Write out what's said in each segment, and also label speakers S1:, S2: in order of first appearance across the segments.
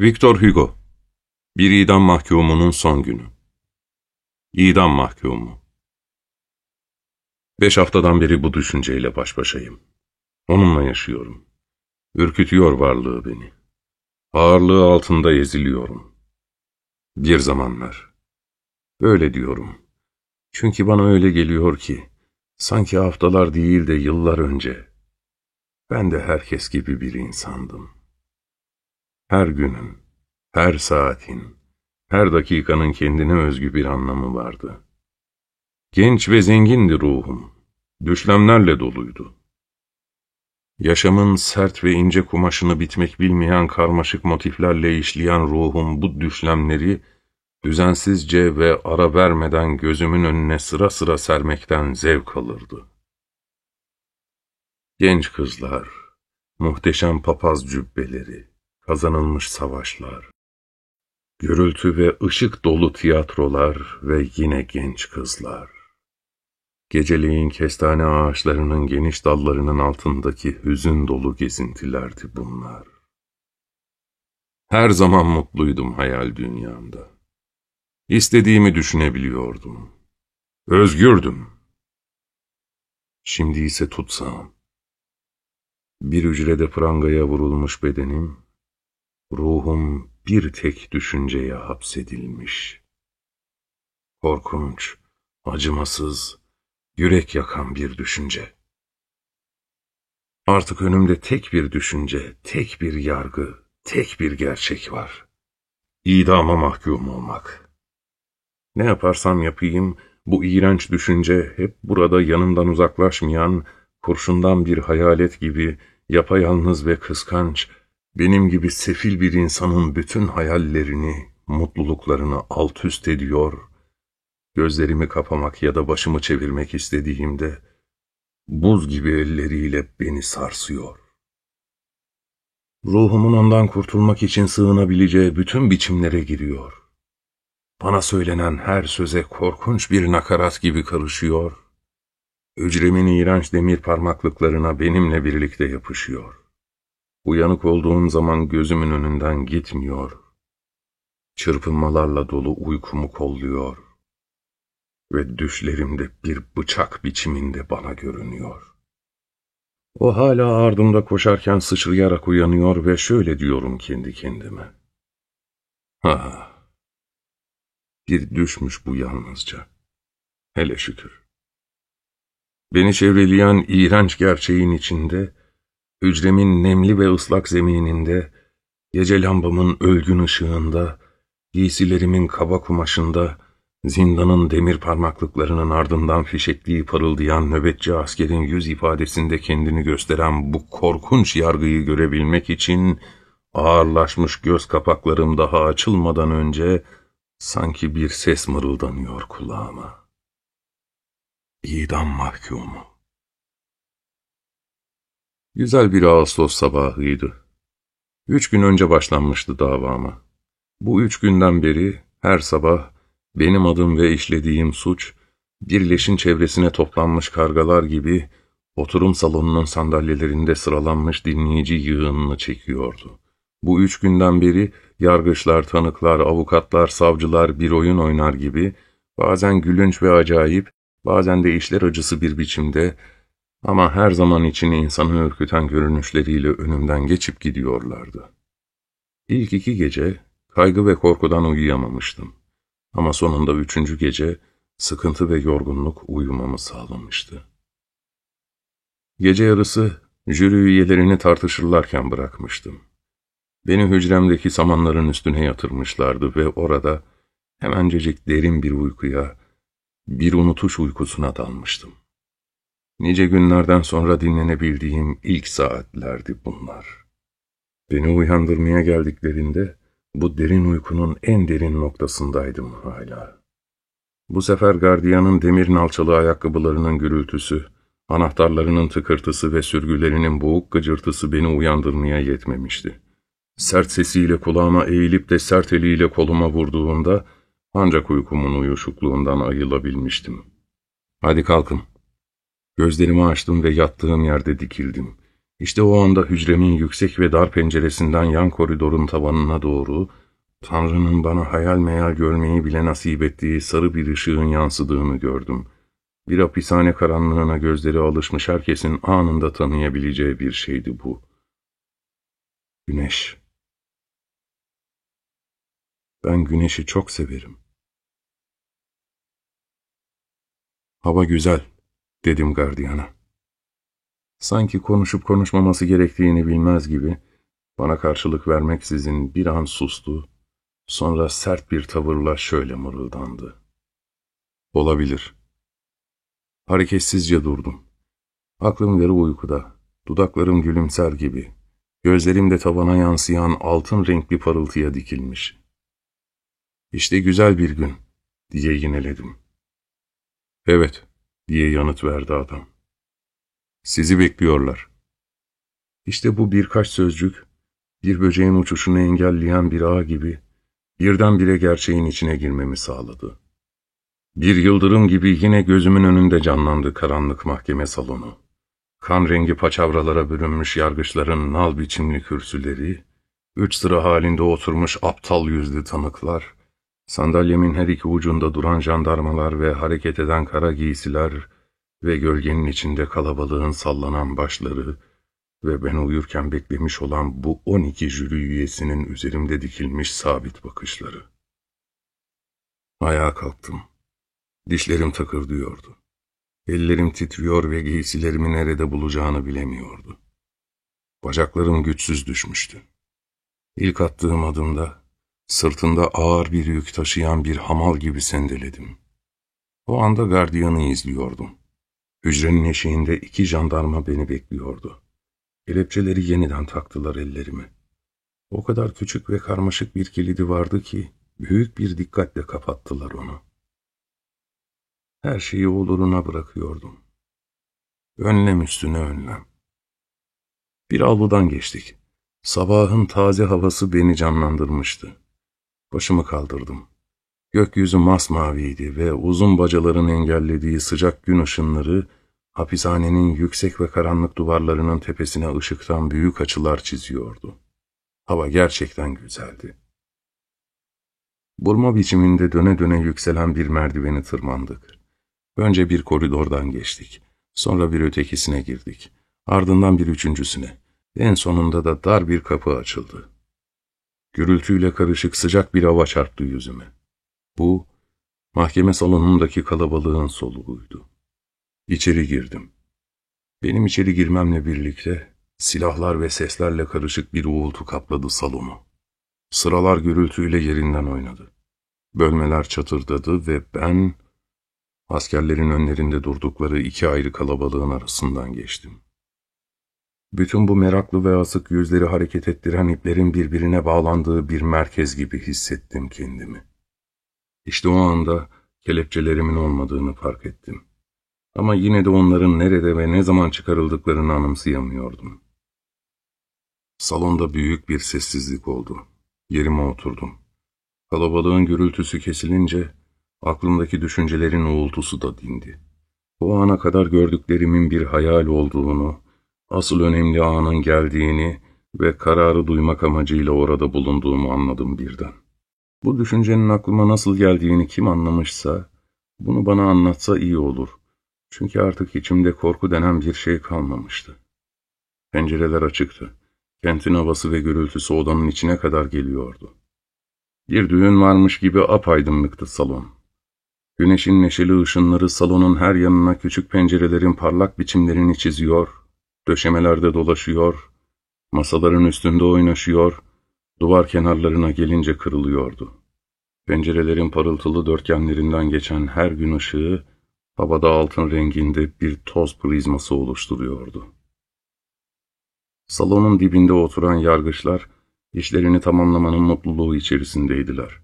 S1: Victor Hugo Bir idam mahkumunun son günü İdam mahkumu Beş haftadan beri bu düşünceyle baş başayım. Onunla yaşıyorum. Ürkütüyor varlığı beni. Ağırlığı altında eziliyorum. Bir zamanlar. Böyle diyorum. Çünkü bana öyle geliyor ki, sanki haftalar değil de yıllar önce, ben de herkes gibi bir insandım. Her günün, her saatin, her dakikanın kendine özgü bir anlamı vardı. Genç ve zengindi ruhum, düşlemlerle doluydu. Yaşamın sert ve ince kumaşını bitmek bilmeyen karmaşık motiflerle işleyen ruhum bu düşlemleri, düzensizce ve ara vermeden gözümün önüne sıra sıra sermekten zevk alırdı. Genç kızlar, muhteşem papaz cübbeleri, kazanılmış savaşlar, gürültü ve ışık dolu tiyatrolar ve yine genç kızlar. Geceleyin kestane ağaçlarının geniş dallarının altındaki hüzün dolu gezintilerdi bunlar. Her zaman mutluydum hayal dünyamda. İstediğimi düşünebiliyordum. Özgürdüm. Şimdi ise tutsam. Bir hücrede prangaya vurulmuş bedenim, ruhum bir tek düşünceye hapsedilmiş. Korkunç, acımasız, yürek yakan bir düşünce. Artık önümde tek bir düşünce, tek bir yargı, tek bir gerçek var. İdama mahkum olmak. Ne yaparsam yapayım, bu iğrenç düşünce hep burada yanımdan uzaklaşmayan, kurşundan bir hayalet gibi, yapayalnız ve kıskanç, benim gibi sefil bir insanın bütün hayallerini, mutluluklarını alt üst ediyor, gözlerimi kapamak ya da başımı çevirmek istediğimde, buz gibi elleriyle beni sarsıyor. Ruhumun ondan kurtulmak için sığınabileceği bütün biçimlere giriyor. Bana söylenen her söze korkunç bir nakarat gibi karışıyor, hücremin iğrenç demir parmaklıklarına benimle birlikte yapışıyor. Uyanık olduğum zaman gözümün önünden gitmiyor. Çırpınmalarla dolu uykumu kolluyor. Ve düşlerimde bir bıçak biçiminde bana görünüyor. O hala ardımda koşarken sıçrayarak uyanıyor ve şöyle diyorum kendi kendime. Ha, bir düşmüş bu yalnızca. Hele şükür. Beni çevreleyen iğrenç gerçeğin içinde, Hücremin nemli ve ıslak zemininde, gece lambamın ölgün ışığında, giysilerimin kaba kumaşında, zindanın demir parmaklıklarının ardından fişekliği parıldayan nöbetçi askerin yüz ifadesinde kendini gösteren bu korkunç yargıyı görebilmek için, ağırlaşmış göz kapaklarım daha açılmadan önce, sanki bir ses mırıldanıyor kulağıma. İdam mahkumu. Güzel bir Ağustos sabahıydı. Üç gün önce başlanmıştı davama. Bu üç günden beri her sabah benim adım ve işlediğim suç, bir leşin çevresine toplanmış kargalar gibi oturum salonunun sandalyelerinde sıralanmış dinleyici yığınını çekiyordu. Bu üç günden beri yargıçlar, tanıklar, avukatlar, savcılar bir oyun oynar gibi, bazen gülünç ve acayip, bazen de işler acısı bir biçimde ama her zaman için insanı ürküten görünüşleriyle önümden geçip gidiyorlardı. İlk iki gece kaygı ve korkudan uyuyamamıştım. Ama sonunda üçüncü gece sıkıntı ve yorgunluk uyumamı sağlamıştı. Gece yarısı jüri üyelerini tartışırlarken bırakmıştım. Beni hücremdeki samanların üstüne yatırmışlardı ve orada hemencecik derin bir uykuya, bir unutuş uykusuna dalmıştım. Nice günlerden sonra dinlenebildiğim ilk saatlerdi bunlar. Beni uyandırmaya geldiklerinde bu derin uykunun en derin noktasındaydım hala. Bu sefer gardiyanın demir nalçalı ayakkabılarının gürültüsü, anahtarlarının tıkırtısı ve sürgülerinin boğuk gıcırtısı beni uyandırmaya yetmemişti. Sert sesiyle kulağıma eğilip de sert eliyle koluma vurduğunda ancak uykumun uyuşukluğundan ayılabilmiştim. ''Hadi kalkın.'' Gözlerimi açtım ve yattığım yerde dikildim. İşte o anda hücremin yüksek ve dar penceresinden yan koridorun tavanına doğru, Tanrı'nın bana hayal meyal görmeyi bile nasip ettiği sarı bir ışığın yansıdığını gördüm. Bir hapishane karanlığına gözleri alışmış herkesin anında tanıyabileceği bir şeydi bu. Güneş. Ben güneşi çok severim. Hava güzel, dedim gardiyana. Sanki konuşup konuşmaması gerektiğini bilmez gibi, bana karşılık vermeksizin bir an sustu, sonra sert bir tavırla şöyle mırıldandı. Olabilir. Hareketsizce durdum. Aklım yarı uykuda, dudaklarım gülümser gibi, gözlerimde tavana yansıyan altın renkli parıltıya dikilmiş. İşte güzel bir gün, diye yineledim. Evet, diye yanıt verdi adam. Sizi bekliyorlar. İşte bu birkaç sözcük, bir böceğin uçuşunu engelleyen bir ağ gibi, birdenbire gerçeğin içine girmemi sağladı. Bir yıldırım gibi yine gözümün önünde canlandı karanlık mahkeme salonu. Kan rengi paçavralara bürünmüş yargıçların nal biçimli kürsüleri, üç sıra halinde oturmuş aptal yüzlü tanıklar, sandalyemin her iki ucunda duran jandarmalar ve hareket eden kara giysiler ve gölgenin içinde kalabalığın sallanan başları ve ben uyurken beklemiş olan bu on iki jüri üyesinin üzerimde dikilmiş sabit bakışları. Ayağa kalktım. Dişlerim takırdıyordu. Ellerim titriyor ve giysilerimi nerede bulacağını bilemiyordu. Bacaklarım güçsüz düşmüştü. İlk attığım adımda sırtında ağır bir yük taşıyan bir hamal gibi sendeledim. O anda gardiyanı izliyordum. Hücrenin eşiğinde iki jandarma beni bekliyordu. Kelepçeleri yeniden taktılar ellerime. O kadar küçük ve karmaşık bir kilidi vardı ki büyük bir dikkatle kapattılar onu. Her şeyi oluruna bırakıyordum. Önlem üstüne önlem. Bir avludan geçtik. Sabahın taze havası beni canlandırmıştı. Başımı kaldırdım. Gökyüzü masmaviydi ve uzun bacaların engellediği sıcak gün ışınları, hapishanenin yüksek ve karanlık duvarlarının tepesine ışıktan büyük açılar çiziyordu. Hava gerçekten güzeldi. Burma biçiminde döne döne yükselen bir merdiveni tırmandık. Önce bir koridordan geçtik. Sonra bir ötekisine girdik. Ardından bir üçüncüsüne. En sonunda da dar bir kapı açıldı. Gürültüyle karışık sıcak bir hava çarptı yüzüme. Bu, mahkeme salonundaki kalabalığın soluğuydu. İçeri girdim. Benim içeri girmemle birlikte silahlar ve seslerle karışık bir uğultu kapladı salonu. Sıralar gürültüyle yerinden oynadı. Bölmeler çatırdadı ve ben askerlerin önlerinde durdukları iki ayrı kalabalığın arasından geçtim. Bütün bu meraklı ve asık yüzleri hareket ettiren iplerin birbirine bağlandığı bir merkez gibi hissettim kendimi. İşte o anda kelepçelerimin olmadığını fark ettim. Ama yine de onların nerede ve ne zaman çıkarıldıklarını anımsayamıyordum. Salonda büyük bir sessizlik oldu. Yerime oturdum. Kalabalığın gürültüsü kesilince aklımdaki düşüncelerin uğultusu da dindi. O ana kadar gördüklerimin bir hayal olduğunu, asıl önemli anın geldiğini ve kararı duymak amacıyla orada bulunduğumu anladım birden. Bu düşüncenin aklıma nasıl geldiğini kim anlamışsa, bunu bana anlatsa iyi olur. Çünkü artık içimde korku denen bir şey kalmamıştı. Pencereler açıktı. Kentin havası ve gürültüsü odanın içine kadar geliyordu. Bir düğün varmış gibi apaydınlıktı salon. Güneşin neşeli ışınları salonun her yanına küçük pencerelerin parlak biçimlerini çiziyor, döşemelerde dolaşıyor, masaların üstünde oynaşıyor, duvar kenarlarına gelince kırılıyordu. Pencerelerin parıltılı dörtgenlerinden geçen her gün ışığı, havada altın renginde bir toz prizması oluşturuyordu. Salonun dibinde oturan yargıçlar, işlerini tamamlamanın mutluluğu içerisindeydiler.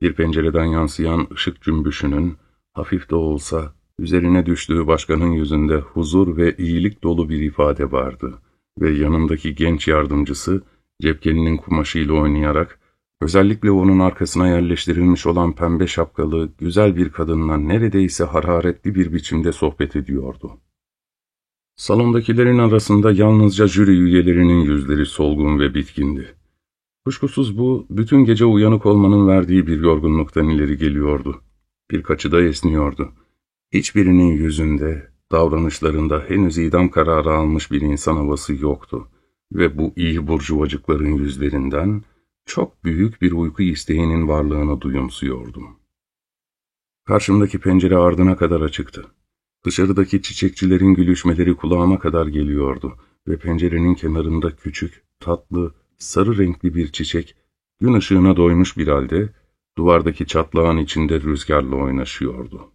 S1: Bir pencereden yansıyan ışık cümbüşünün, hafif de olsa, üzerine düştüğü başkanın yüzünde huzur ve iyilik dolu bir ifade vardı ve yanındaki genç yardımcısı, cepkeninin kumaşıyla oynayarak, özellikle onun arkasına yerleştirilmiş olan pembe şapkalı, güzel bir kadınla neredeyse hararetli bir biçimde sohbet ediyordu. Salondakilerin arasında yalnızca jüri üyelerinin yüzleri solgun ve bitkindi. Kuşkusuz bu, bütün gece uyanık olmanın verdiği bir yorgunluktan ileri geliyordu. Birkaçı da esniyordu. Hiçbirinin yüzünde, davranışlarında henüz idam kararı almış bir insan havası yoktu. Ve bu iyi burjuvacıkların yüzlerinden çok büyük bir uyku isteğinin varlığını duyumsuyordum. Karşımdaki pencere ardına kadar açıktı. Dışarıdaki çiçekçilerin gülüşmeleri kulağıma kadar geliyordu ve pencerenin kenarında küçük, tatlı, sarı renkli bir çiçek, gün ışığına doymuş bir halde, duvardaki çatlağın içinde rüzgarla oynaşıyordu.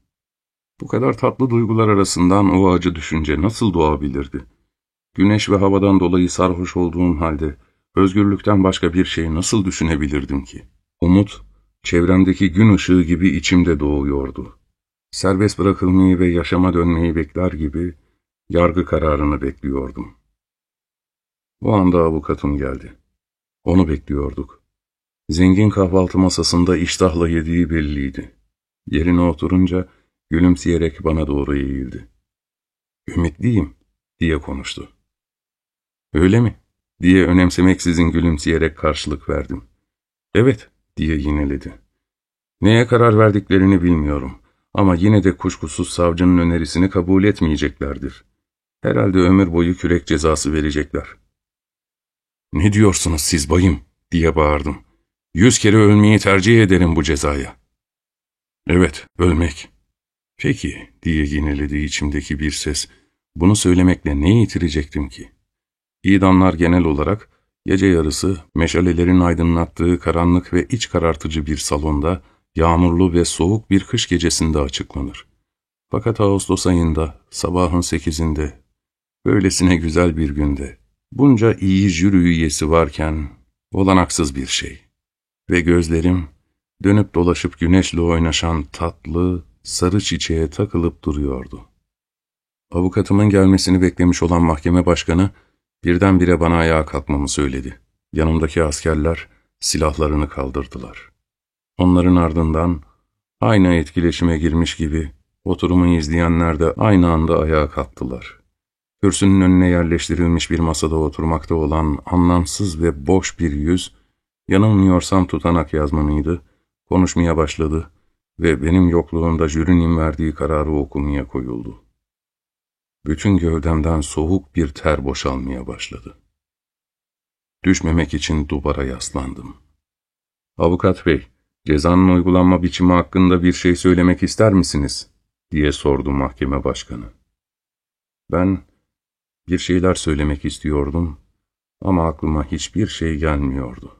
S1: Bu kadar tatlı duygular arasından o acı düşünce nasıl doğabilirdi? Güneş ve havadan dolayı sarhoş olduğum halde, özgürlükten başka bir şey nasıl düşünebilirdim ki? Umut, çevremdeki gün ışığı gibi içimde doğuyordu. Serbest bırakılmayı ve yaşama dönmeyi bekler gibi, yargı kararını bekliyordum. O anda avukatım geldi. Onu bekliyorduk. Zengin kahvaltı masasında iştahla yediği belliydi. Yerine oturunca gülümseyerek bana doğru eğildi. Ümitliyim diye konuştu. Öyle mi? diye önemsemeksizin gülümseyerek karşılık verdim. Evet diye yineledi. Neye karar verdiklerini bilmiyorum ama yine de kuşkusuz savcının önerisini kabul etmeyeceklerdir. Herhalde ömür boyu kürek cezası verecekler.'' ''Ne diyorsunuz siz bayım?'' diye bağırdım. ''Yüz kere ölmeyi tercih ederim bu cezaya.'' ''Evet, ölmek.'' ''Peki'' diye yineledi içimdeki bir ses. Bunu söylemekle ne yitirecektim ki? İdamlar genel olarak gece yarısı meşalelerin aydınlattığı karanlık ve iç karartıcı bir salonda, yağmurlu ve soğuk bir kış gecesinde açıklanır. Fakat Ağustos ayında, sabahın sekizinde, böylesine güzel bir günde, Bunca iyi jüri üyesi varken olanaksız bir şey. Ve gözlerim dönüp dolaşıp güneşle oynaşan tatlı, sarı çiçeğe takılıp duruyordu. Avukatımın gelmesini beklemiş olan mahkeme başkanı birdenbire bana ayağa kalkmamı söyledi. Yanımdaki askerler silahlarını kaldırdılar. Onların ardından aynı etkileşime girmiş gibi oturumu izleyenler de aynı anda ayağa kalktılar. Kürsünün önüne yerleştirilmiş bir masada oturmakta olan anlamsız ve boş bir yüz, yanılmıyorsam tutanak yazmanıydı, konuşmaya başladı ve benim yokluğumda jürinin verdiği kararı okumaya koyuldu. Bütün gövdemden soğuk bir ter boşalmaya başladı. Düşmemek için duvara yaslandım. Avukat bey, cezanın uygulanma biçimi hakkında bir şey söylemek ister misiniz? diye sordu mahkeme başkanı. Ben, bir şeyler söylemek istiyordum ama aklıma hiçbir şey gelmiyordu.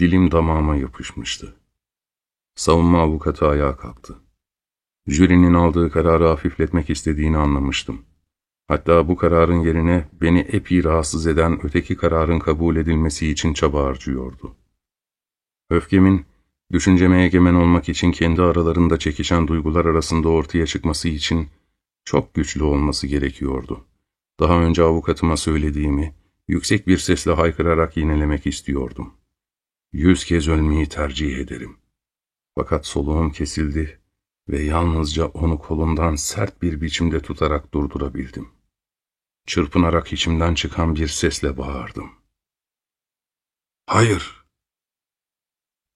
S1: Dilim damağıma yapışmıştı. Savunma avukatı ayağa kalktı. Jürinin aldığı kararı hafifletmek istediğini anlamıştım. Hatta bu kararın yerine beni epey rahatsız eden öteki kararın kabul edilmesi için çaba harcıyordu. Öfkemin, düşünceme egemen olmak için kendi aralarında çekişen duygular arasında ortaya çıkması için çok güçlü olması gerekiyordu. Daha önce avukatıma söylediğimi yüksek bir sesle haykırarak yinelemek istiyordum. Yüz kez ölmeyi tercih ederim. Fakat soluğum kesildi ve yalnızca onu kolumdan sert bir biçimde tutarak durdurabildim. Çırpınarak içimden çıkan bir sesle bağırdım. Hayır!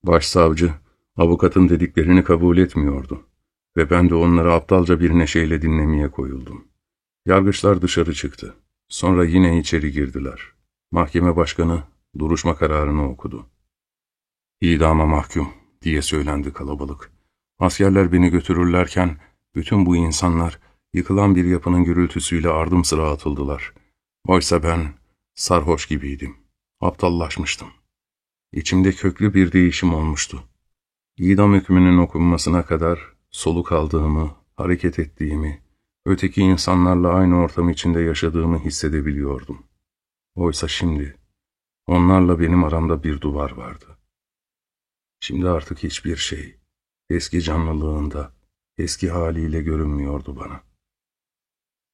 S1: Başsavcı, avukatın dediklerini kabul etmiyordu ve ben de onları aptalca bir neşeyle dinlemeye koyuldum. Yargıçlar dışarı çıktı. Sonra yine içeri girdiler. Mahkeme başkanı duruşma kararını okudu. İdama mahkum diye söylendi kalabalık. Askerler beni götürürlerken bütün bu insanlar yıkılan bir yapının gürültüsüyle ardım sıra atıldılar. Oysa ben sarhoş gibiydim. Aptallaşmıştım. İçimde köklü bir değişim olmuştu. İdam hükmünün okunmasına kadar soluk aldığımı, hareket ettiğimi, öteki insanlarla aynı ortam içinde yaşadığımı hissedebiliyordum. Oysa şimdi onlarla benim aramda bir duvar vardı. Şimdi artık hiçbir şey eski canlılığında, eski haliyle görünmüyordu bana.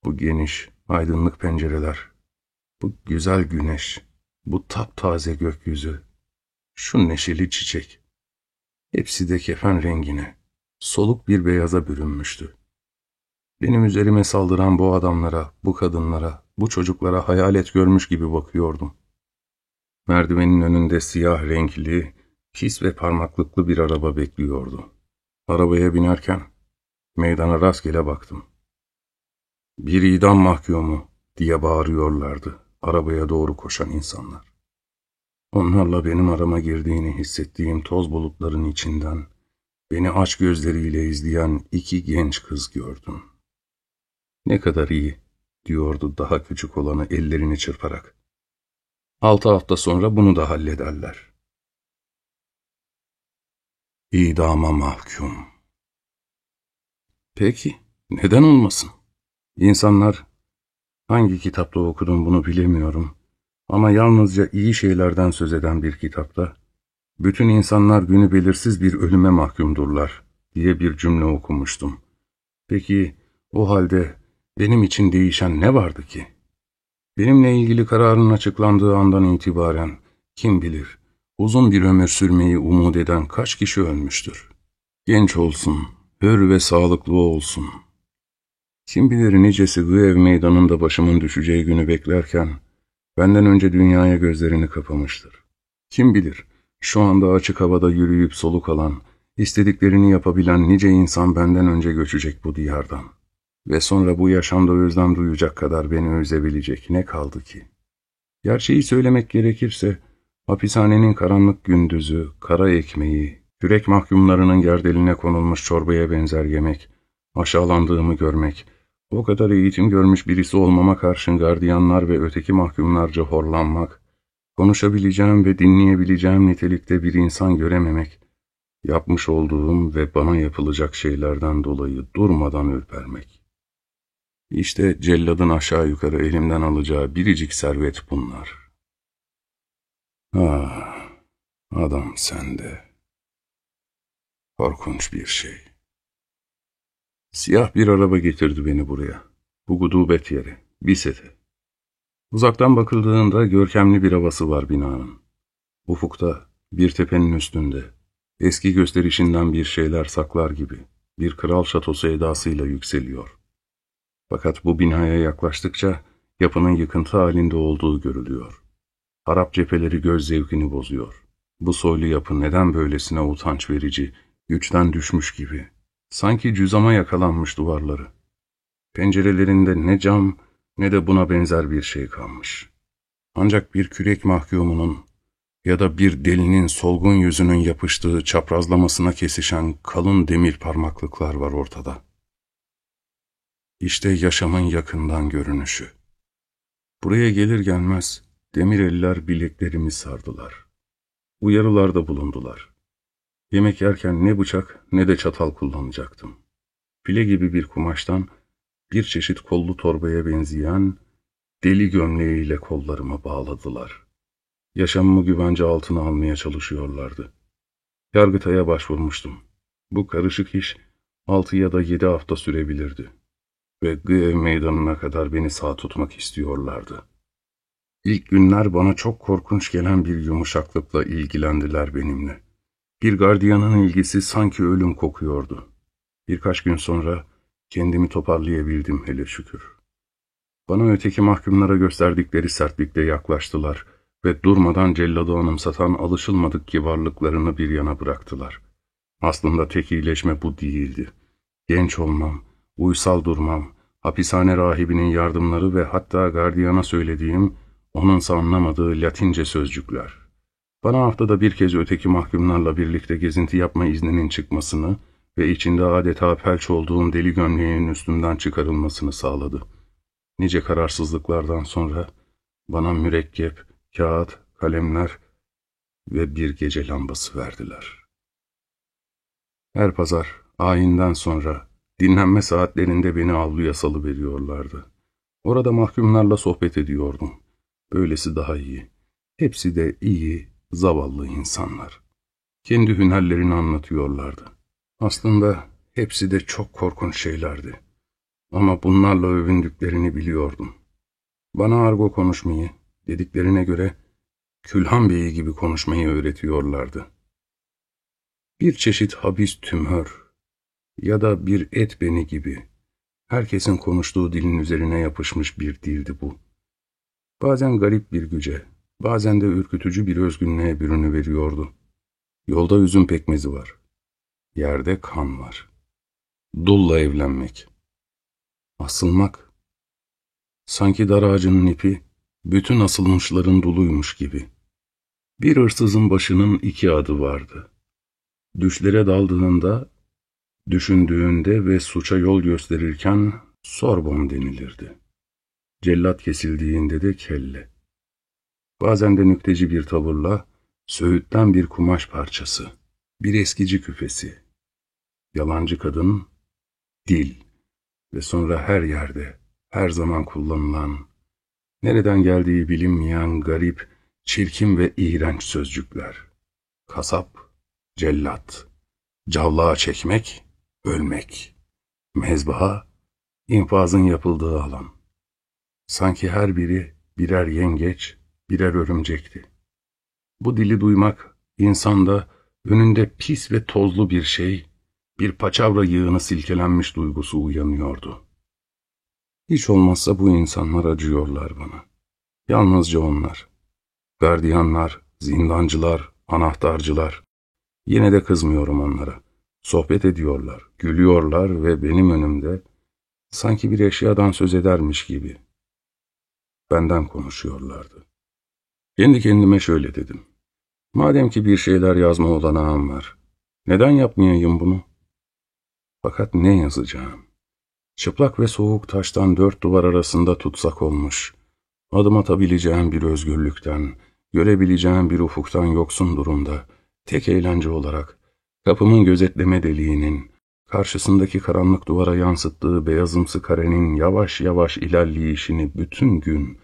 S1: Bu geniş, aydınlık pencereler, bu güzel güneş, bu taptaze gökyüzü, şu neşeli çiçek, hepsi de kefen rengine, soluk bir beyaza bürünmüştü. Benim üzerime saldıran bu adamlara, bu kadınlara, bu çocuklara hayalet görmüş gibi bakıyordum. Merdivenin önünde siyah renkli, pis ve parmaklıklı bir araba bekliyordu. Arabaya binerken meydana rastgele baktım. Bir idam mahkumu diye bağırıyorlardı arabaya doğru koşan insanlar. Onlarla benim arama girdiğini hissettiğim toz bulutların içinden beni aç gözleriyle izleyen iki genç kız gördüm. Ne kadar iyi, diyordu daha küçük olanı ellerini çırparak. Altı hafta sonra bunu da hallederler. İdama mahkum. Peki, neden olmasın? İnsanlar, hangi kitapta okudum bunu bilemiyorum ama yalnızca iyi şeylerden söz eden bir kitapta, bütün insanlar günü belirsiz bir ölüme mahkumdurlar diye bir cümle okumuştum. Peki, o halde benim için değişen ne vardı ki? Benimle ilgili kararın açıklandığı andan itibaren, kim bilir, uzun bir ömür sürmeyi umut eden kaç kişi ölmüştür. Genç olsun, hür ve sağlıklı olsun. Kim bilir nicesi Gıev meydanında başımın düşeceği günü beklerken, benden önce dünyaya gözlerini kapamıştır. Kim bilir, şu anda açık havada yürüyüp soluk alan, istediklerini yapabilen nice insan benden önce göçecek bu diyardan. Ve sonra bu yaşamda özlem duyacak kadar beni özebilecek ne kaldı ki? Gerçeği söylemek gerekirse, hapishanenin karanlık gündüzü, kara ekmeği, yürek mahkumlarının gerdeline konulmuş çorbaya benzer yemek, aşağılandığımı görmek, o kadar eğitim görmüş birisi olmama karşın gardiyanlar ve öteki mahkumlarca horlanmak, konuşabileceğim ve dinleyebileceğim nitelikte bir insan görememek, yapmış olduğum ve bana yapılacak şeylerden dolayı durmadan ürpermek. İşte celladın aşağı yukarı elimden alacağı biricik servet bunlar. Ah, adam sende. Korkunç bir şey. Siyah bir araba getirdi beni buraya. Bu gudubet yeri, Biset'e. Uzaktan bakıldığında görkemli bir havası var binanın. Ufukta, bir tepenin üstünde, eski gösterişinden bir şeyler saklar gibi, bir kral şatosu edasıyla yükseliyor. Fakat bu binaya yaklaştıkça yapının yıkıntı halinde olduğu görülüyor. Harap cepheleri göz zevkini bozuyor. Bu soylu yapı neden böylesine utanç verici, güçten düşmüş gibi. Sanki cüzama yakalanmış duvarları. Pencerelerinde ne cam ne de buna benzer bir şey kalmış. Ancak bir kürek mahkumunun ya da bir delinin solgun yüzünün yapıştığı çaprazlamasına kesişen kalın demir parmaklıklar var ortada. İşte yaşamın yakından görünüşü. Buraya gelir gelmez demir eller bileklerimi sardılar. Uyarılarda bulundular. Yemek yerken ne bıçak ne de çatal kullanacaktım. File gibi bir kumaştan bir çeşit kollu torbaya benzeyen deli gömleğiyle kollarıma bağladılar. Yaşamımı güvence altına almaya çalışıyorlardı. Yargıtay'a başvurmuştum. Bu karışık iş altı ya da yedi hafta sürebilirdi. Ve Gıev meydanına kadar beni sağ tutmak istiyorlardı. İlk günler bana çok korkunç gelen bir yumuşaklıkla ilgilendiler benimle. Bir gardiyanın ilgisi sanki ölüm kokuyordu. Birkaç gün sonra kendimi toparlayabildim hele şükür. Bana öteki mahkumlara gösterdikleri sertlikle yaklaştılar ve durmadan celladı anımsatan alışılmadık ki varlıklarını bir yana bıraktılar. Aslında tek iyileşme bu değildi. Genç olmam, uysal durmam, hapishane rahibinin yardımları ve hatta gardiyana söylediğim, onunsa anlamadığı latince sözcükler. Bana haftada bir kez öteki mahkumlarla birlikte gezinti yapma izninin çıkmasını ve içinde adeta felç olduğum deli gömleğinin üstümden çıkarılmasını sağladı. Nice kararsızlıklardan sonra bana mürekkep, kağıt, kalemler ve bir gece lambası verdiler. Her pazar, ayinden sonra dinlenme saatlerinde beni avluya salıveriyorlardı. Orada mahkumlarla sohbet ediyordum. Böylesi daha iyi. Hepsi de iyi, zavallı insanlar. Kendi hünerlerini anlatıyorlardı. Aslında hepsi de çok korkunç şeylerdi. Ama bunlarla övündüklerini biliyordum. Bana argo konuşmayı, dediklerine göre Külhan Bey'i gibi konuşmayı öğretiyorlardı. Bir çeşit habis tümör ya da bir et beni gibi Herkesin konuştuğu dilin üzerine yapışmış bir dildi bu. Bazen garip bir güce, bazen de ürkütücü bir özgünlüğe bürünü veriyordu. Yolda üzüm pekmezi var. Yerde kan var. Dulla evlenmek. Asılmak. Sanki dar ağacının ipi, bütün asılmışların doluymuş gibi. Bir hırsızın başının iki adı vardı. Düşlere daldığında, düşündüğünde ve suça yol gösterirken Sorbon denilirdi. Cellat kesildiğinde de kelle. Bazen de nükteci bir tavırla, söğütten bir kumaş parçası, bir eskici küfesi, yalancı kadın, dil ve sonra her yerde, her zaman kullanılan, nereden geldiği bilinmeyen garip, çirkin ve iğrenç sözcükler. Kasap, cellat, cavlağa çekmek, ölmek, mezbaha, infazın yapıldığı alan. Sanki her biri birer yengeç, birer örümcekti. Bu dili duymak, insanda önünde pis ve tozlu bir şey, bir paçavra yığını silkelenmiş duygusu uyanıyordu. Hiç olmazsa bu insanlar acıyorlar bana. Yalnızca onlar. Gardiyanlar, zindancılar, anahtarcılar. Yine de kızmıyorum onlara. Sohbet ediyorlar, gülüyorlar ve benim önümde sanki bir eşyadan söz edermiş gibi. Benden konuşuyorlardı. Kendi kendime şöyle dedim. Madem ki bir şeyler yazma olanağım var, neden yapmayayım bunu? Fakat ne yazacağım? Çıplak ve soğuk taştan dört duvar arasında tutsak olmuş, adım atabileceğim bir özgürlükten, görebileceğim bir ufuktan yoksun durumda, tek eğlence olarak, kapımın gözetleme deliğinin, karşısındaki karanlık duvara yansıttığı beyazımsı karenin yavaş yavaş ilerleyişini bütün gün,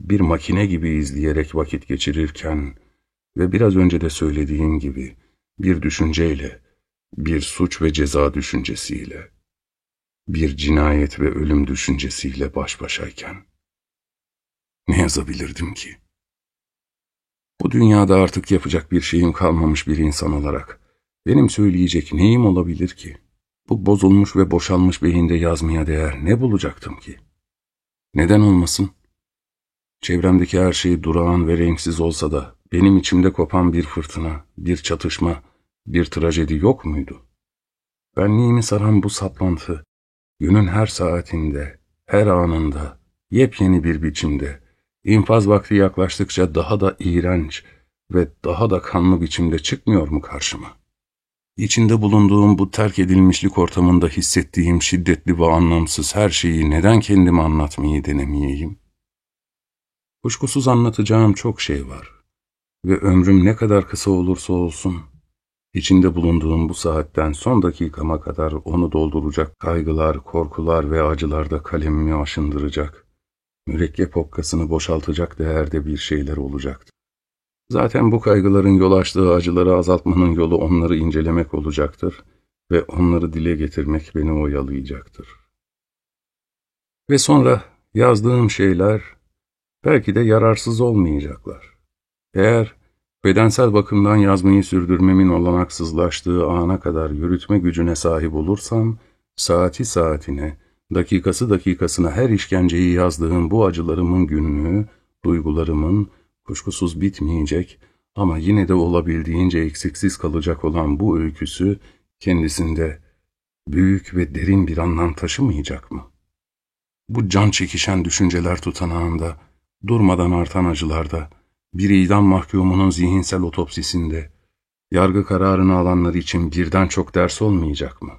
S1: bir makine gibi izleyerek vakit geçirirken ve biraz önce de söylediğim gibi bir düşünceyle, bir suç ve ceza düşüncesiyle, bir cinayet ve ölüm düşüncesiyle baş başayken ne yazabilirdim ki? Bu dünyada artık yapacak bir şeyim kalmamış bir insan olarak benim söyleyecek neyim olabilir ki? Bu bozulmuş ve boşalmış beyinde yazmaya değer ne bulacaktım ki? Neden olmasın? Çevremdeki her şey durağan ve renksiz olsa da benim içimde kopan bir fırtına, bir çatışma, bir trajedi yok muydu? Benliğimi saran bu saplantı, günün her saatinde, her anında, yepyeni bir biçimde, infaz vakti yaklaştıkça daha da iğrenç ve daha da kanlı biçimde çıkmıyor mu karşıma? İçinde bulunduğum bu terk edilmişlik ortamında hissettiğim şiddetli ve anlamsız her şeyi neden kendime anlatmayı denemeyeyim? Kuşkusuz anlatacağım çok şey var. Ve ömrüm ne kadar kısa olursa olsun, içinde bulunduğum bu saatten son dakikama kadar onu dolduracak kaygılar, korkular ve acılar da kalemimi aşındıracak, mürekkep okkasını boşaltacak değerde bir şeyler olacaktı. Zaten bu kaygıların yol açtığı acıları azaltmanın yolu onları incelemek olacaktır ve onları dile getirmek beni oyalayacaktır. Ve sonra yazdığım şeyler belki de yararsız olmayacaklar. Eğer bedensel bakımdan yazmayı sürdürmemin olanaksızlaştığı ana kadar yürütme gücüne sahip olursam, saati saatine, dakikası dakikasına her işkenceyi yazdığım bu acılarımın günlüğü, duygularımın kuşkusuz bitmeyecek ama yine de olabildiğince eksiksiz kalacak olan bu öyküsü kendisinde büyük ve derin bir anlam taşımayacak mı? Bu can çekişen düşünceler tutanağında, durmadan artan acılarda, bir idam mahkumunun zihinsel otopsisinde, yargı kararını alanlar için birden çok ders olmayacak mı?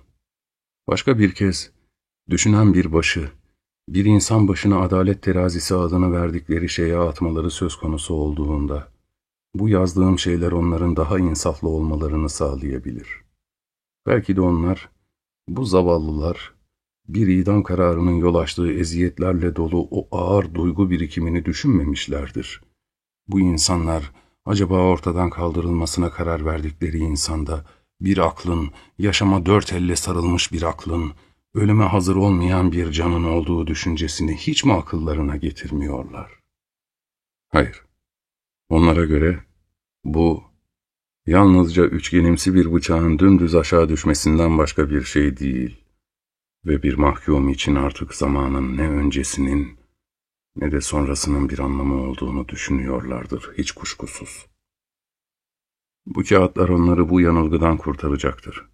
S1: Başka bir kez, düşünen bir başı, bir insan başına adalet terazisi adını verdikleri şeye atmaları söz konusu olduğunda, bu yazdığım şeyler onların daha insaflı olmalarını sağlayabilir. Belki de onlar, bu zavallılar, bir idam kararının yol açtığı eziyetlerle dolu o ağır duygu birikimini düşünmemişlerdir. Bu insanlar, acaba ortadan kaldırılmasına karar verdikleri insanda, bir aklın, yaşama dört elle sarılmış bir aklın, ölüme hazır olmayan bir canın olduğu düşüncesini hiç mi akıllarına getirmiyorlar? Hayır. Onlara göre bu yalnızca üçgenimsi bir bıçağın dümdüz aşağı düşmesinden başka bir şey değil. Ve bir mahkum için artık zamanın ne öncesinin ne de sonrasının bir anlamı olduğunu düşünüyorlardır hiç kuşkusuz. Bu kağıtlar onları bu yanılgıdan kurtaracaktır.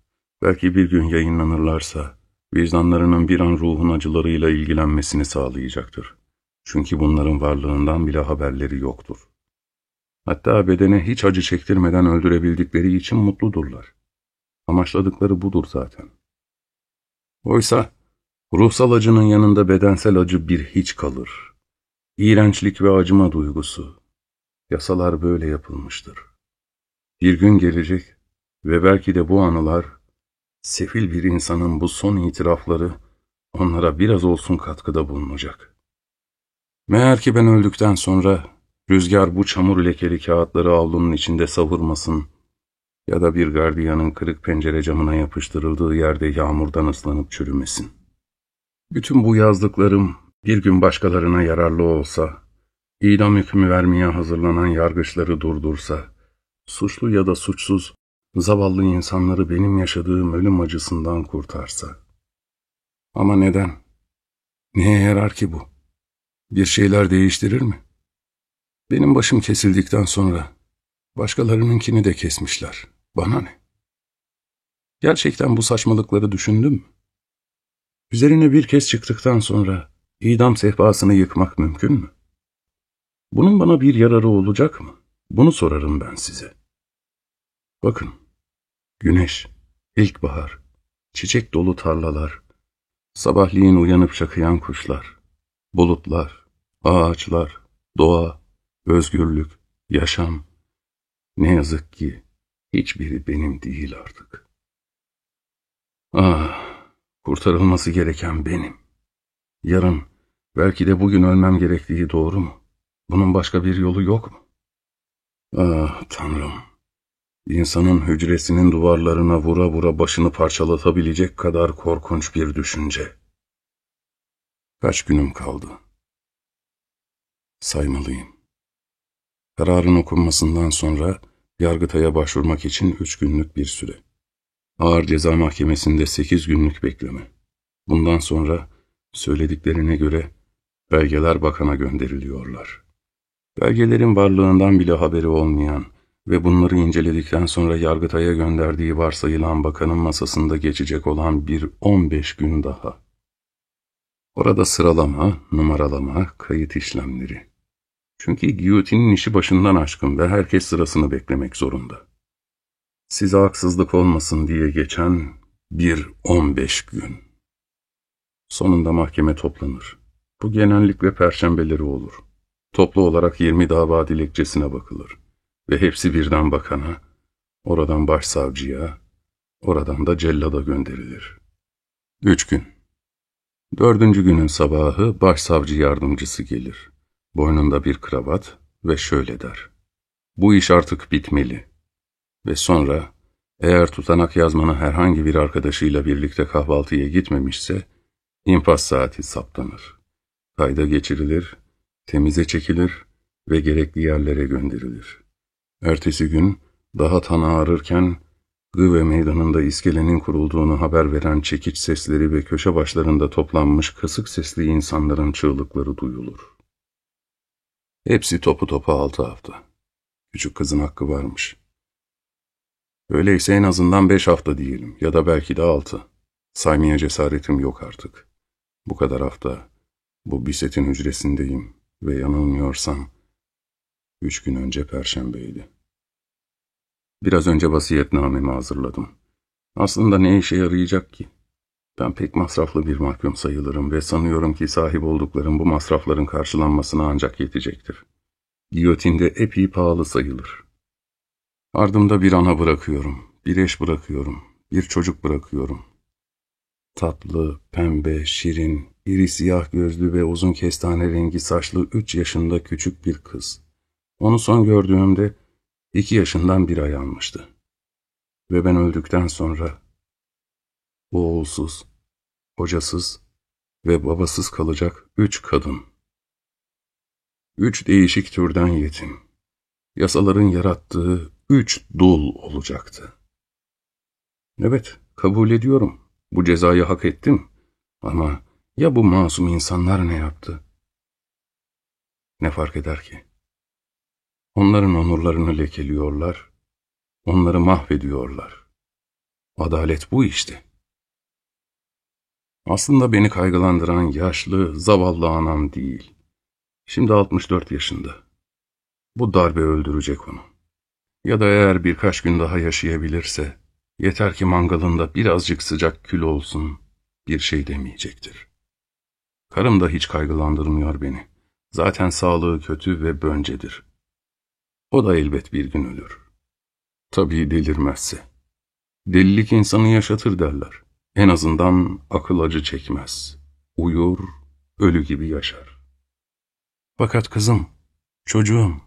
S1: Belki bir gün yayınlanırlarsa vicdanlarının bir an ruhun acılarıyla ilgilenmesini sağlayacaktır. Çünkü bunların varlığından bile haberleri yoktur. Hatta bedene hiç acı çektirmeden öldürebildikleri için mutludurlar. Amaçladıkları budur zaten. Oysa ruhsal acının yanında bedensel acı bir hiç kalır. İğrençlik ve acıma duygusu. Yasalar böyle yapılmıştır. Bir gün gelecek ve belki de bu anılar, sefil bir insanın bu son itirafları onlara biraz olsun katkıda bulunacak. Meğer ki ben öldükten sonra rüzgar bu çamur lekeli kağıtları avlunun içinde savurmasın ya da bir gardiyanın kırık pencere camına yapıştırıldığı yerde yağmurdan ıslanıp çürümesin. Bütün bu yazdıklarım bir gün başkalarına yararlı olsa, idam hükmü vermeye hazırlanan yargıçları durdursa, suçlu ya da suçsuz, zavallı insanları benim yaşadığım ölüm acısından kurtarsa. Ama neden? Neye yarar ki bu? Bir şeyler değiştirir mi? Benim başım kesildikten sonra başkalarınınkini de kesmişler. Bana ne? Gerçekten bu saçmalıkları düşündüm mü? Üzerine bir kez çıktıktan sonra idam sehpasını yıkmak mümkün mü? Bunun bana bir yararı olacak mı? Bunu sorarım ben size. Bakın, güneş, ilkbahar, çiçek dolu tarlalar, sabahleyin uyanıp çakıyan kuşlar, bulutlar, ağaçlar, doğa, özgürlük, yaşam. Ne yazık ki hiçbiri benim değil artık. Ah, kurtarılması gereken benim. Yarın, belki de bugün ölmem gerektiği doğru mu? Bunun başka bir yolu yok mu? Ah Tanrım! İnsanın hücresinin duvarlarına vura vura başını parçalatabilecek kadar korkunç bir düşünce. Kaç günüm kaldı? Saymalıyım. Kararın okunmasından sonra Yargıtay'a başvurmak için üç günlük bir süre. Ağır Ceza Mahkemesi'nde sekiz günlük bekleme. Bundan sonra söylediklerine göre belgeler bakana gönderiliyorlar. Belgelerin varlığından bile haberi olmayan ve bunları inceledikten sonra Yargıtay'a gönderdiği varsayılan bakanın masasında geçecek olan bir 15 gün daha. Orada sıralama, numaralama, kayıt işlemleri. Çünkü giyotinin işi başından aşkın ve herkes sırasını beklemek zorunda. Size haksızlık olmasın diye geçen bir 15 gün. Sonunda mahkeme toplanır. Bu genellikle perşembeleri olur. Toplu olarak 20 dava dilekçesine bakılır. Ve hepsi birden bakana, oradan başsavcıya, oradan da cellada gönderilir. Üç gün. Dördüncü günün sabahı başsavcı yardımcısı gelir. Boynunda bir kravat ve şöyle der. Bu iş artık bitmeli. Ve sonra eğer tutanak yazmanı herhangi bir arkadaşıyla birlikte kahvaltıya gitmemişse infaz saati saptanır. Kayda geçirilir, temize çekilir ve gerekli yerlere gönderilir. Ertesi gün daha tan ağrırken Gıve meydanında iskelenin kurulduğunu haber veren çekiç sesleri ve köşe başlarında toplanmış kısık sesli insanların çığlıkları duyulur. Hepsi topu topu altı hafta. Küçük kızın hakkı varmış. Öyleyse en azından beş hafta diyelim ya da belki de altı. Saymaya cesaretim yok artık. Bu kadar hafta bu bisetin hücresindeyim ve yanılmıyorsam üç gün önce perşembeydi. Biraz önce vasiyetnamemi hazırladım. Aslında ne işe yarayacak ki? Ben pek masraflı bir mahkum sayılırım ve sanıyorum ki sahip olduklarım bu masrafların karşılanmasına ancak yetecektir. Giyotinde epey pahalı sayılır. Ardımda bir ana bırakıyorum, bir eş bırakıyorum, bir çocuk bırakıyorum. Tatlı, pembe, şirin, iri siyah gözlü ve uzun kestane rengi saçlı üç yaşında küçük bir kız. Onu son gördüğümde iki yaşından bir ay almıştı. Ve ben öldükten sonra oğulsuz, kocasız ve babasız kalacak üç kadın. Üç değişik türden yetim. Yasaların yarattığı üç dul olacaktı. Evet, kabul ediyorum. Bu cezayı hak ettim. Ama ya bu masum insanlar ne yaptı? Ne fark eder ki? Onların onurlarını lekeliyorlar, onları mahvediyorlar. Adalet bu işte. Aslında beni kaygılandıran yaşlı, zavallı anam değil. Şimdi 64 yaşında. Bu darbe öldürecek onu. Ya da eğer birkaç gün daha yaşayabilirse, yeter ki mangalında birazcık sıcak kül olsun, bir şey demeyecektir. Karım da hiç kaygılandırmıyor beni. Zaten sağlığı kötü ve böncedir. O da elbet bir gün ölür. Tabii delirmezse. Delilik insanı yaşatır derler. En azından akıl acı çekmez. Uyur, ölü gibi yaşar. Fakat kızım, çocuğum,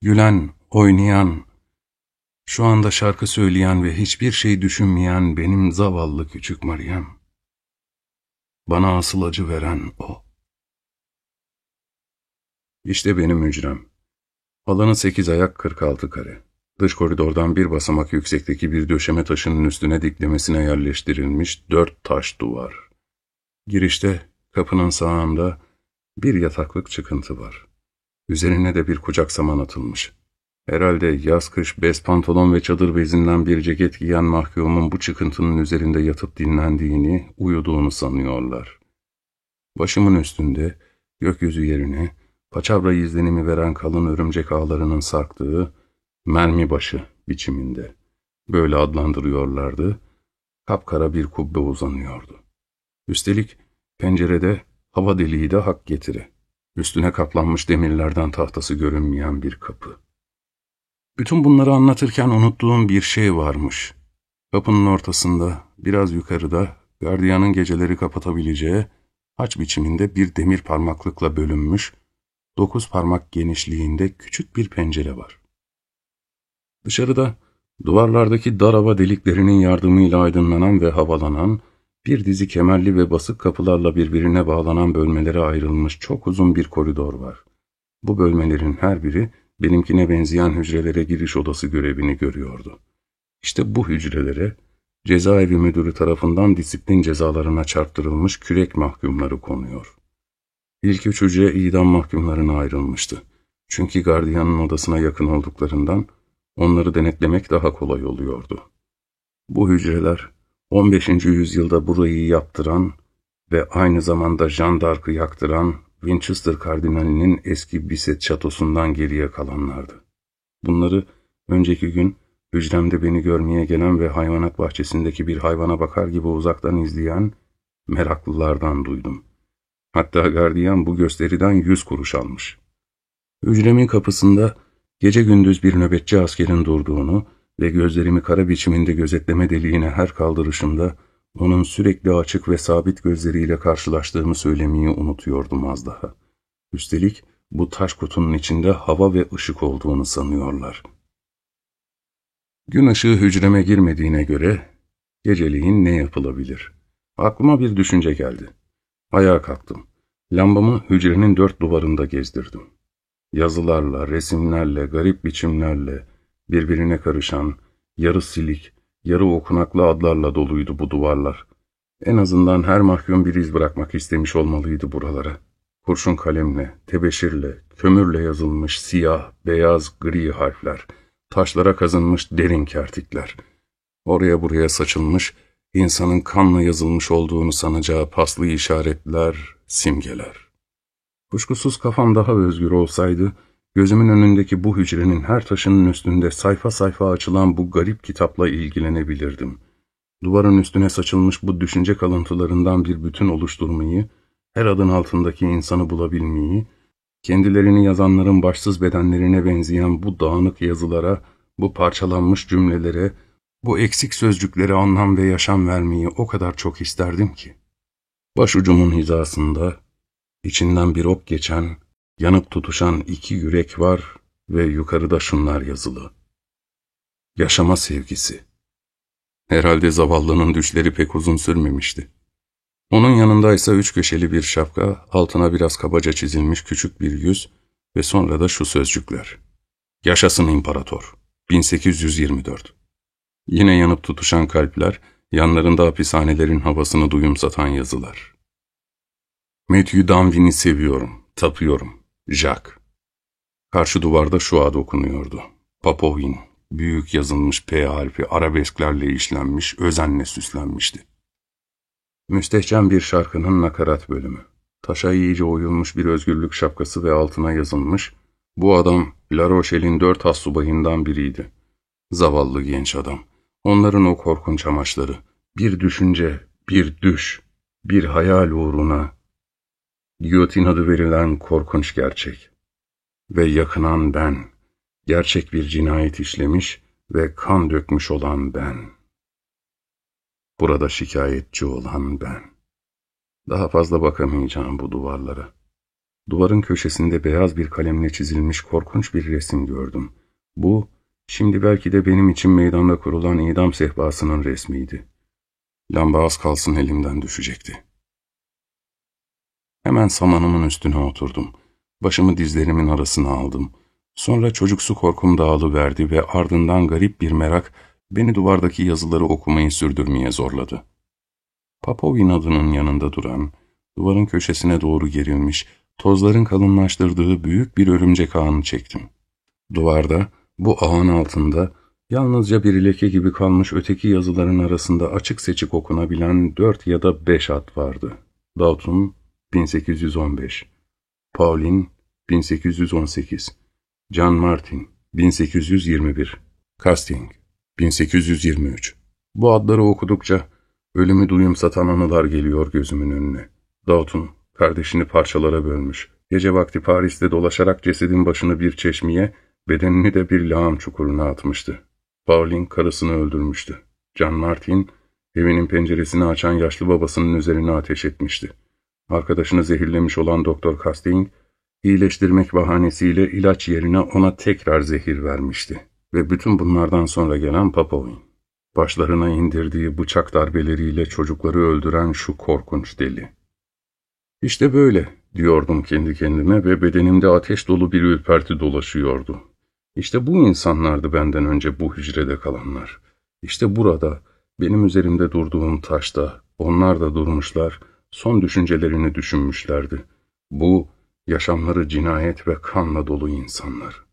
S1: gülen, oynayan, şu anda şarkı söyleyen ve hiçbir şey düşünmeyen benim zavallı küçük Meryem. Bana asıl acı veren o. İşte benim hücrem. Alanı sekiz ayak 46 kare. Dış koridordan bir basamak yüksekteki bir döşeme taşının üstüne diklemesine yerleştirilmiş dört taş duvar. Girişte, kapının sağında bir yataklık çıkıntı var. Üzerine de bir kucak saman atılmış. Herhalde yaz kış bez pantolon ve çadır bezinden bir ceket giyen mahkumun bu çıkıntının üzerinde yatıp dinlendiğini, uyuduğunu sanıyorlar. Başımın üstünde, gökyüzü yerine, paçavra izlenimi veren kalın örümcek ağlarının sarktığı, mermi başı biçiminde, böyle adlandırıyorlardı, kapkara bir kubbe uzanıyordu. Üstelik pencerede hava deliği de hak getiri. Üstüne kaplanmış demirlerden tahtası görünmeyen bir kapı. Bütün bunları anlatırken unuttuğum bir şey varmış. Kapının ortasında, biraz yukarıda, gardiyanın geceleri kapatabileceği, haç biçiminde bir demir parmaklıkla bölünmüş, dokuz parmak genişliğinde küçük bir pencere var. Dışarıda, duvarlardaki dar hava deliklerinin yardımıyla aydınlanan ve havalanan, bir dizi kemerli ve basık kapılarla birbirine bağlanan bölmelere ayrılmış çok uzun bir koridor var. Bu bölmelerin her biri, benimkine benzeyen hücrelere giriş odası görevini görüyordu. İşte bu hücrelere cezaevi müdürü tarafından disiplin cezalarına çarptırılmış kürek mahkumları konuyor. İlk üç hücre idam mahkumlarına ayrılmıştı. Çünkü gardiyanın odasına yakın olduklarından onları denetlemek daha kolay oluyordu. Bu hücreler 15. yüzyılda burayı yaptıran ve aynı zamanda Jean d'Arc'ı yaktıran Winchester kardinalinin eski Biset şatosundan geriye kalanlardı. Bunları önceki gün hücremde beni görmeye gelen ve hayvanat bahçesindeki bir hayvana bakar gibi uzaktan izleyen meraklılardan duydum. Hatta gardiyan bu gösteriden yüz kuruş almış. Hücremin kapısında gece gündüz bir nöbetçi askerin durduğunu ve gözlerimi kara biçiminde gözetleme deliğine her kaldırışımda onun sürekli açık ve sabit gözleriyle karşılaştığımı söylemeyi unutuyordum az daha. Üstelik bu taş kutunun içinde hava ve ışık olduğunu sanıyorlar. Gün ışığı hücreme girmediğine göre geceliğin ne yapılabilir? Aklıma bir düşünce geldi. Ayağa kalktım. Lambamı hücrenin dört duvarında gezdirdim. Yazılarla, resimlerle, garip biçimlerle, birbirine karışan, yarı silik, yarı okunaklı adlarla doluydu bu duvarlar. En azından her mahkum bir iz bırakmak istemiş olmalıydı buralara. Kurşun kalemle, tebeşirle, kömürle yazılmış siyah, beyaz, gri harfler, taşlara kazınmış derin kertikler. Oraya buraya saçılmış, insanın kanla yazılmış olduğunu sanacağı paslı işaretler, simgeler. Kuşkusuz kafam daha özgür olsaydı, Gözümün önündeki bu hücrenin her taşının üstünde sayfa sayfa açılan bu garip kitapla ilgilenebilirdim. Duvarın üstüne saçılmış bu düşünce kalıntılarından bir bütün oluşturmayı, her adın altındaki insanı bulabilmeyi, kendilerini yazanların başsız bedenlerine benzeyen bu dağınık yazılara, bu parçalanmış cümlelere, bu eksik sözcüklere anlam ve yaşam vermeyi o kadar çok isterdim ki. Başucumun hizasında, içinden bir ok geçen, Yanıp tutuşan iki yürek var ve yukarıda şunlar yazılı. Yaşama sevgisi. Herhalde zavallının düşleri pek uzun sürmemişti. Onun yanındaysa üç köşeli bir şapka, altına biraz kabaca çizilmiş küçük bir yüz ve sonra da şu sözcükler. Yaşasın imparator. 1824 Yine yanıp tutuşan kalpler, Yanlarında hapishanelerin havasını duyumsatan yazılar. Matthew Danvin'i seviyorum, tapıyorum. Jack. Karşı duvarda şu ad okunuyordu. Papovin, büyük yazılmış P harfi arabesklerle işlenmiş, özenle süslenmişti. Müstehcen bir şarkının nakarat bölümü. Taşa iyice oyulmuş bir özgürlük şapkası ve altına yazılmış, bu adam La Rochelle'in dört has subayından biriydi. Zavallı genç adam. Onların o korkunç amaçları, bir düşünce, bir düş, bir hayal uğruna, giyotin adı verilen korkunç gerçek. Ve yakınan ben, gerçek bir cinayet işlemiş ve kan dökmüş olan ben. Burada şikayetçi olan ben. Daha fazla bakamayacağım bu duvarlara. Duvarın köşesinde beyaz bir kalemle çizilmiş korkunç bir resim gördüm. Bu, şimdi belki de benim için meydanda kurulan idam sehpasının resmiydi. Lamba az kalsın elimden düşecekti. Hemen samanımın üstüne oturdum. Başımı dizlerimin arasına aldım. Sonra çocuksu korkum dağılıverdi ve ardından garip bir merak beni duvardaki yazıları okumayı sürdürmeye zorladı. Papovin adının yanında duran, duvarın köşesine doğru gerilmiş, tozların kalınlaştırdığı büyük bir örümcek ağını çektim. Duvarda, bu ağın altında, yalnızca bir leke gibi kalmış öteki yazıların arasında açık seçik okunabilen dört ya da beş at vardı. Dalton, 1815 Pauline, 1818 John Martin, 1821 Casting, 1823 Bu adları okudukça ölümü duyum satan anılar geliyor gözümün önüne. Dalton, kardeşini parçalara bölmüş. Gece vakti Paris'te dolaşarak cesedin başını bir çeşmeye, bedenini de bir lağım çukuruna atmıştı. Pauline karısını öldürmüştü. John Martin, evinin penceresini açan yaşlı babasının üzerine ateş etmişti. Arkadaşını zehirlemiş olan Doktor Casting, iyileştirmek bahanesiyle ilaç yerine ona tekrar zehir vermişti. Ve bütün bunlardan sonra gelen Papovin. Başlarına indirdiği bıçak darbeleriyle çocukları öldüren şu korkunç deli. İşte böyle diyordum kendi kendime ve bedenimde ateş dolu bir ürperti dolaşıyordu. İşte bu insanlardı benden önce bu hücrede kalanlar. İşte burada, benim üzerimde durduğum taşta, onlar da durmuşlar, son düşüncelerini düşünmüşlerdi. Bu, yaşamları cinayet ve kanla dolu insanlar.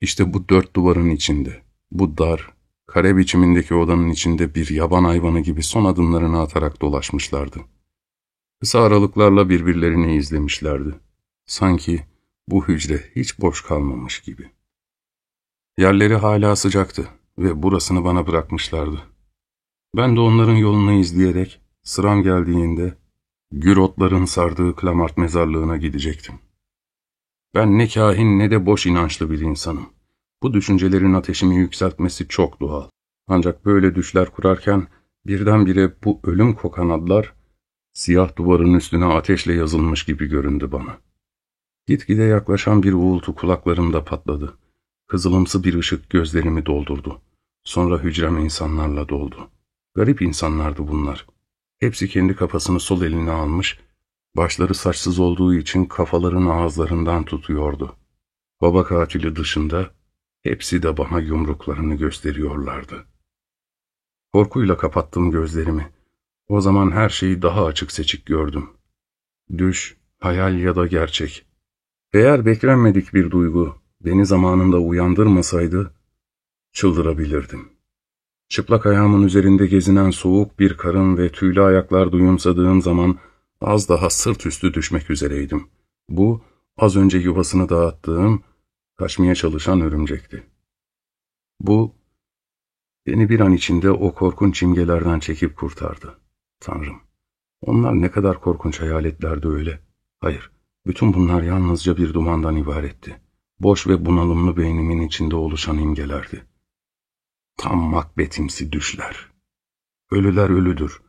S1: İşte bu dört duvarın içinde, bu dar, kare biçimindeki odanın içinde bir yaban hayvanı gibi son adımlarını atarak dolaşmışlardı. Kısa aralıklarla birbirlerini izlemişlerdi. Sanki bu hücre hiç boş kalmamış gibi. Yerleri hala sıcaktı ve burasını bana bırakmışlardı. Ben de onların yolunu izleyerek sıram geldiğinde gür otların sardığı Klamart mezarlığına gidecektim. Ben ne kahin ne de boş inançlı bir insanım. Bu düşüncelerin ateşimi yükseltmesi çok doğal. Ancak böyle düşler kurarken birdenbire bu ölüm kokan adlar siyah duvarın üstüne ateşle yazılmış gibi göründü bana. Gitgide yaklaşan bir uğultu kulaklarımda patladı. Kızılımsı bir ışık gözlerimi doldurdu. Sonra hücrem insanlarla doldu. Garip insanlardı bunlar. Hepsi kendi kafasını sol eline almış, başları saçsız olduğu için kafaların ağızlarından tutuyordu. Baba katili dışında hepsi de bana yumruklarını gösteriyorlardı. Korkuyla kapattım gözlerimi. O zaman her şeyi daha açık seçik gördüm. Düş, hayal ya da gerçek. Eğer beklenmedik bir duygu beni zamanında uyandırmasaydı, çıldırabilirdim. Çıplak ayağımın üzerinde gezinen soğuk bir karın ve tüylü ayaklar duyumsadığım zaman az daha sırt üstü düşmek üzereydim. Bu, az önce yuvasını dağıttığım, kaçmaya çalışan örümcekti. Bu, beni bir an içinde o korkunç imgelerden çekip kurtardı. Tanrım, onlar ne kadar korkunç hayaletlerdi öyle. Hayır, bütün bunlar yalnızca bir dumandan ibaretti. Boş ve bunalımlı beynimin içinde oluşan imgelerdi. Tam makbetimsi düşler. Ölüler ölüdür.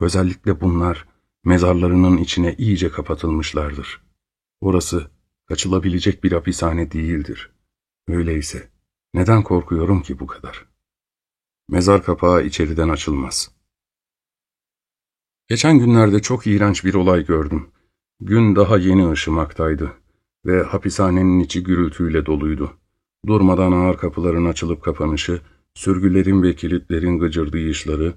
S1: Özellikle bunlar mezarlarının içine iyice kapatılmışlardır. Orası kaçılabilecek bir hapishane değildir. Öyleyse neden korkuyorum ki bu kadar? Mezar kapağı içeriden açılmaz. Geçen günlerde çok iğrenç bir olay gördüm. Gün daha yeni ışımaktaydı ve hapishanenin içi gürültüyle doluydu. Durmadan ağır kapıların açılıp kapanışı, sürgülerin ve kilitlerin gıcırdayışları,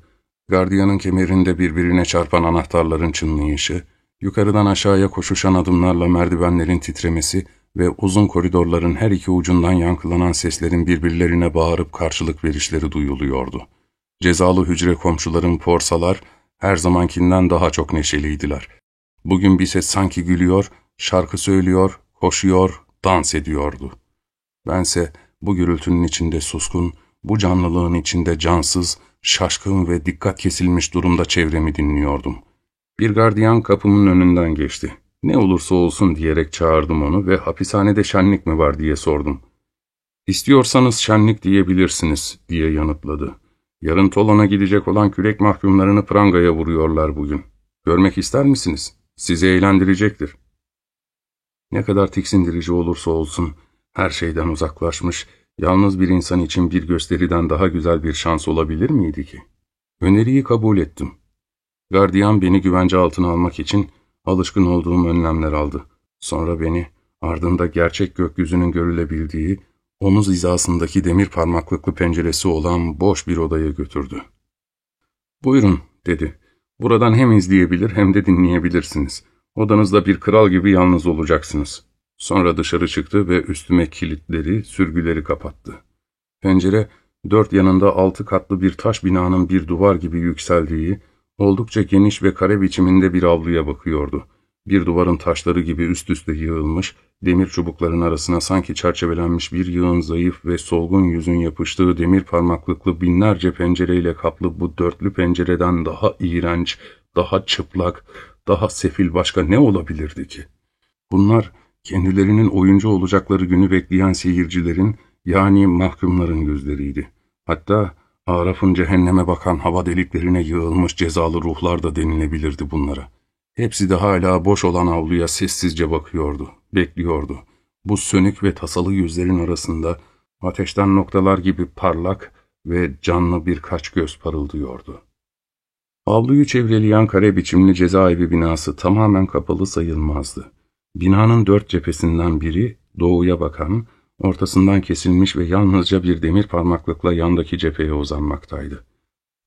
S1: Gardiyanın kemerinde birbirine çarpan anahtarların çınlayışı, yukarıdan aşağıya koşuşan adımlarla merdivenlerin titremesi ve uzun koridorların her iki ucundan yankılanan seslerin birbirlerine bağırıp karşılık verişleri duyuluyordu. Cezalı hücre komşuların porsalar her zamankinden daha çok neşeliydiler. Bugün bir ses sanki gülüyor, şarkı söylüyor, koşuyor, dans ediyordu. Bense bu gürültünün içinde suskun, bu canlılığın içinde cansız, şaşkın ve dikkat kesilmiş durumda çevremi dinliyordum. Bir gardiyan kapımın önünden geçti. Ne olursa olsun diyerek çağırdım onu ve hapishanede şenlik mi var diye sordum. İstiyorsanız şenlik diyebilirsiniz diye yanıtladı. Yarın Tolan'a gidecek olan kürek mahkumlarını prangaya vuruyorlar bugün. Görmek ister misiniz? Sizi eğlendirecektir. Ne kadar tiksindirici olursa olsun her şeyden uzaklaşmış, yalnız bir insan için bir gösteriden daha güzel bir şans olabilir miydi ki? Öneriyi kabul ettim. Gardiyan beni güvence altına almak için alışkın olduğum önlemler aldı. Sonra beni ardında gerçek gökyüzünün görülebildiği, omuz hizasındaki demir parmaklıklı penceresi olan boş bir odaya götürdü. ''Buyurun'' dedi. ''Buradan hem izleyebilir hem de dinleyebilirsiniz. Odanızda bir kral gibi yalnız olacaksınız.'' Sonra dışarı çıktı ve üstüme kilitleri, sürgüleri kapattı. Pencere, dört yanında altı katlı bir taş binanın bir duvar gibi yükseldiği, oldukça geniş ve kare biçiminde bir avluya bakıyordu. Bir duvarın taşları gibi üst üste yığılmış, demir çubukların arasına sanki çerçevelenmiş bir yığın zayıf ve solgun yüzün yapıştığı demir parmaklıklı binlerce pencereyle kaplı bu dörtlü pencereden daha iğrenç, daha çıplak, daha sefil başka ne olabilirdi ki? Bunlar kendilerinin oyuncu olacakları günü bekleyen seyircilerin yani mahkumların gözleriydi. Hatta Araf'ın cehenneme bakan hava deliklerine yığılmış cezalı ruhlar da denilebilirdi bunlara. Hepsi de hala boş olan avluya sessizce bakıyordu, bekliyordu. Bu sönük ve tasalı yüzlerin arasında ateşten noktalar gibi parlak ve canlı birkaç göz parıldıyordu. Avluyu çevreleyen kare biçimli cezaevi binası tamamen kapalı sayılmazdı. Binanın dört cephesinden biri doğuya bakan, ortasından kesilmiş ve yalnızca bir demir parmaklıkla yandaki cepheye uzanmaktaydı.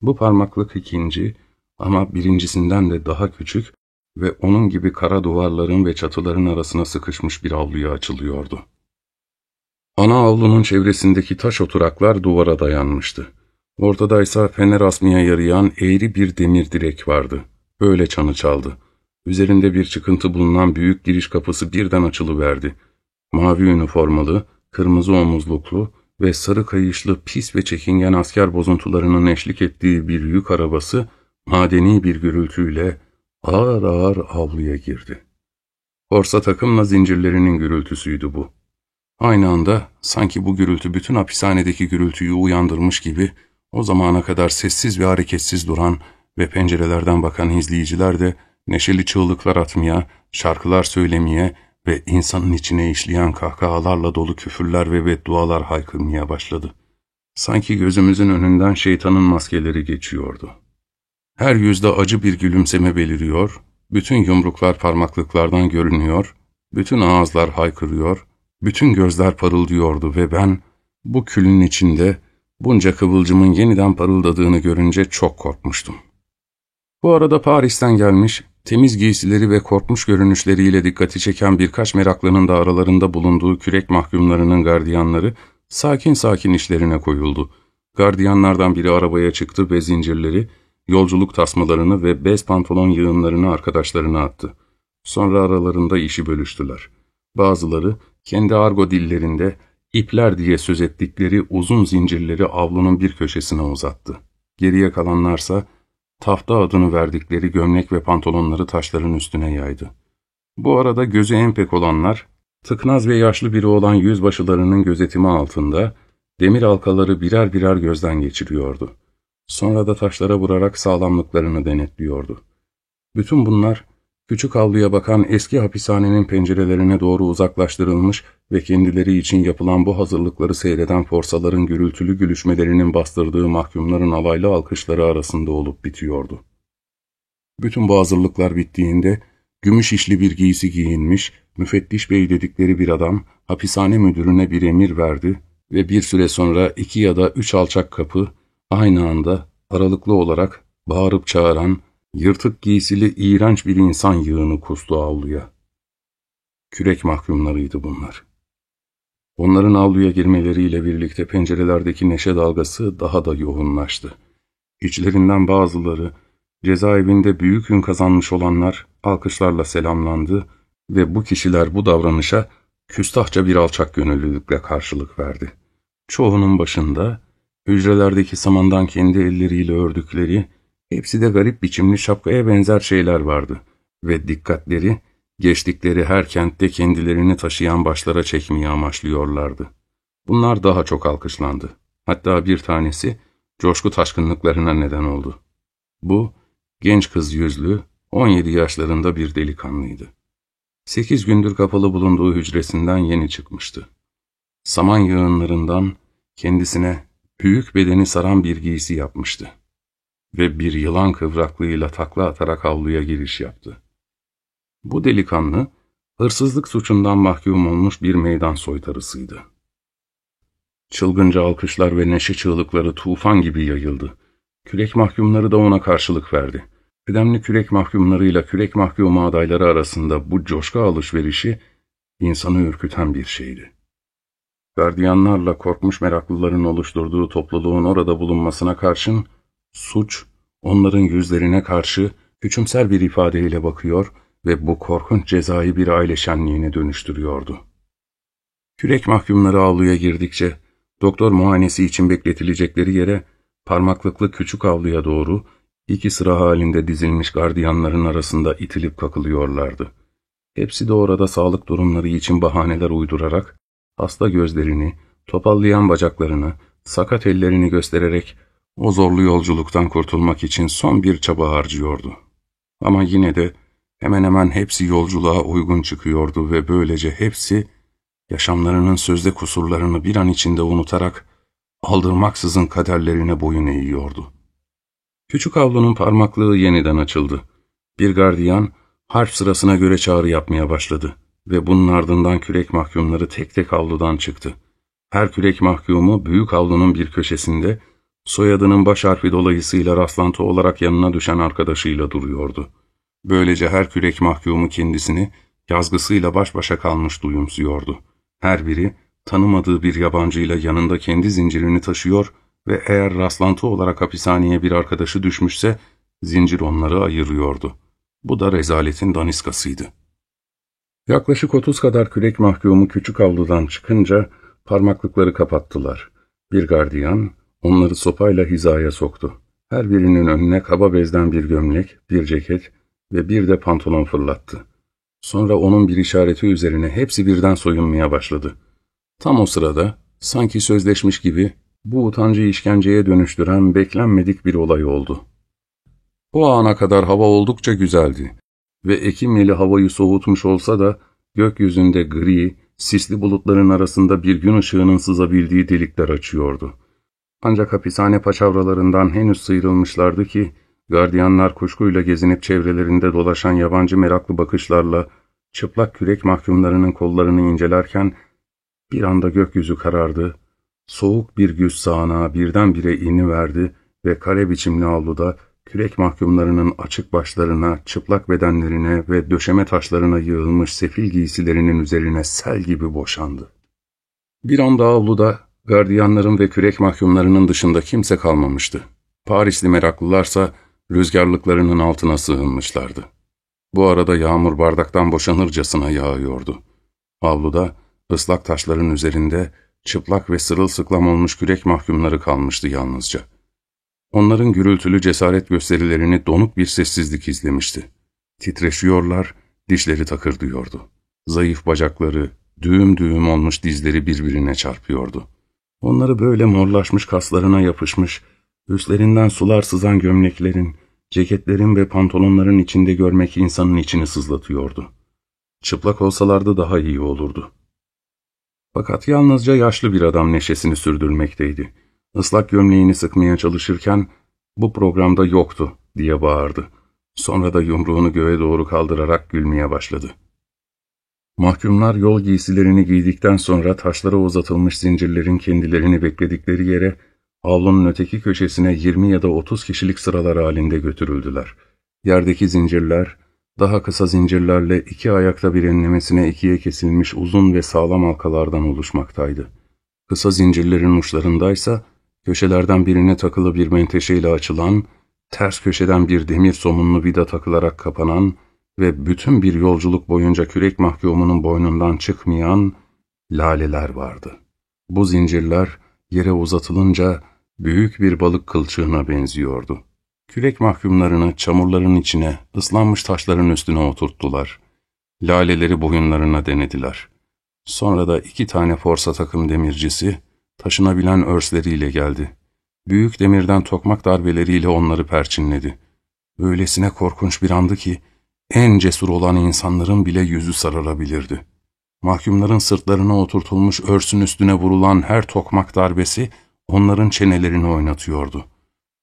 S1: Bu parmaklık ikinci ama birincisinden de daha küçük ve onun gibi kara duvarların ve çatıların arasına sıkışmış bir avluya açılıyordu. Ana avlunun çevresindeki taş oturaklar duvara dayanmıştı. Ortadaysa fener asmaya yarayan eğri bir demir direk vardı. Böyle çanı çaldı. Üzerinde bir çıkıntı bulunan büyük giriş kapısı birden açılıverdi. Mavi üniformalı, kırmızı omuzluklu ve sarı kayışlı pis ve çekingen asker bozuntularının eşlik ettiği bir yük arabası madeni bir gürültüyle ağır ağır avluya girdi. Korsa takımla zincirlerinin gürültüsüydü bu. Aynı anda sanki bu gürültü bütün hapishanedeki gürültüyü uyandırmış gibi o zamana kadar sessiz ve hareketsiz duran ve pencerelerden bakan izleyiciler de neşeli çığlıklar atmaya, şarkılar söylemeye ve insanın içine işleyen kahkahalarla dolu küfürler ve beddualar haykırmaya başladı. Sanki gözümüzün önünden şeytanın maskeleri geçiyordu. Her yüzde acı bir gülümseme beliriyor, bütün yumruklar parmaklıklardan görünüyor, bütün ağızlar haykırıyor, bütün gözler parıldıyordu ve ben bu külün içinde bunca kıvılcımın yeniden parıldadığını görünce çok korkmuştum. Bu arada Paris'ten gelmiş, temiz giysileri ve korkmuş görünüşleriyle dikkati çeken birkaç meraklının da aralarında bulunduğu kürek mahkumlarının gardiyanları sakin sakin işlerine koyuldu. Gardiyanlardan biri arabaya çıktı ve zincirleri, yolculuk tasmalarını ve bez pantolon yığınlarını arkadaşlarına attı. Sonra aralarında işi bölüştüler. Bazıları kendi argo dillerinde ipler diye söz ettikleri uzun zincirleri avlunun bir köşesine uzattı. Geriye kalanlarsa Tafta adını verdikleri gömlek ve pantolonları taşların üstüne yaydı. Bu arada gözü en pek olanlar, tıknaz ve yaşlı biri olan yüzbaşılarının gözetimi altında, demir halkaları birer birer gözden geçiriyordu. Sonra da taşlara vurarak sağlamlıklarını denetliyordu. Bütün bunlar, küçük avluya bakan eski hapishanenin pencerelerine doğru uzaklaştırılmış ve kendileri için yapılan bu hazırlıkları seyreden forsaların gürültülü gülüşmelerinin bastırdığı mahkumların alaylı alkışları arasında olup bitiyordu. Bütün bu hazırlıklar bittiğinde, gümüş işli bir giysi giyinmiş, müfettiş bey dedikleri bir adam, hapishane müdürüne bir emir verdi ve bir süre sonra iki ya da üç alçak kapı, aynı anda, aralıklı olarak bağırıp çağıran, yırtık giysili iğrenç bir insan yığını kustu avluya. Kürek mahkumlarıydı bunlar. Onların avluya girmeleriyle birlikte pencerelerdeki neşe dalgası daha da yoğunlaştı. İçlerinden bazıları, cezaevinde büyük ün kazanmış olanlar alkışlarla selamlandı ve bu kişiler bu davranışa küstahça bir alçak gönüllülükle karşılık verdi. Çoğunun başında, hücrelerdeki samandan kendi elleriyle ördükleri, hepsi de garip biçimli şapkaya benzer şeyler vardı ve dikkatleri, geçtikleri her kentte kendilerini taşıyan başlara çekmeyi amaçlıyorlardı. Bunlar daha çok alkışlandı. Hatta bir tanesi, coşku taşkınlıklarına neden oldu. Bu, genç kız yüzlü, 17 yaşlarında bir delikanlıydı. Sekiz gündür kapalı bulunduğu hücresinden yeni çıkmıştı. Saman yığınlarından kendisine büyük bedeni saran bir giysi yapmıştı. Ve bir yılan kıvraklığıyla takla atarak avluya giriş yaptı. Bu delikanlı, hırsızlık suçundan mahkum olmuş bir meydan soytarısıydı. Çılgınca alkışlar ve neşe çığlıkları tufan gibi yayıldı. Kürek mahkumları da ona karşılık verdi. Kıdemli kürek mahkumlarıyla kürek mahkumu adayları arasında bu coşku alışverişi insanı ürküten bir şeydi. Gardiyanlarla korkmuş meraklıların oluşturduğu topluluğun orada bulunmasına karşın, suç onların yüzlerine karşı küçümser bir ifadeyle bakıyor ve bu korkunç cezayı bir aile şenliğine dönüştürüyordu. Kürek mahkumları avluya girdikçe, doktor muayenesi için bekletilecekleri yere, parmaklıklı küçük avluya doğru, iki sıra halinde dizilmiş gardiyanların arasında itilip kakılıyorlardı. Hepsi de orada sağlık durumları için bahaneler uydurarak, hasta gözlerini, topallayan bacaklarını, sakat ellerini göstererek o zorlu yolculuktan kurtulmak için son bir çaba harcıyordu. Ama yine de hemen hemen hepsi yolculuğa uygun çıkıyordu ve böylece hepsi yaşamlarının sözde kusurlarını bir an içinde unutarak aldırmaksızın kaderlerine boyun eğiyordu. Küçük avlunun parmaklığı yeniden açıldı. Bir gardiyan harp sırasına göre çağrı yapmaya başladı ve bunun ardından kürek mahkumları tek tek avludan çıktı. Her kürek mahkumu büyük avlunun bir köşesinde soyadının baş harfi dolayısıyla rastlantı olarak yanına düşen arkadaşıyla duruyordu. Böylece her kürek mahkumu kendisini yazgısıyla baş başa kalmış duyumsuyordu. Her biri tanımadığı bir yabancıyla yanında kendi zincirini taşıyor ve eğer rastlantı olarak hapishaneye bir arkadaşı düşmüşse zincir onları ayırıyordu. Bu da rezaletin daniskasıydı. Yaklaşık otuz kadar kürek mahkumu küçük avludan çıkınca parmaklıkları kapattılar. Bir gardiyan onları sopayla hizaya soktu. Her birinin önüne kaba bezden bir gömlek, bir ceket ve bir de pantolon fırlattı. Sonra onun bir işareti üzerine hepsi birden soyunmaya başladı. Tam o sırada sanki sözleşmiş gibi bu utancı işkenceye dönüştüren beklenmedik bir olay oldu. O ana kadar hava oldukça güzeldi ve Ekim yeli havayı soğutmuş olsa da gökyüzünde gri, sisli bulutların arasında bir gün ışığının sızabildiği delikler açıyordu. Ancak hapishane paçavralarından henüz sıyrılmışlardı ki, gardiyanlar kuşkuyla gezinip çevrelerinde dolaşan yabancı meraklı bakışlarla çıplak kürek mahkumlarının kollarını incelerken bir anda gökyüzü karardı Soğuk bir güz sağanağı birdenbire iniverdi ve kare biçimli avluda kürek mahkumlarının açık başlarına, çıplak bedenlerine ve döşeme taşlarına yığılmış sefil giysilerinin üzerine sel gibi boşandı. Bir anda avluda gardiyanların ve kürek mahkumlarının dışında kimse kalmamıştı. Parisli meraklılarsa rüzgarlıklarının altına sığınmışlardı. Bu arada yağmur bardaktan boşanırcasına yağıyordu. Avluda ıslak taşların üzerinde çıplak ve sırılsıklam olmuş kürek mahkumları kalmıştı yalnızca. Onların gürültülü cesaret gösterilerini donuk bir sessizlik izlemişti. Titreşiyorlar, dişleri takırdıyordu. Zayıf bacakları, düğüm düğüm olmuş dizleri birbirine çarpıyordu. Onları böyle morlaşmış kaslarına yapışmış, üstlerinden sular sızan gömleklerin, ceketlerin ve pantolonların içinde görmek insanın içini sızlatıyordu. Çıplak olsalardı daha iyi olurdu. Fakat yalnızca yaşlı bir adam neşesini sürdürmekteydi. Islak gömleğini sıkmaya çalışırken bu programda yoktu diye bağırdı. Sonra da yumruğunu göğe doğru kaldırarak gülmeye başladı. Mahkumlar yol giysilerini giydikten sonra taşlara uzatılmış zincirlerin kendilerini bekledikleri yere Avlunun öteki köşesine 20 ya da 30 kişilik sıralar halinde götürüldüler. Yerdeki zincirler, daha kısa zincirlerle iki ayakta bir enlemesine ikiye kesilmiş uzun ve sağlam halkalardan oluşmaktaydı. Kısa zincirlerin uçlarındaysa, köşelerden birine takılı bir menteşeyle açılan, ters köşeden bir demir somunlu vida takılarak kapanan ve bütün bir yolculuk boyunca kürek mahkumunun boynundan çıkmayan laleler vardı. Bu zincirler yere uzatılınca büyük bir balık kılçığına benziyordu. Kürek mahkumlarını çamurların içine, ıslanmış taşların üstüne oturttular. Laleleri boyunlarına denediler. Sonra da iki tane forsa takım demircisi, taşınabilen örsleriyle geldi. Büyük demirden tokmak darbeleriyle onları perçinledi. Öylesine korkunç bir andı ki, en cesur olan insanların bile yüzü sararabilirdi. Mahkumların sırtlarına oturtulmuş örsün üstüne vurulan her tokmak darbesi, onların çenelerini oynatıyordu.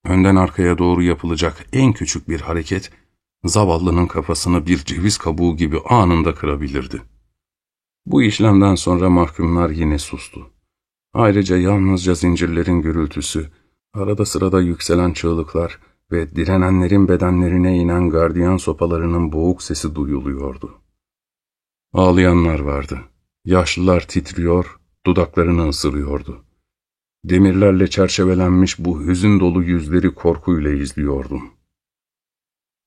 S1: Önden arkaya doğru yapılacak en küçük bir hareket, zavallının kafasını bir ceviz kabuğu gibi anında kırabilirdi. Bu işlemden sonra mahkumlar yine sustu. Ayrıca yalnızca zincirlerin gürültüsü, arada sırada yükselen çığlıklar ve direnenlerin bedenlerine inen gardiyan sopalarının boğuk sesi duyuluyordu. Ağlayanlar vardı. Yaşlılar titriyor, dudaklarını ısırıyordu. Demirlerle çerçevelenmiş bu hüzün dolu yüzleri korkuyla izliyordum.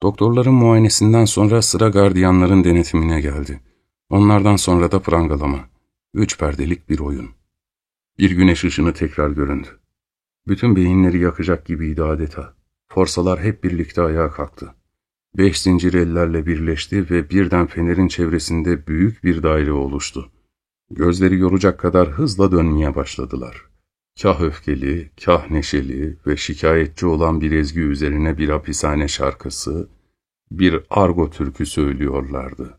S1: Doktorların muayenesinden sonra sıra gardiyanların denetimine geldi. Onlardan sonra da prangalama. Üç perdelik bir oyun. Bir güneş ışını tekrar göründü. Bütün beyinleri yakacak gibiydi adeta. Forsalar hep birlikte ayağa kalktı. Beş zincir ellerle birleşti ve birden fenerin çevresinde büyük bir daire oluştu. Gözleri yoracak kadar hızla dönmeye başladılar. Kah öfkeli, kah neşeli ve şikayetçi olan bir ezgi üzerine bir hapishane şarkısı, bir argo türkü söylüyorlardı.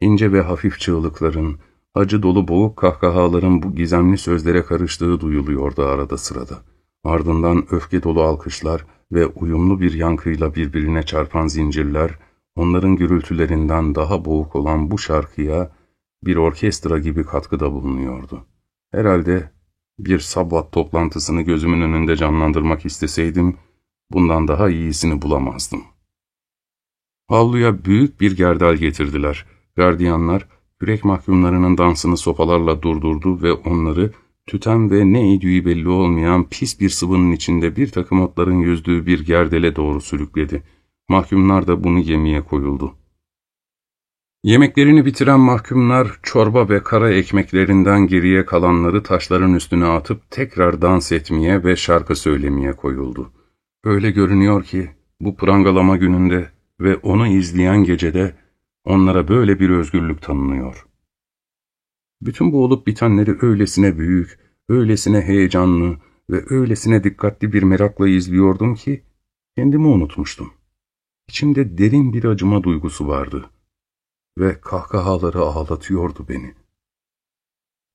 S1: İnce ve hafif çığlıkların, acı dolu boğuk kahkahaların bu gizemli sözlere karıştığı duyuluyordu arada sırada. Ardından öfke dolu alkışlar ve uyumlu bir yankıyla birbirine çarpan zincirler, onların gürültülerinden daha boğuk olan bu şarkıya bir orkestra gibi katkıda bulunuyordu. Herhalde bir sabbat toplantısını gözümün önünde canlandırmak isteseydim, bundan daha iyisini bulamazdım. Havluya büyük bir gerdal getirdiler. Gardiyanlar, yürek mahkumlarının dansını sopalarla durdurdu ve onları tüten ve ne idüğü belli olmayan pis bir sıvının içinde bir takım otların yüzdüğü bir gerdele doğru sürükledi. Mahkumlar da bunu yemeye koyuldu. Yemeklerini bitiren mahkumlar çorba ve kara ekmeklerinden geriye kalanları taşların üstüne atıp tekrar dans etmeye ve şarkı söylemeye koyuldu. Öyle görünüyor ki bu prangalama gününde ve onu izleyen gecede onlara böyle bir özgürlük tanınıyor. Bütün bu olup bitenleri öylesine büyük, öylesine heyecanlı ve öylesine dikkatli bir merakla izliyordum ki kendimi unutmuştum. İçimde derin bir acıma duygusu vardı ve kahkahaları ağlatıyordu beni.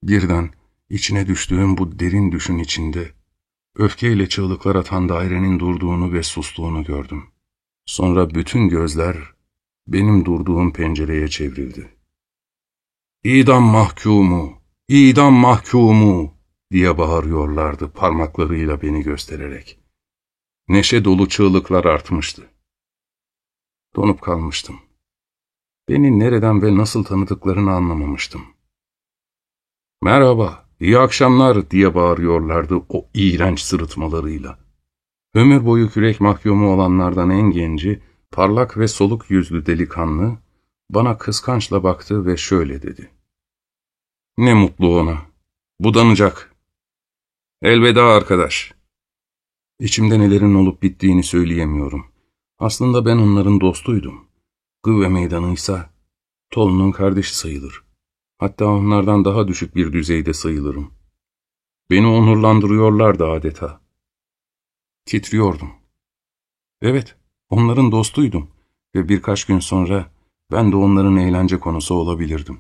S1: Birden içine düştüğüm bu derin düşün içinde öfkeyle çığlıklar atan dairenin durduğunu ve sustuğunu gördüm. Sonra bütün gözler benim durduğum pencereye çevrildi. İdam mahkumu, idam mahkumu diye bağırıyorlardı parmaklarıyla beni göstererek. Neşe dolu çığlıklar artmıştı. Donup kalmıştım. Beni nereden ve nasıl tanıdıklarını anlamamıştım. Merhaba, iyi akşamlar diye bağırıyorlardı o iğrenç sırıtmalarıyla. Ömür boyu kürek mahkumu olanlardan en genci, parlak ve soluk yüzlü delikanlı, bana kıskançla baktı ve şöyle dedi. Ne mutlu ona. Budanacak. Elveda arkadaş. İçimde nelerin olup bittiğini söyleyemiyorum. Aslında ben onların dostuydum. Gıve meydanıysa Tolun'un kardeşi sayılır. Hatta onlardan daha düşük bir düzeyde sayılırım. Beni onurlandırıyorlardı adeta. Titriyordum. Evet, onların dostuydum ve birkaç gün sonra ben de onların eğlence konusu olabilirdim.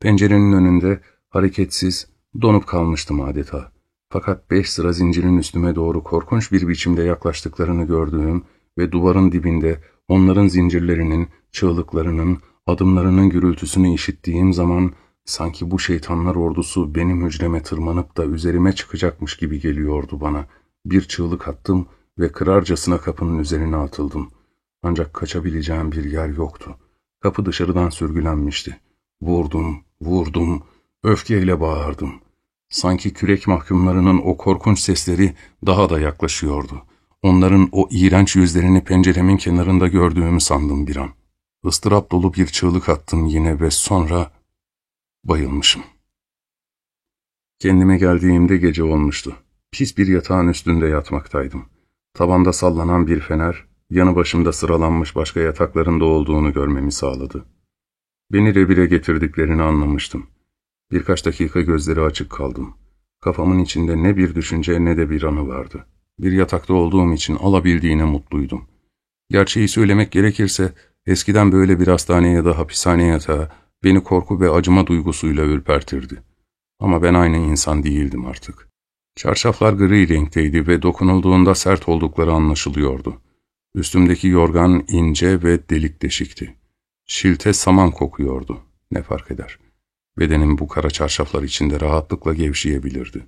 S1: Pencerenin önünde hareketsiz, donup kalmıştım adeta. Fakat beş sıra zincirin üstüme doğru korkunç bir biçimde yaklaştıklarını gördüğüm ve duvarın dibinde onların zincirlerinin, çığlıklarının, adımlarının gürültüsünü işittiğim zaman Sanki bu şeytanlar ordusu benim hücreme tırmanıp da üzerime çıkacakmış gibi geliyordu bana. Bir çığlık attım ve kırarcasına kapının üzerine atıldım. Ancak kaçabileceğim bir yer yoktu. Kapı dışarıdan sürgülenmişti. Vurdum, vurdum, öfkeyle bağırdım. Sanki kürek mahkumlarının o korkunç sesleri daha da yaklaşıyordu. Onların o iğrenç yüzlerini penceremin kenarında gördüğümü sandım bir an. Istırap dolu bir çığlık attım yine ve sonra bayılmışım. Kendime geldiğimde gece olmuştu. Pis bir yatağın üstünde yatmaktaydım. Tabanda sallanan bir fener, yanı başımda sıralanmış başka yatakların da olduğunu görmemi sağladı. Beni revire getirdiklerini anlamıştım. Birkaç dakika gözleri açık kaldım. Kafamın içinde ne bir düşünce ne de bir anı vardı. Bir yatakta olduğum için alabildiğine mutluydum. Gerçeği söylemek gerekirse eskiden böyle bir hastane ya da hapishane yatağı beni korku ve acıma duygusuyla ürpertirdi. Ama ben aynı insan değildim artık. Çarşaflar gri renkteydi ve dokunulduğunda sert oldukları anlaşılıyordu. Üstümdeki yorgan ince ve delik deşikti. Şilte saman kokuyordu. Ne fark eder? Bedenim bu kara çarşaflar içinde rahatlıkla gevşeyebilirdi.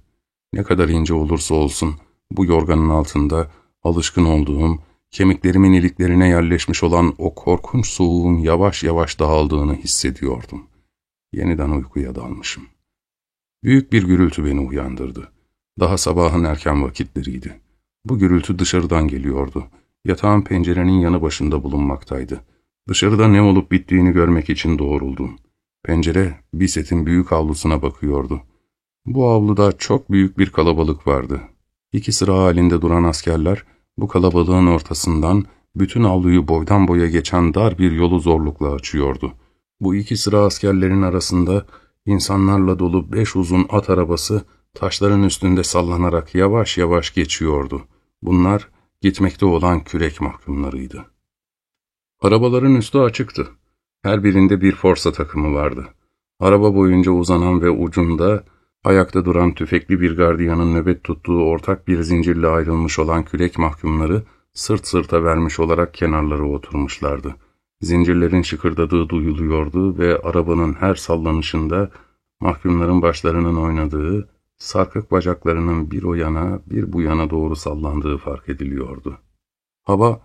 S1: Ne kadar ince olursa olsun bu yorganın altında alışkın olduğum, kemiklerimin iliklerine yerleşmiş olan o korkunç soğuğun yavaş yavaş dağıldığını hissediyordum. Yeniden uykuya dalmışım. Büyük bir gürültü beni uyandırdı. Daha sabahın erken vakitleriydi. Bu gürültü dışarıdan geliyordu. Yatağın pencerenin yanı başında bulunmaktaydı. Dışarıda ne olup bittiğini görmek için doğruldum. Pencere, Biset'in büyük avlusuna bakıyordu. Bu avluda çok büyük bir kalabalık vardı. İki sıra halinde duran askerler, bu kalabalığın ortasından bütün avluyu boydan boya geçen dar bir yolu zorlukla açıyordu. Bu iki sıra askerlerin arasında insanlarla dolu beş uzun at arabası taşların üstünde sallanarak yavaş yavaş geçiyordu. Bunlar gitmekte olan kürek mahkumlarıydı. Arabaların üstü açıktı. Her birinde bir forsa takımı vardı. Araba boyunca uzanan ve ucunda ayakta duran tüfekli bir gardiyanın nöbet tuttuğu ortak bir zincirle ayrılmış olan kürek mahkumları sırt sırta vermiş olarak kenarlara oturmuşlardı. Zincirlerin şıkırdadığı duyuluyordu ve arabanın her sallanışında mahkumların başlarının oynadığı, sarkık bacaklarının bir o yana bir bu yana doğru sallandığı fark ediliyordu. Hava,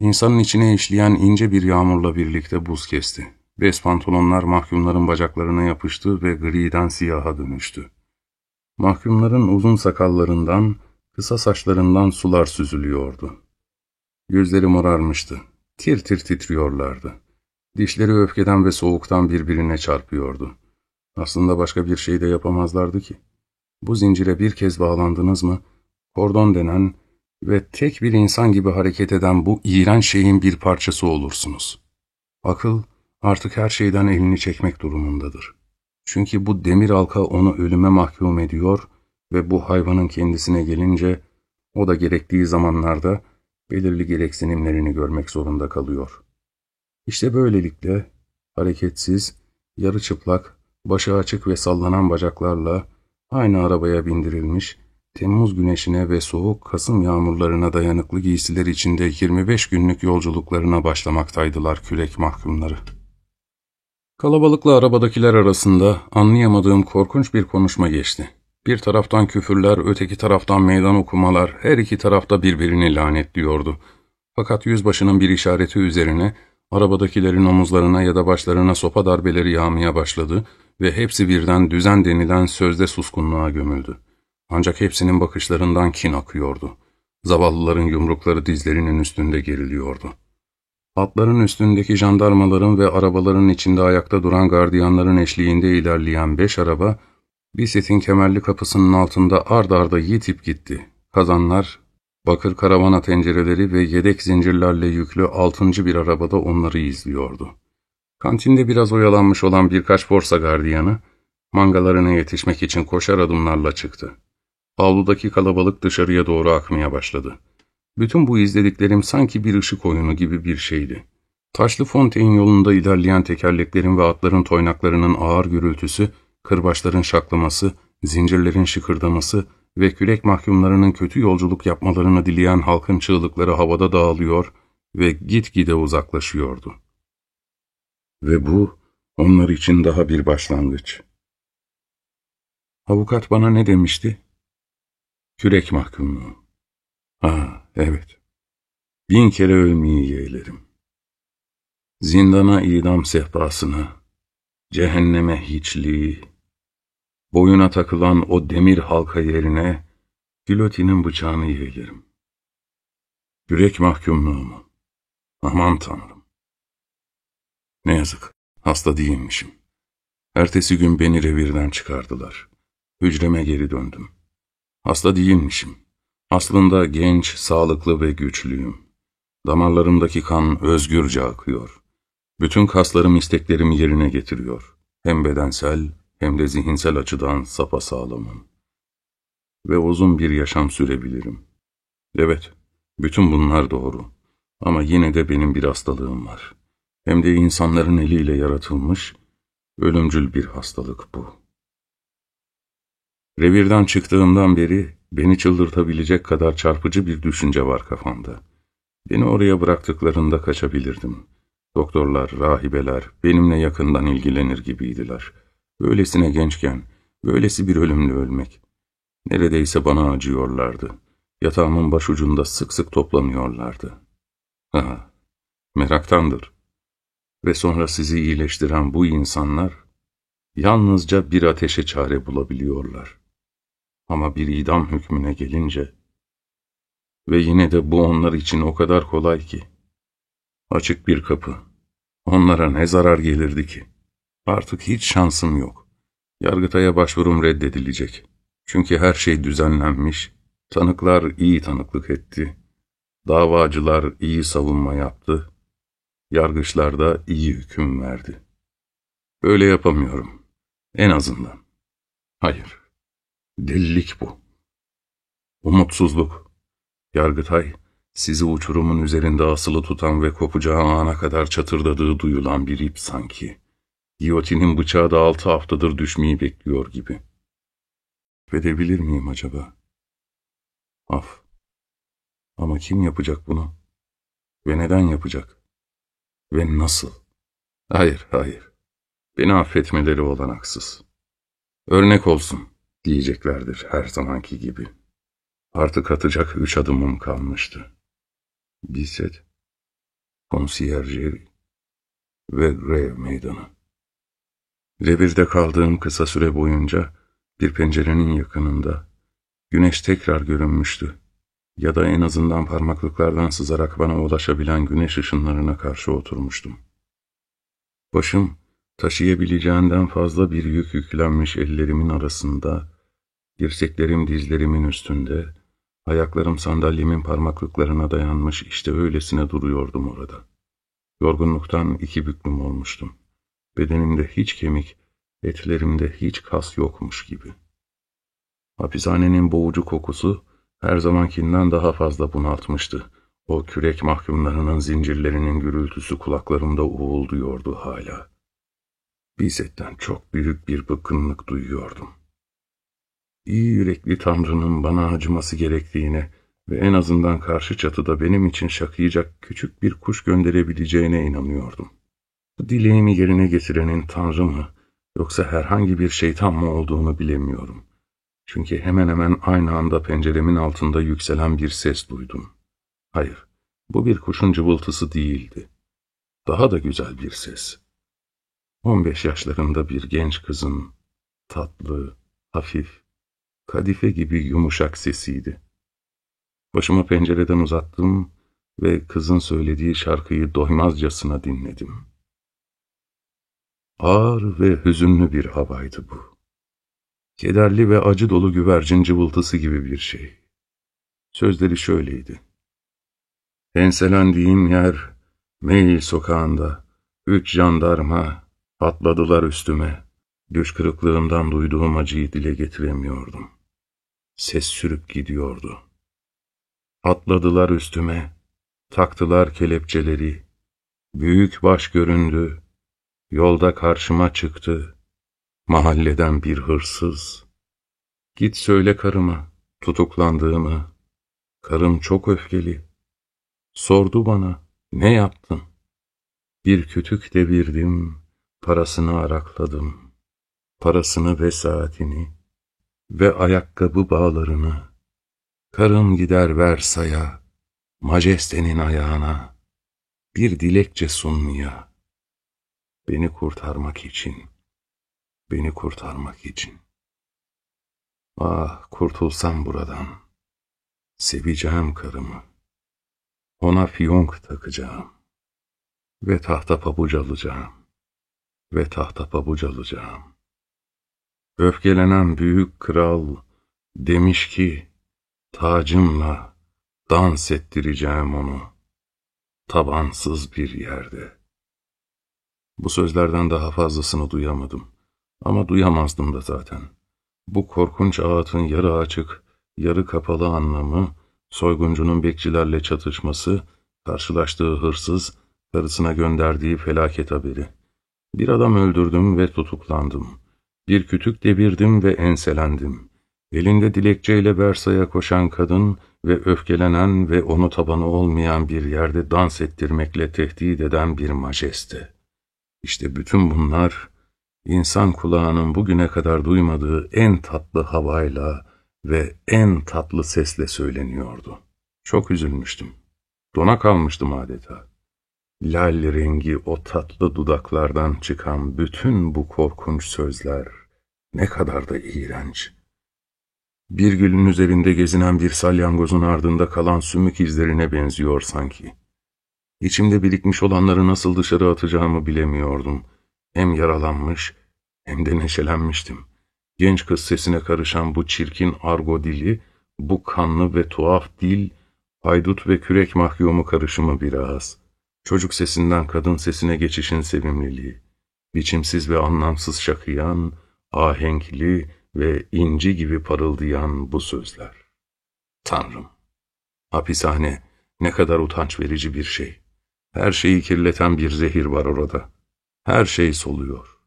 S1: insanın içine işleyen ince bir yağmurla birlikte buz kesti. Bez pantolonlar mahkumların bacaklarına yapıştı ve griden siyaha dönüştü. Mahkumların uzun sakallarından, kısa saçlarından sular süzülüyordu. Yüzleri morarmıştı. Tir tir titriyorlardı. Dişleri öfkeden ve soğuktan birbirine çarpıyordu. Aslında başka bir şey de yapamazlardı ki. Bu zincire bir kez bağlandınız mı, kordon denen ve tek bir insan gibi hareket eden bu iğrenç şeyin bir parçası olursunuz. Akıl artık her şeyden elini çekmek durumundadır. Çünkü bu demir halka onu ölüme mahkum ediyor ve bu hayvanın kendisine gelince o da gerektiği zamanlarda belirli gereksinimlerini görmek zorunda kalıyor. İşte böylelikle hareketsiz, yarı çıplak, başı açık ve sallanan bacaklarla aynı arabaya bindirilmiş, Temmuz güneşine ve soğuk Kasım yağmurlarına dayanıklı giysiler içinde 25 günlük yolculuklarına başlamaktaydılar kürek mahkumları. Kalabalıkla arabadakiler arasında anlayamadığım korkunç bir konuşma geçti. Bir taraftan küfürler, öteki taraftan meydan okumalar, her iki tarafta birbirini lanetliyordu. Fakat yüzbaşının bir işareti üzerine arabadakilerin omuzlarına ya da başlarına sopa darbeleri yağmaya başladı ve hepsi birden düzen denilen sözde suskunluğa gömüldü. Ancak hepsinin bakışlarından kin akıyordu. Zavallıların yumrukları dizlerinin üstünde geriliyordu. Atların üstündeki jandarmaların ve arabaların içinde ayakta duran gardiyanların eşliğinde ilerleyen beş araba, Biset'in kemerli kapısının altında ard arda yitip gitti. Kazanlar, bakır karavana tencereleri ve yedek zincirlerle yüklü altıncı bir arabada onları izliyordu. Kantinde biraz oyalanmış olan birkaç borsa gardiyanı, mangalarına yetişmek için koşar adımlarla çıktı. Avludaki kalabalık dışarıya doğru akmaya başladı. Bütün bu izlediklerim sanki bir ışık oyunu gibi bir şeydi. Taşlı fonteyn yolunda ilerleyen tekerleklerin ve atların toynaklarının ağır gürültüsü, kırbaçların şaklaması, zincirlerin şıkırdaması ve kürek mahkumlarının kötü yolculuk yapmalarını dileyen halkın çığlıkları havada dağılıyor ve gitgide uzaklaşıyordu. Ve bu, Onlar için daha bir başlangıç. Avukat bana ne demişti? Kürek mahkumluğu. Ha, evet. Bin kere ölmeyi yeğlerim. Zindana idam sehpasını, cehenneme hiçliği, boyuna takılan o demir halka yerine gilotinin bıçağını yeğlerim. Yürek mahkumluğumu. Aman Tanrım. Ne yazık, hasta değilmişim. Ertesi gün beni revirden çıkardılar. Hücreme geri döndüm. Hasta değilmişim. Aslında genç, sağlıklı ve güçlüyüm. Damarlarımdaki kan özgürce akıyor. Bütün kaslarım isteklerimi yerine getiriyor. Hem bedensel hem de zihinsel açıdan sapasağlamım. Ve uzun bir yaşam sürebilirim. Evet, bütün bunlar doğru. Ama yine de benim bir hastalığım var. Hem de insanların eliyle yaratılmış, ölümcül bir hastalık bu. Revirden çıktığımdan beri beni çıldırtabilecek kadar çarpıcı bir düşünce var kafamda. Beni oraya bıraktıklarında kaçabilirdim. Doktorlar, rahibeler benimle yakından ilgilenir gibiydiler. Böylesine gençken, böylesi bir ölümle ölmek. Neredeyse bana acıyorlardı. Yatağımın başucunda sık sık toplanıyorlardı. Ha, meraktandır. Ve sonra sizi iyileştiren bu insanlar, yalnızca bir ateşe çare bulabiliyorlar. Ama bir idam hükmüne gelince, ve yine de bu onlar için o kadar kolay ki, açık bir kapı, onlara ne zarar gelirdi ki? Artık hiç şansım yok. Yargıtay'a başvurum reddedilecek. Çünkü her şey düzenlenmiş, tanıklar iyi tanıklık etti, davacılar iyi savunma yaptı, yargıçlar da iyi hüküm verdi. Böyle yapamıyorum, en azından. Hayır, delilik bu. Umutsuzluk. Yargıtay, sizi uçurumun üzerinde asılı tutan ve kopacağı ana kadar çatırdadığı duyulan bir ip sanki. Giyotinin bıçağı da altı haftadır düşmeyi bekliyor gibi. Verebilir miyim acaba? Af. Ama kim yapacak bunu? Ve neden yapacak? Ve nasıl? Hayır, hayır. Beni affetmeleri olanaksız. Örnek olsun diyeceklerdir her zamanki gibi. Artık atacak üç adımım kalmıştı. Biset, Konsiyerjeri ve Grev meydanı. Revirde kaldığım kısa süre boyunca bir pencerenin yakınında güneş tekrar görünmüştü ya da en azından parmaklıklardan sızarak bana ulaşabilen güneş ışınlarına karşı oturmuştum. Başım taşıyabileceğinden fazla bir yük yüklenmiş ellerimin arasında, dirseklerim dizlerimin üstünde, ayaklarım sandalyemin parmaklıklarına dayanmış işte öylesine duruyordum orada. Yorgunluktan iki büklüm olmuştum. Bedenimde hiç kemik, etlerimde hiç kas yokmuş gibi. Hapishanenin boğucu kokusu her zamankinden daha fazla bunaltmıştı. O kürek mahkumlarının zincirlerinin gürültüsü kulaklarımda uğulduyordu hala. Bizetten çok büyük bir bıkkınlık duyuyordum. İyi yürekli Tanrı'nın bana acıması gerektiğine ve en azından karşı çatıda benim için şakıyacak küçük bir kuş gönderebileceğine inanıyordum. Dileğimi yerine getirenin Tanrı mı yoksa herhangi bir şeytan mı olduğunu bilemiyorum. Çünkü hemen hemen aynı anda penceremin altında yükselen bir ses duydum. Hayır, bu bir kuşun cıvıltısı değildi. Daha da güzel bir ses. On beş yaşlarında bir genç kızın tatlı, hafif, kadife gibi yumuşak sesiydi. Başımı pencereden uzattım ve kızın söylediği şarkıyı doymazcasına dinledim. Ağır ve hüzünlü bir havaydı bu. Kederli ve acı dolu güvercin cıvıltısı gibi bir şey. Sözleri şöyleydi. Enselendiğim yer, Meyil sokağında, üç jandarma atladılar üstüme. Düş kırıklığından duyduğum acıyı dile getiremiyordum. Ses sürüp gidiyordu. Atladılar üstüme, taktılar kelepçeleri. Büyük baş göründü, yolda karşıma çıktı. Mahalleden bir hırsız. Git söyle karıma tutuklandığımı. Karım çok öfkeli. Sordu bana ne yaptın? Bir kütük devirdim, Parasını arakladım. Parasını ve saatini ve ayakkabı bağlarını. Karım gider Versay'a, majestenin ayağına, bir dilekçe sunmaya. Beni kurtarmak için, beni kurtarmak için. Ah kurtulsam buradan, seveceğim karımı. Ona fiyonk takacağım ve tahta pabuç alacağım ve tahta pabuç alacağım. Öfkelenen büyük kral demiş ki, tacımla dans ettireceğim onu, tabansız bir yerde. Bu sözlerden daha fazlasını duyamadım ama duyamazdım da zaten. Bu korkunç ağıtın yarı açık, yarı kapalı anlamı, soyguncunun bekçilerle çatışması, karşılaştığı hırsız, karısına gönderdiği felaket haberi. Bir adam öldürdüm ve tutuklandım. Bir kütük devirdim ve enselendim. Elinde dilekçeyle Versa'ya koşan kadın ve öfkelenen ve onu tabanı olmayan bir yerde dans ettirmekle tehdit eden bir majeste. İşte bütün bunlar, insan kulağının bugüne kadar duymadığı en tatlı havayla ve en tatlı sesle söyleniyordu. Çok üzülmüştüm. Dona kalmıştım adeta. Lal rengi o tatlı dudaklardan çıkan bütün bu korkunç sözler ne kadar da iğrenç. Bir gülün üzerinde gezinen bir salyangozun ardında kalan sümük izlerine benziyor sanki. İçimde birikmiş olanları nasıl dışarı atacağımı bilemiyordum. Hem yaralanmış hem de neşelenmiştim. Genç kız sesine karışan bu çirkin argo dili, bu kanlı ve tuhaf dil, haydut ve kürek mahkumu karışımı biraz. Çocuk sesinden kadın sesine geçişin sevimliliği. Biçimsiz ve anlamsız şakıyan, ahenkli ve inci gibi parıldayan bu sözler. Tanrım! Hapishane ne kadar utanç verici bir şey. Her şeyi kirleten bir zehir var orada. Her şey soluyor.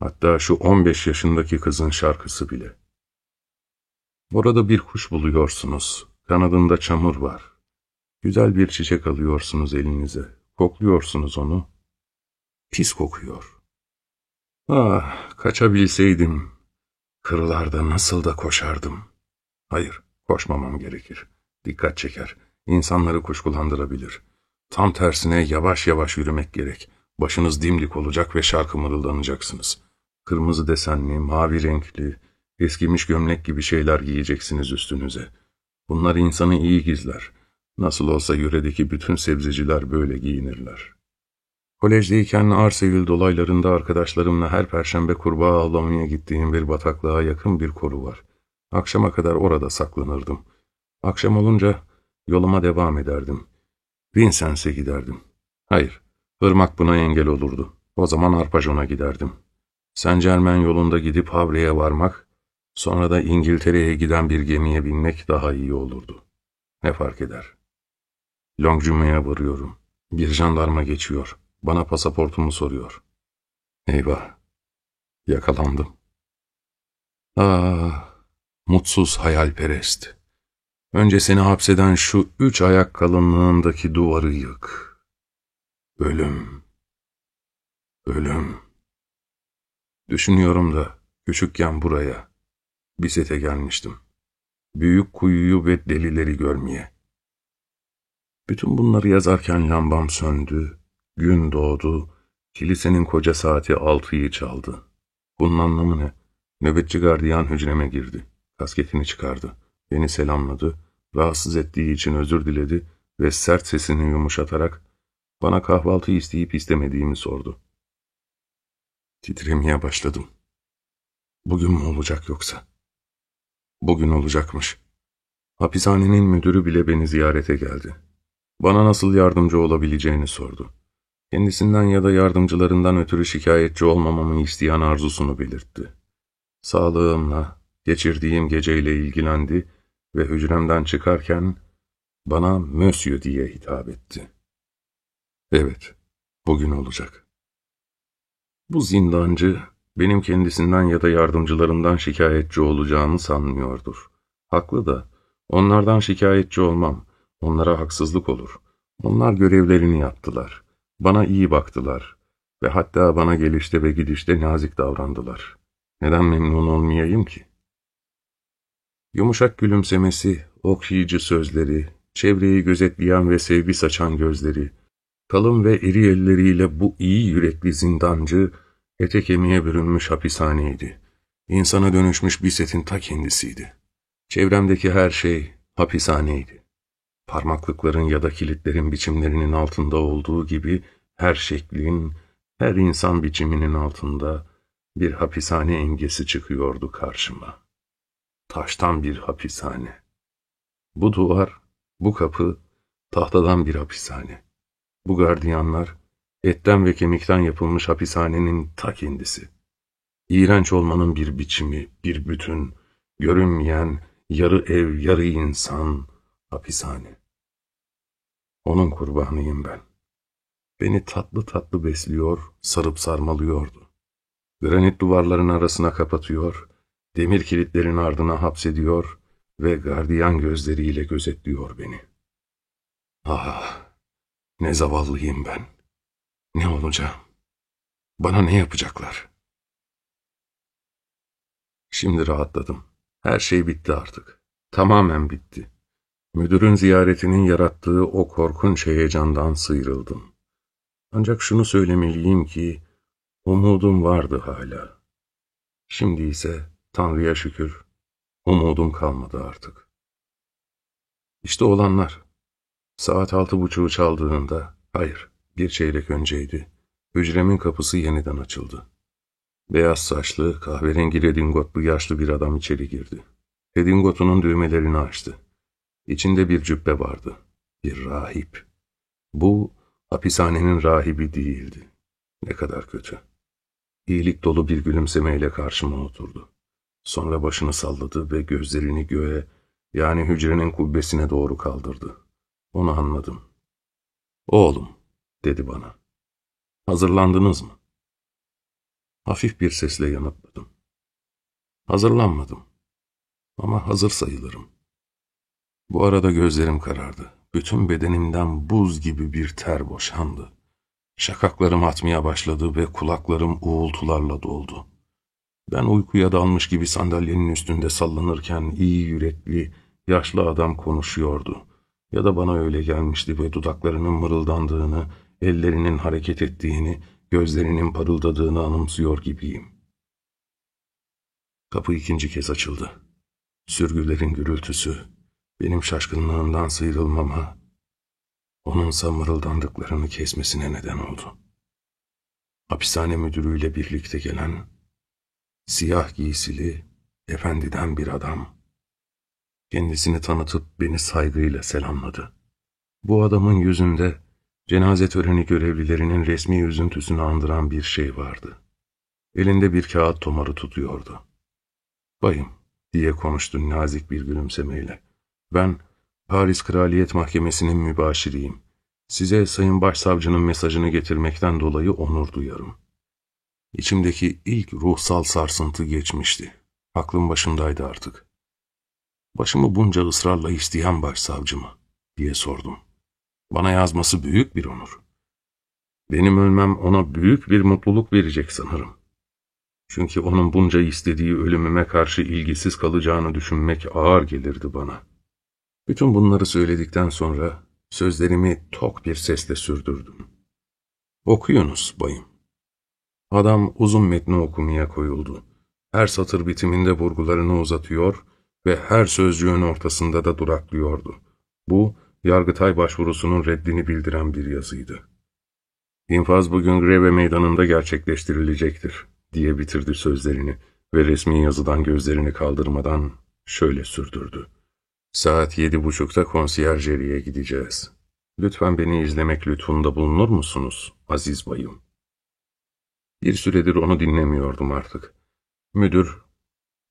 S1: Hatta şu 15 yaşındaki kızın şarkısı bile. Orada bir kuş buluyorsunuz. Kanadında çamur var. Güzel bir çiçek alıyorsunuz elinize. Kokluyorsunuz onu. Pis kokuyor. Ah, kaçabilseydim. Kırlarda nasıl da koşardım. Hayır, koşmamam gerekir. Dikkat çeker. İnsanları kuşkulandırabilir. Tam tersine yavaş yavaş yürümek gerek. Başınız dimdik olacak ve şarkı mırıldanacaksınız. Kırmızı desenli, mavi renkli, eskimiş gömlek gibi şeyler giyeceksiniz üstünüze. Bunlar insanı iyi gizler. Nasıl olsa yöredeki bütün sebzeciler böyle giyinirler. Kolejdeyken Arsevil dolaylarında arkadaşlarımla her perşembe kurbağa avlamaya gittiğim bir bataklığa yakın bir koru var. Akşama kadar orada saklanırdım. Akşam olunca yoluma devam ederdim. Vincennes'e giderdim. Hayır, ırmak buna engel olurdu. O zaman Arpajon'a giderdim. Saint Germain yolunda gidip Havre'ye varmak, sonra da İngiltere'ye giden bir gemiye binmek daha iyi olurdu. Ne fark eder? Longjume'ye varıyorum. Bir jandarma geçiyor. Bana pasaportumu soruyor. Eyvah. Yakalandım. Ah, mutsuz hayalperest. Önce seni hapseden şu üç ayak kalınlığındaki duvarı yık. Ölüm. Ölüm. Düşünüyorum da küçükken buraya, Biset'e gelmiştim. Büyük kuyuyu ve delileri görmeye. Bütün bunları yazarken lambam söndü, gün doğdu, kilisenin koca saati altıyı çaldı. Bunun anlamı ne? Nöbetçi gardiyan hücreme girdi. Kasketini çıkardı. Beni selamladı, rahatsız ettiği için özür diledi ve sert sesini yumuşatarak bana kahvaltı isteyip istemediğimi sordu. Titremeye başladım. Bugün mü olacak yoksa? Bugün olacakmış. Hapishanenin müdürü bile beni ziyarete geldi. Bana nasıl yardımcı olabileceğini sordu. Kendisinden ya da yardımcılarından ötürü şikayetçi olmamamı isteyen arzusunu belirtti. Sağlığımla, geçirdiğim geceyle ilgilendi ve hücremden çıkarken bana Monsieur diye hitap etti. Evet, bugün olacak. Bu zindancı benim kendisinden ya da yardımcılarından şikayetçi olacağını sanmıyordur. Haklı da, onlardan şikayetçi olmam, onlara haksızlık olur. Onlar görevlerini yaptılar, bana iyi baktılar ve hatta bana gelişte ve gidişte nazik davrandılar. Neden memnun olmayayım ki? Yumuşak gülümsemesi, okşayıcı sözleri, çevreyi gözetleyen ve sevgi saçan gözleri, kalın ve iri elleriyle bu iyi yürekli zindancı, ete kemiğe bürünmüş hapishaneydi. İnsana dönüşmüş bir setin ta kendisiydi. Çevremdeki her şey hapishaneydi. Parmaklıkların ya da kilitlerin biçimlerinin altında olduğu gibi her şeklin, her insan biçiminin altında bir hapishane imgesi çıkıyordu karşıma. Taştan bir hapishane. Bu duvar, bu kapı tahtadan bir hapishane. Bu gardiyanlar etten ve kemikten yapılmış hapishanenin ta kendisi. İğrenç olmanın bir biçimi, bir bütün, görünmeyen, yarı ev, yarı insan, hapishane. Onun kurbanıyım ben. Beni tatlı tatlı besliyor, sarıp sarmalıyordu. Granit duvarların arasına kapatıyor, demir kilitlerin ardına hapsediyor ve gardiyan gözleriyle gözetliyor beni. Ah, ne zavallıyım ben. Ne olacağım? Bana ne yapacaklar? Şimdi rahatladım. Her şey bitti artık. Tamamen bitti. Müdürün ziyaretinin yarattığı o korkunç heyecandan sıyrıldım. Ancak şunu söylemeliyim ki, umudum vardı hala. Şimdi ise Tanrı'ya şükür, umudum kalmadı artık. İşte olanlar. Saat altı buçuğu çaldığında, hayır, bir çeyrek önceydi, hücremin kapısı yeniden açıldı. Beyaz saçlı, kahverengi redingotlu yaşlı bir adam içeri girdi. Redingotunun düğmelerini açtı. İçinde bir cübbe vardı. Bir rahip. Bu, hapishanenin rahibi değildi. Ne kadar kötü. İyilik dolu bir gülümsemeyle karşıma oturdu. Sonra başını salladı ve gözlerini göğe, yani hücrenin kubbesine doğru kaldırdı. Onu anladım. Oğlum, dedi bana. Hazırlandınız mı? Hafif bir sesle yanıtladım. Hazırlanmadım. Ama hazır sayılırım. Bu arada gözlerim karardı. Bütün bedenimden buz gibi bir ter boşandı. Şakaklarım atmaya başladı ve kulaklarım uğultularla doldu. Ben uykuya dalmış gibi sandalyenin üstünde sallanırken iyi yürekli, yaşlı adam konuşuyordu. Ya da bana öyle gelmişti ve dudaklarının mırıldandığını, ellerinin hareket ettiğini, gözlerinin parıldadığını anımsıyor gibiyim. Kapı ikinci kez açıldı. Sürgülerin gürültüsü, benim şaşkınlığımdan sıyrılmama, onunsa mırıldandıklarını kesmesine neden oldu. Hapishane müdürüyle birlikte gelen, siyah giysili, efendiden bir adam, kendisini tanıtıp beni saygıyla selamladı. Bu adamın yüzünde cenaze töreni görevlilerinin resmi üzüntüsünü andıran bir şey vardı. Elinde bir kağıt tomarı tutuyordu. Bayım, diye konuştu nazik bir gülümsemeyle. Ben Paris Kraliyet Mahkemesi'nin mübaşiriyim. Size Sayın Başsavcının mesajını getirmekten dolayı onur duyarım. İçimdeki ilk ruhsal sarsıntı geçmişti. Aklım başındaydı artık. Başımı bunca ısrarla isteyen başsavcı mı? diye sordum. Bana yazması büyük bir onur. Benim ölmem ona büyük bir mutluluk verecek sanırım. Çünkü onun bunca istediği ölümüme karşı ilgisiz kalacağını düşünmek ağır gelirdi bana. Bütün bunları söyledikten sonra sözlerimi tok bir sesle sürdürdüm. Okuyunuz bayım. Adam uzun metni okumaya koyuldu. Her satır bitiminde vurgularını uzatıyor ve her sözcüğün ortasında da duraklıyordu. Bu, Yargıtay başvurusunun reddini bildiren bir yazıydı. İnfaz bugün greve meydanında gerçekleştirilecektir, diye bitirdi sözlerini ve resmi yazıdan gözlerini kaldırmadan şöyle sürdürdü. Saat yedi buçukta konsiyerjeriye gideceğiz. Lütfen beni izlemek lütfunda bulunur musunuz, aziz bayım? Bir süredir onu dinlemiyordum artık. Müdür,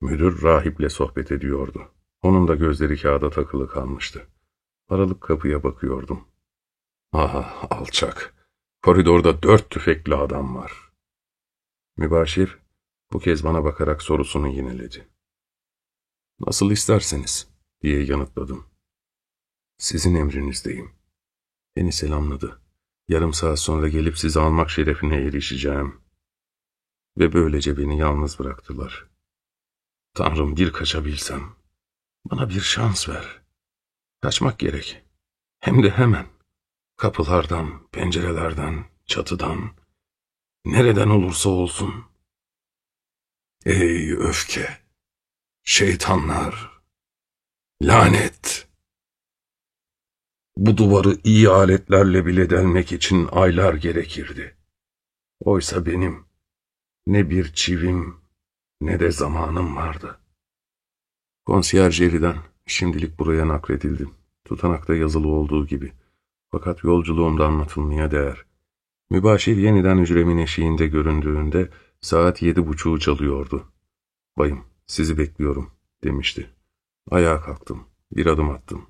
S1: müdür rahiple sohbet ediyordu. Onun da gözleri kağıda takılı kalmıştı. Aralık kapıya bakıyordum. Ah alçak, koridorda dört tüfekli adam var. Mübaşir, bu kez bana bakarak sorusunu yineledi. Nasıl isterseniz, diye yanıtladım. Sizin emrinizdeyim. Beni selamladı. Yarım saat sonra gelip sizi almak şerefine erişeceğim. Ve böylece beni yalnız bıraktılar. Tanrım bir kaçabilsem. Bana bir şans ver. Kaçmak gerek. Hem de hemen. Kapılardan, pencerelerden, çatıdan. Nereden olursa olsun. Ey öfke! Şeytanlar! Lanet! Bu duvarı iyi aletlerle bile delmek için aylar gerekirdi. Oysa benim ne bir çivim ne de zamanım vardı. Konsiyerjeriden şimdilik buraya nakledildim. Tutanakta yazılı olduğu gibi. Fakat yolculuğumda anlatılmaya değer. Mübaşir yeniden hücremin eşiğinde göründüğünde saat yedi buçuğu çalıyordu. Bayım, sizi bekliyorum, demişti. Ayağa kalktım, bir adım attım.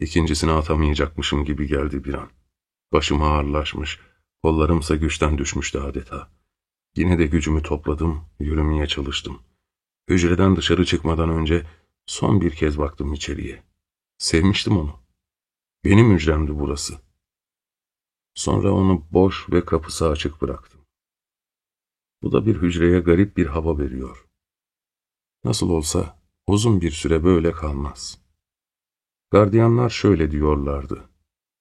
S1: İkincisini atamayacakmışım gibi geldi bir an. Başım ağırlaşmış, kollarımsa güçten düşmüştü adeta. Yine de gücümü topladım, yürümeye çalıştım. Hücreden dışarı çıkmadan önce son bir kez baktım içeriye. Sevmiştim onu. Benim hücremdi burası. Sonra onu boş ve kapısı açık bıraktım. Bu da bir hücreye garip bir hava veriyor. Nasıl olsa uzun bir süre böyle kalmaz. Gardiyanlar şöyle diyorlardı.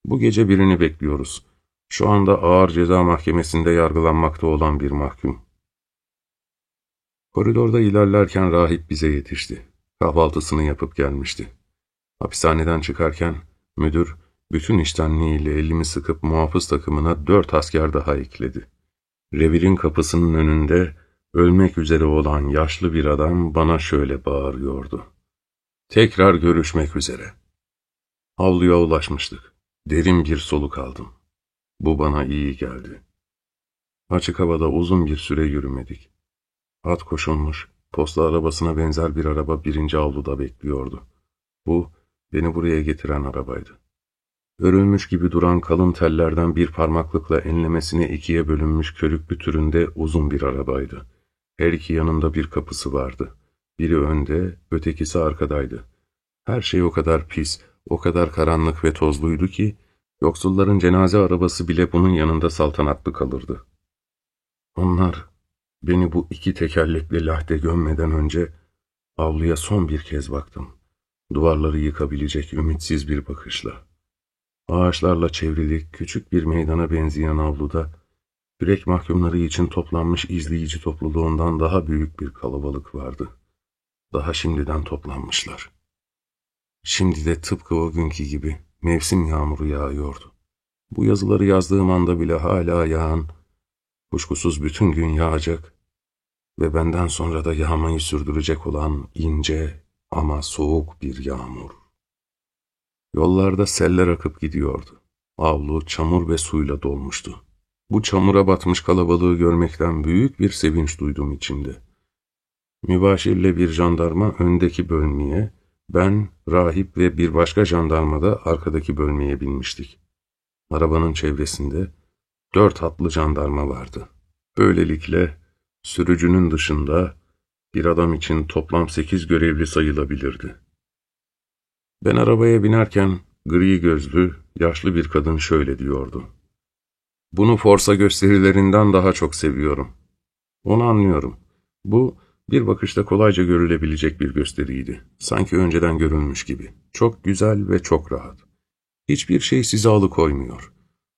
S1: Bu gece birini bekliyoruz. Şu anda ağır ceza mahkemesinde yargılanmakta olan bir mahkum. Koridorda ilerlerken rahip bize yetişti. Kahvaltısını yapıp gelmişti. Hapishaneden çıkarken müdür bütün iştenliğiyle elimi sıkıp muhafız takımına dört asker daha ekledi. Revirin kapısının önünde ölmek üzere olan yaşlı bir adam bana şöyle bağırıyordu. Tekrar görüşmek üzere. Avluya ulaşmıştık. Derin bir soluk aldım. Bu bana iyi geldi. Açık havada uzun bir süre yürümedik. At koşulmuş, posta arabasına benzer bir araba birinci avluda bekliyordu. Bu, beni buraya getiren arabaydı. Örülmüş gibi duran kalın tellerden bir parmaklıkla enlemesine ikiye bölünmüş körüklü türünde uzun bir arabaydı. Her iki yanında bir kapısı vardı. Biri önde, ötekisi arkadaydı. Her şey o kadar pis, o kadar karanlık ve tozluydu ki, yoksulların cenaze arabası bile bunun yanında saltanatlı kalırdı. Onlar, beni bu iki tekerlekli lahde gömmeden önce, avluya son bir kez baktım. Duvarları yıkabilecek ümitsiz bir bakışla. Ağaçlarla çevrili küçük bir meydana benzeyen avluda, yürek mahkumları için toplanmış izleyici topluluğundan daha büyük bir kalabalık vardı. Daha şimdiden toplanmışlar. Şimdi de tıpkı o günkü gibi mevsim yağmuru yağıyordu. Bu yazıları yazdığım anda bile hala yağan, kuşkusuz bütün gün yağacak ve benden sonra da yağmayı sürdürecek olan ince ama soğuk bir yağmur. Yollarda seller akıp gidiyordu. Avlu çamur ve suyla dolmuştu. Bu çamura batmış kalabalığı görmekten büyük bir sevinç duydum içimde. Mübaşirle bir jandarma öndeki bölmeye, ben, rahip ve bir başka jandarma da arkadaki bölmeye binmiştik. Arabanın çevresinde dört atlı jandarma vardı. Böylelikle sürücünün dışında bir adam için toplam sekiz görevli sayılabilirdi. Ben arabaya binerken gri gözlü, yaşlı bir kadın şöyle diyordu. Bunu forsa gösterilerinden daha çok seviyorum. Onu anlıyorum. Bu, bir bakışta kolayca görülebilecek bir gösteriydi. Sanki önceden görülmüş gibi. Çok güzel ve çok rahat. Hiçbir şey sizi alıkoymuyor.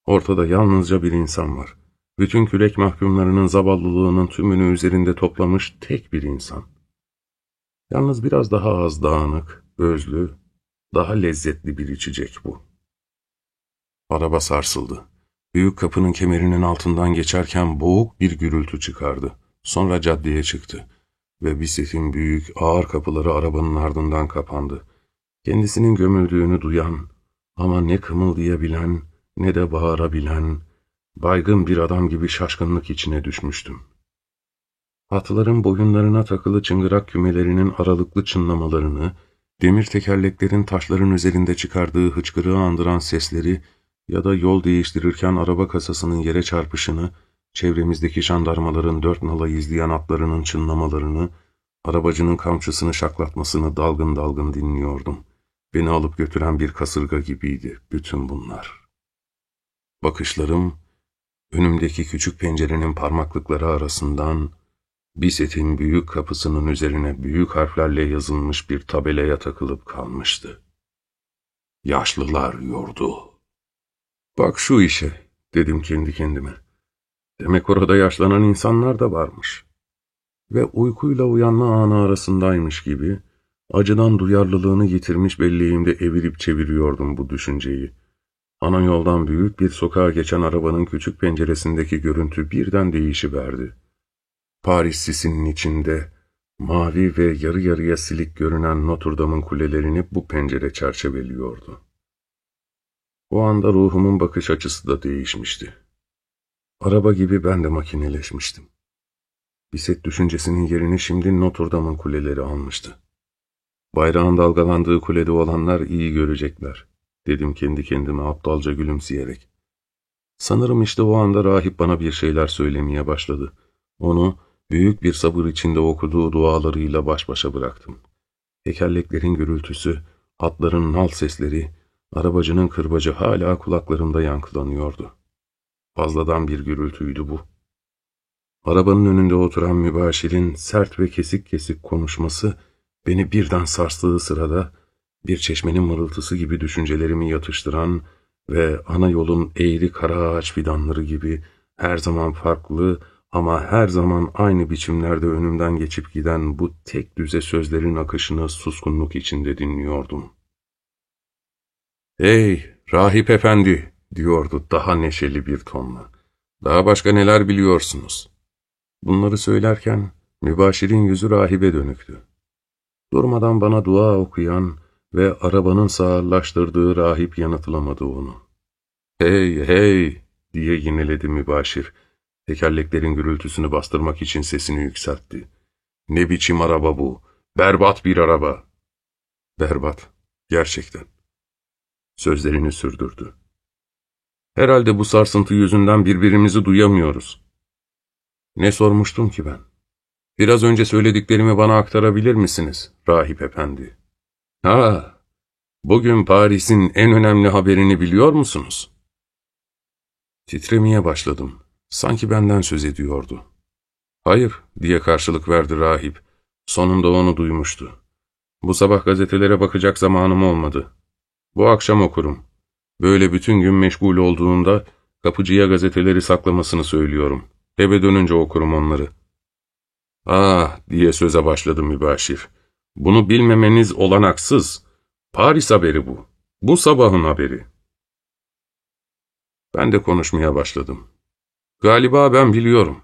S1: Ortada yalnızca bir insan var. Bütün kürek mahkumlarının zavallılığının tümünü üzerinde toplamış tek bir insan. Yalnız biraz daha az dağınık, özlü, daha lezzetli bir içecek bu. Araba sarsıldı. Büyük kapının kemerinin altından geçerken boğuk bir gürültü çıkardı. Sonra caddeye çıktı ve bisikletin büyük, ağır kapıları arabanın ardından kapandı. Kendisinin gömüldüğünü duyan ama ne kımıldayabilen ne de bağırabilen, baygın bir adam gibi şaşkınlık içine düşmüştüm. Atların boyunlarına takılı çıngırak kümelerinin aralıklı çınlamalarını, demir tekerleklerin taşların üzerinde çıkardığı hıçkırığı andıran sesleri ya da yol değiştirirken araba kasasının yere çarpışını, çevremizdeki jandarmaların dört nala izleyen atlarının çınlamalarını, arabacının kamçısını şaklatmasını dalgın dalgın dinliyordum. Beni alıp götüren bir kasırga gibiydi bütün bunlar. Bakışlarım, önümdeki küçük pencerenin parmaklıkları arasından, Biset'in büyük kapısının üzerine büyük harflerle yazılmış bir tabelaya takılıp kalmıştı. Yaşlılar yurdu. Bak şu işe, dedim kendi kendime. Demek orada yaşlanan insanlar da varmış. Ve uykuyla uyanma anı arasındaymış gibi, acıdan duyarlılığını yitirmiş belleğimde evirip çeviriyordum bu düşünceyi. Ana yoldan büyük bir sokağa geçen arabanın küçük penceresindeki görüntü birden değişiverdi. Paris sisinin içinde, mavi ve yarı yarıya silik görünen Notre Dame'ın kulelerini bu pencere çerçeveliyordu. O anda ruhumun bakış açısı da değişmişti. Araba gibi ben de makineleşmiştim. Biset düşüncesinin yerini şimdi Notre Dame'ın kuleleri almıştı. Bayrağın dalgalandığı kulede olanlar iyi görecekler, dedim kendi kendime aptalca gülümseyerek. Sanırım işte o anda rahip bana bir şeyler söylemeye başladı. Onu büyük bir sabır içinde okuduğu dualarıyla baş başa bıraktım. Tekerleklerin gürültüsü, atların nal sesleri, arabacının kırbacı hala kulaklarımda yankılanıyordu. Fazladan bir gürültüydü bu. Arabanın önünde oturan mübaşirin sert ve kesik kesik konuşması beni birden sarstığı sırada bir çeşmenin mırıltısı gibi düşüncelerimi yatıştıran ve ana yolun eğri kara ağaç fidanları gibi her zaman farklı ama her zaman aynı biçimlerde önümden geçip giden bu tek düze sözlerin akışını suskunluk içinde dinliyordum. ''Hey, rahip efendi!'' Diyordu daha neşeli bir tonla. ''Daha başka neler biliyorsunuz?'' Bunları söylerken mübaşirin yüzü rahibe dönüktü. Durmadan bana dua okuyan ve arabanın sağırlaştırdığı rahip yanıtlamadı onu. ''Hey, hey!'' diye yineledi mübaşir. Tekerleklerin gürültüsünü bastırmak için sesini yükseltti. ''Ne biçim araba bu? Berbat bir araba!'' ''Berbat, gerçekten.'' Sözlerini sürdürdü. ''Herhalde bu sarsıntı yüzünden birbirimizi duyamıyoruz.'' Ne sormuştum ki ben? Biraz önce söylediklerimi bana aktarabilir misiniz, rahip efendi? Ha, bugün Paris'in en önemli haberini biliyor musunuz? Titremeye başladım. Sanki benden söz ediyordu. Hayır, diye karşılık verdi rahip. Sonunda onu duymuştu. Bu sabah gazetelere bakacak zamanım olmadı. Bu akşam okurum. Böyle bütün gün meşgul olduğunda kapıcıya gazeteleri saklamasını söylüyorum. Eve dönünce okurum onları. Ah diye söze başladı mübaşir. Bunu bilmemeniz olanaksız. Paris haberi bu. Bu sabahın haberi. Ben de konuşmaya başladım. Galiba ben biliyorum.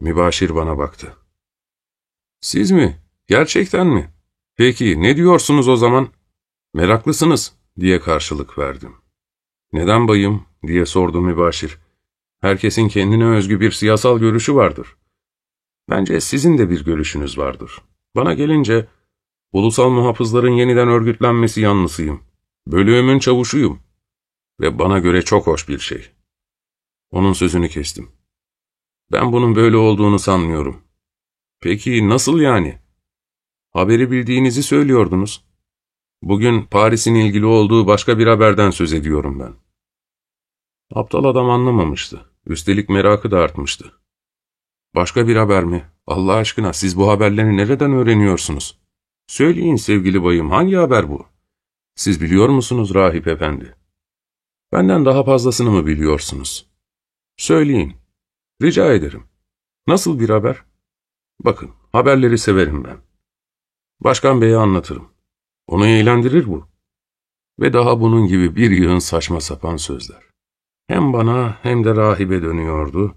S1: Mübaşir bana baktı. Siz mi? Gerçekten mi? Peki ne diyorsunuz o zaman? Meraklısınız diye karşılık verdim. Neden bayım diye sordu mübaşir. Herkesin kendine özgü bir siyasal görüşü vardır. Bence sizin de bir görüşünüz vardır. Bana gelince ulusal muhafızların yeniden örgütlenmesi yanlısıyım. Bölüğümün çavuşuyum. Ve bana göre çok hoş bir şey. Onun sözünü kestim. Ben bunun böyle olduğunu sanmıyorum. Peki nasıl yani? Haberi bildiğinizi söylüyordunuz. Bugün Paris'in ilgili olduğu başka bir haberden söz ediyorum ben. Aptal adam anlamamıştı. Üstelik merakı da artmıştı. Başka bir haber mi? Allah aşkına siz bu haberleri nereden öğreniyorsunuz? Söyleyin sevgili bayım hangi haber bu? Siz biliyor musunuz rahip efendi? Benden daha fazlasını mı biliyorsunuz? Söyleyin. Rica ederim. Nasıl bir haber? Bakın, haberleri severim ben. Başkan Bey'e anlatırım. Onu eğlendirir bu. Ve daha bunun gibi bir yığın saçma sapan sözler. Hem bana hem de rahibe dönüyordu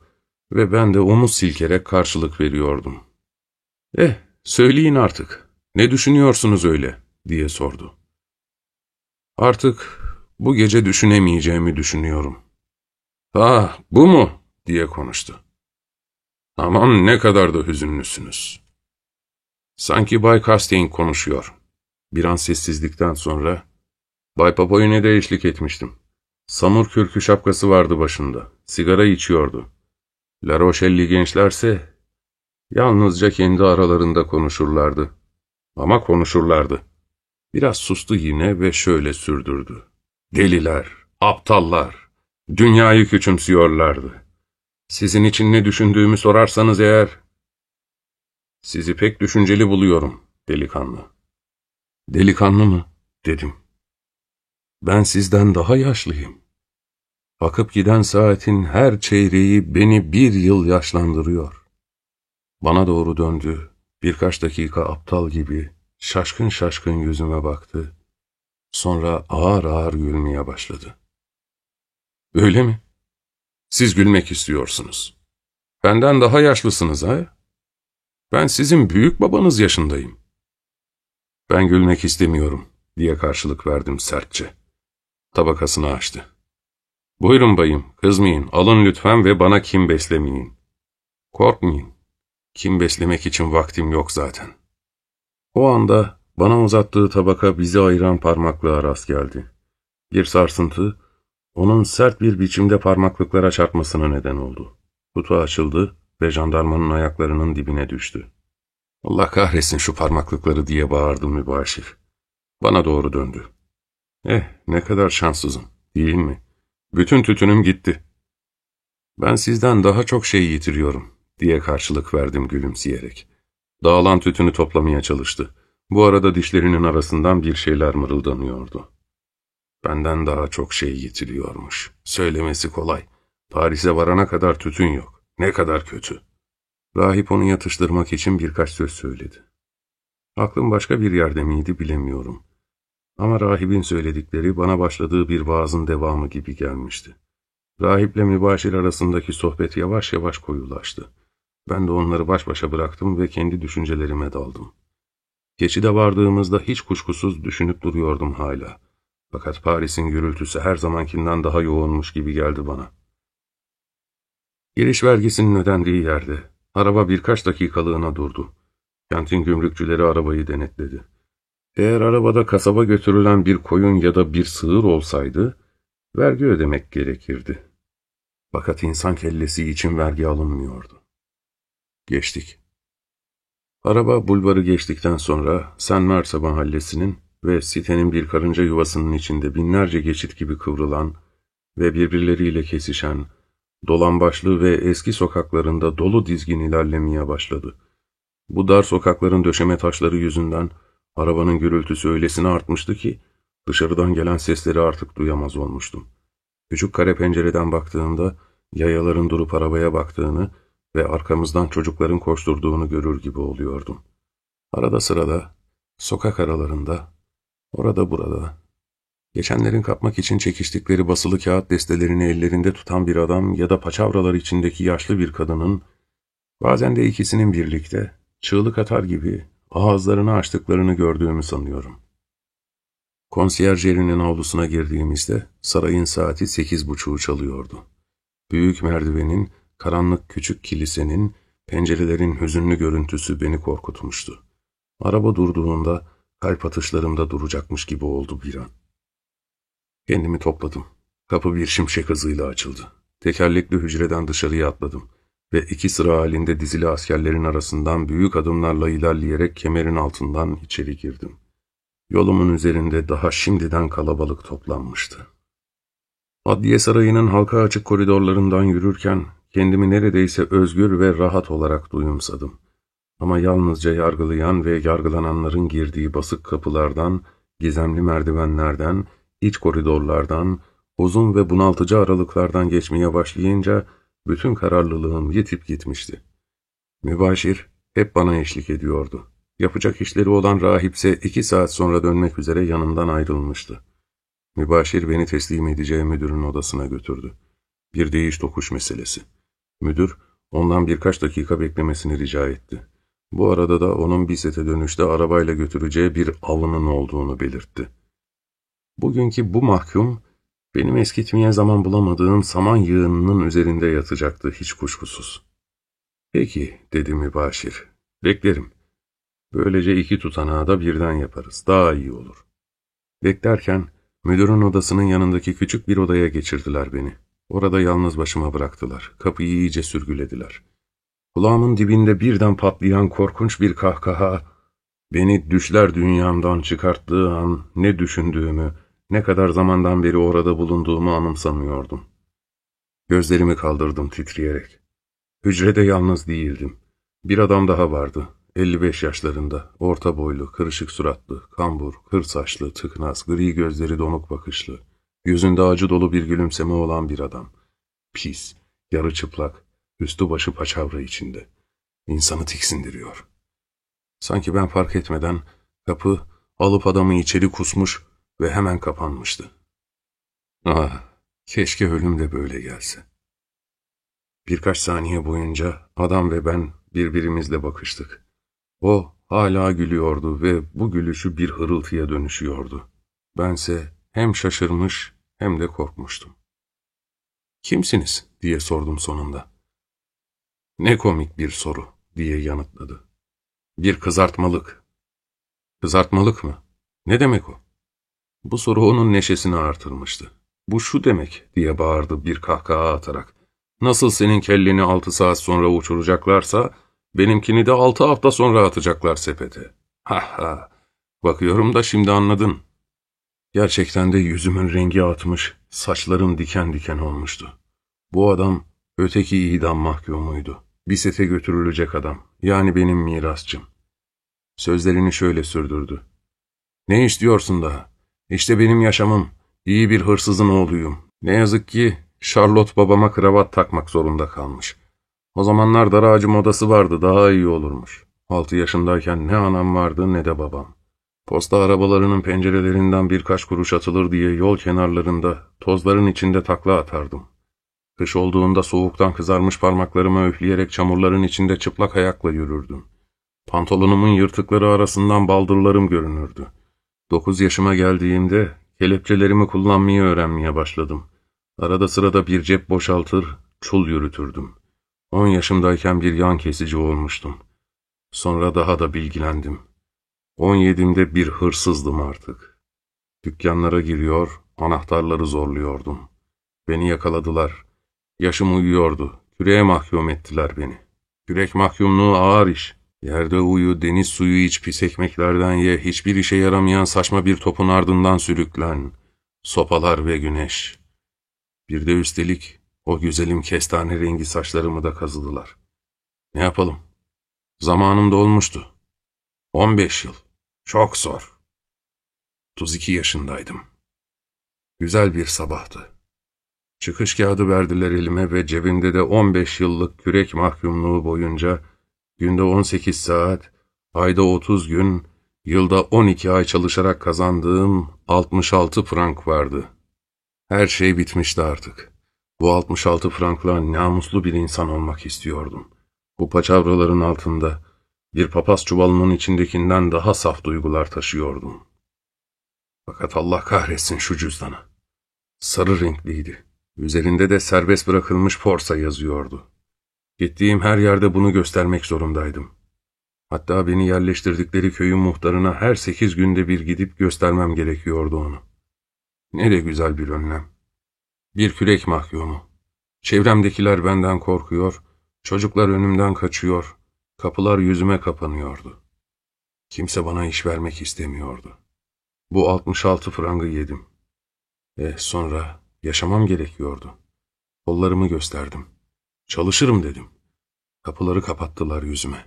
S1: ve ben de omuz silkerek karşılık veriyordum. Eh, söyleyin artık, ne düşünüyorsunuz öyle, diye sordu. Artık bu gece düşünemeyeceğimi düşünüyorum. Ah, bu mu? diye konuştu. Aman ne kadar da hüzünlüsünüz. Sanki Bay Castaigne konuşuyor. Bir an sessizlikten sonra, Bay Papoyun'e de eşlik etmiştim. Samur kürkü şapkası vardı başında. Sigara içiyordu. La Rochelle'li gençlerse yalnızca kendi aralarında konuşurlardı. Ama konuşurlardı. Biraz sustu yine ve şöyle sürdürdü. Deliler, aptallar, Dünyayı küçümsüyorlardı. Sizin için ne düşündüğümü sorarsanız eğer... Sizi pek düşünceli buluyorum, delikanlı. Delikanlı mı? dedim. Ben sizden daha yaşlıyım. Akıp giden saatin her çeyreği beni bir yıl yaşlandırıyor. Bana doğru döndü, birkaç dakika aptal gibi şaşkın şaşkın yüzüme baktı. Sonra ağır ağır gülmeye başladı. Öyle mi? Siz gülmek istiyorsunuz. Benden daha yaşlısınız ha? Ben sizin büyük babanız yaşındayım. Ben gülmek istemiyorum diye karşılık verdim sertçe. Tabakasını açtı. Buyurun bayım, kızmayın, alın lütfen ve bana kim beslemeyin. Korkmayın, kim beslemek için vaktim yok zaten. O anda bana uzattığı tabaka bizi ayıran parmaklığa rast geldi. Bir sarsıntı, onun sert bir biçimde parmaklıklara çarpmasına neden oldu. Kutu açıldı ve jandarmanın ayaklarının dibine düştü. Allah kahretsin şu parmaklıkları diye bağırdı mübaşir. Bana doğru döndü. Eh ne kadar şanssızım değil mi? Bütün tütünüm gitti. Ben sizden daha çok şey yitiriyorum diye karşılık verdim gülümseyerek. Dağılan tütünü toplamaya çalıştı. Bu arada dişlerinin arasından bir şeyler mırıldanıyordu. Benden daha çok şey yitiriyormuş. Söylemesi kolay. Paris'e varana kadar tütün yok. Ne kadar kötü. Rahip onu yatıştırmak için birkaç söz söyledi. Aklım başka bir yerde miydi bilemiyorum. Ama rahibin söyledikleri bana başladığı bir vaazın devamı gibi gelmişti. Rahiple mübaşir arasındaki sohbet yavaş yavaş koyulaştı. Ben de onları baş başa bıraktım ve kendi düşüncelerime daldım. Geçide vardığımızda hiç kuşkusuz düşünüp duruyordum hala. Fakat Paris'in gürültüsü her zamankinden daha yoğunmuş gibi geldi bana. Giriş vergisinin ödendiği yerde araba birkaç dakikalığına durdu. Kentin gümrükçüleri arabayı denetledi. Eğer arabada kasaba götürülen bir koyun ya da bir sığır olsaydı, vergi ödemek gerekirdi. Fakat insan kellesi için vergi alınmıyordu. Geçtik. Araba bulvarı geçtikten sonra Sen Mersa mahallesinin ve sitenin bir karınca yuvasının içinde binlerce geçit gibi kıvrılan ve birbirleriyle kesişen, dolambaçlı ve eski sokaklarında dolu dizgin ilerlemeye başladı. Bu dar sokakların döşeme taşları yüzünden arabanın gürültüsü öylesine artmıştı ki dışarıdan gelen sesleri artık duyamaz olmuştum. Küçük kare pencereden baktığımda yayaların durup arabaya baktığını ve arkamızdan çocukların koşturduğunu görür gibi oluyordum. Arada sırada, sokak aralarında, orada burada, geçenlerin kapmak için çekiştikleri basılı kağıt destelerini ellerinde tutan bir adam ya da paçavralar içindeki yaşlı bir kadının, bazen de ikisinin birlikte, çığlık atar gibi ağızlarını açtıklarını gördüğümü sanıyorum. Konsiyerjerinin avlusuna girdiğimizde sarayın saati sekiz buçuğu çalıyordu. Büyük merdivenin Karanlık küçük kilisenin, pencerelerin hüzünlü görüntüsü beni korkutmuştu. Araba durduğunda kalp atışlarımda duracakmış gibi oldu bir an. Kendimi topladım. Kapı bir şimşek hızıyla açıldı. Tekerlekli hücreden dışarıya atladım ve iki sıra halinde dizili askerlerin arasından büyük adımlarla ilerleyerek kemerin altından içeri girdim. Yolumun üzerinde daha şimdiden kalabalık toplanmıştı. Adliye sarayının halka açık koridorlarından yürürken kendimi neredeyse özgür ve rahat olarak duyumsadım. Ama yalnızca yargılayan ve yargılananların girdiği basık kapılardan, gizemli merdivenlerden, iç koridorlardan, uzun ve bunaltıcı aralıklardan geçmeye başlayınca bütün kararlılığım yitip gitmişti. Mübaşir hep bana eşlik ediyordu. Yapacak işleri olan rahipse iki saat sonra dönmek üzere yanımdan ayrılmıştı. Mübaşir beni teslim edeceği müdürün odasına götürdü. Bir değiş tokuş meselesi. Müdür ondan birkaç dakika beklemesini rica etti. Bu arada da onun Biset'e dönüşte arabayla götüreceği bir avının olduğunu belirtti. Bugünkü bu mahkum, benim eskitmeye zaman bulamadığım saman yığınının üzerinde yatacaktı hiç kuşkusuz. Peki, dedi mübaşir, beklerim. Böylece iki tutanağı da birden yaparız, daha iyi olur. Beklerken, müdürün odasının yanındaki küçük bir odaya geçirdiler beni. Orada yalnız başıma bıraktılar. Kapıyı iyice sürgülediler. Kulağımın dibinde birden patlayan korkunç bir kahkaha, beni düşler dünyamdan çıkarttığı an ne düşündüğümü, ne kadar zamandan beri orada bulunduğumu anımsamıyordum. Gözlerimi kaldırdım titreyerek. Hücrede yalnız değildim. Bir adam daha vardı. 55 yaşlarında, orta boylu, kırışık suratlı, kambur, kır saçlı, tıknaz, gri gözleri donuk bakışlı. Yüzünde acı dolu bir gülümseme olan bir adam. Pis, yarı çıplak, üstü başı paçavra içinde. İnsanı tiksindiriyor. Sanki ben fark etmeden kapı alıp adamı içeri kusmuş ve hemen kapanmıştı. Ah, keşke ölüm de böyle gelse. Birkaç saniye boyunca adam ve ben birbirimizle bakıştık. O hala gülüyordu ve bu gülüşü bir hırıltıya dönüşüyordu. Bense hem şaşırmış hem de korkmuştum. Kimsiniz diye sordum sonunda. Ne komik bir soru diye yanıtladı. Bir kızartmalık. Kızartmalık mı? Ne demek o? Bu soru onun neşesini artırmıştı. Bu şu demek diye bağırdı bir kahkaha atarak. Nasıl senin kelleni altı saat sonra uçuracaklarsa, benimkini de altı hafta sonra atacaklar sepete. Ha ha, bakıyorum da şimdi anladın. Gerçekten de yüzümün rengi atmış, saçlarım diken diken olmuştu. Bu adam öteki idam mahkumuydu. Bir sete götürülecek adam, yani benim mirasçım. Sözlerini şöyle sürdürdü. Ne istiyorsun daha? İşte benim yaşamım. İyi bir hırsızın oğluyum. Ne yazık ki Charlotte babama kravat takmak zorunda kalmış. O zamanlar dar ağacı modası vardı, daha iyi olurmuş. Altı yaşındayken ne anam vardı ne de babam. Posta arabalarının pencerelerinden birkaç kuruş atılır diye yol kenarlarında, tozların içinde takla atardım. Kış olduğunda soğuktan kızarmış parmaklarımı öfleyerek çamurların içinde çıplak ayakla yürürdüm. Pantolonumun yırtıkları arasından baldırlarım görünürdü. Dokuz yaşıma geldiğimde kelepçelerimi kullanmayı öğrenmeye başladım. Arada sırada bir cep boşaltır, çul yürütürdüm. On yaşımdayken bir yan kesici olmuştum. Sonra daha da bilgilendim. On yedimde bir hırsızdım artık. Dükkanlara giriyor, anahtarları zorluyordum. Beni yakaladılar. Yaşım uyuyordu. Küreğe mahkum ettiler beni. Kürek mahkumluğu ağır iş. Yerde uyu, deniz suyu iç, pis ekmeklerden ye, hiçbir işe yaramayan saçma bir topun ardından sürüklen. Sopalar ve güneş. Bir de üstelik o güzelim kestane rengi saçlarımı da kazıdılar. Ne yapalım? Zamanım dolmuştu. 15 yıl. Çok zor. 32 yaşındaydım. Güzel bir sabahtı. Çıkış kağıdı verdiler elime ve cebimde de 15 yıllık kürek mahkumluğu boyunca günde 18 saat, ayda 30 gün, yılda 12 ay çalışarak kazandığım 66 frank vardı. Her şey bitmişti artık. Bu 66 frankla namuslu bir insan olmak istiyordum. Bu paçavraların altında bir papaz çuvalının içindekinden daha saf duygular taşıyordum. Fakat Allah kahretsin şu cüzdanı. Sarı renkliydi. Üzerinde de serbest bırakılmış forsa yazıyordu. Gittiğim her yerde bunu göstermek zorundaydım. Hatta beni yerleştirdikleri köyün muhtarına her sekiz günde bir gidip göstermem gerekiyordu onu. Ne de güzel bir önlem. Bir kürek mahkumu. Çevremdekiler benden korkuyor, çocuklar önümden kaçıyor, kapılar yüzüme kapanıyordu. Kimse bana iş vermek istemiyordu. Bu 66 frangı yedim. E sonra yaşamam gerekiyordu. Kollarımı gösterdim. Çalışırım dedim. Kapıları kapattılar yüzüme.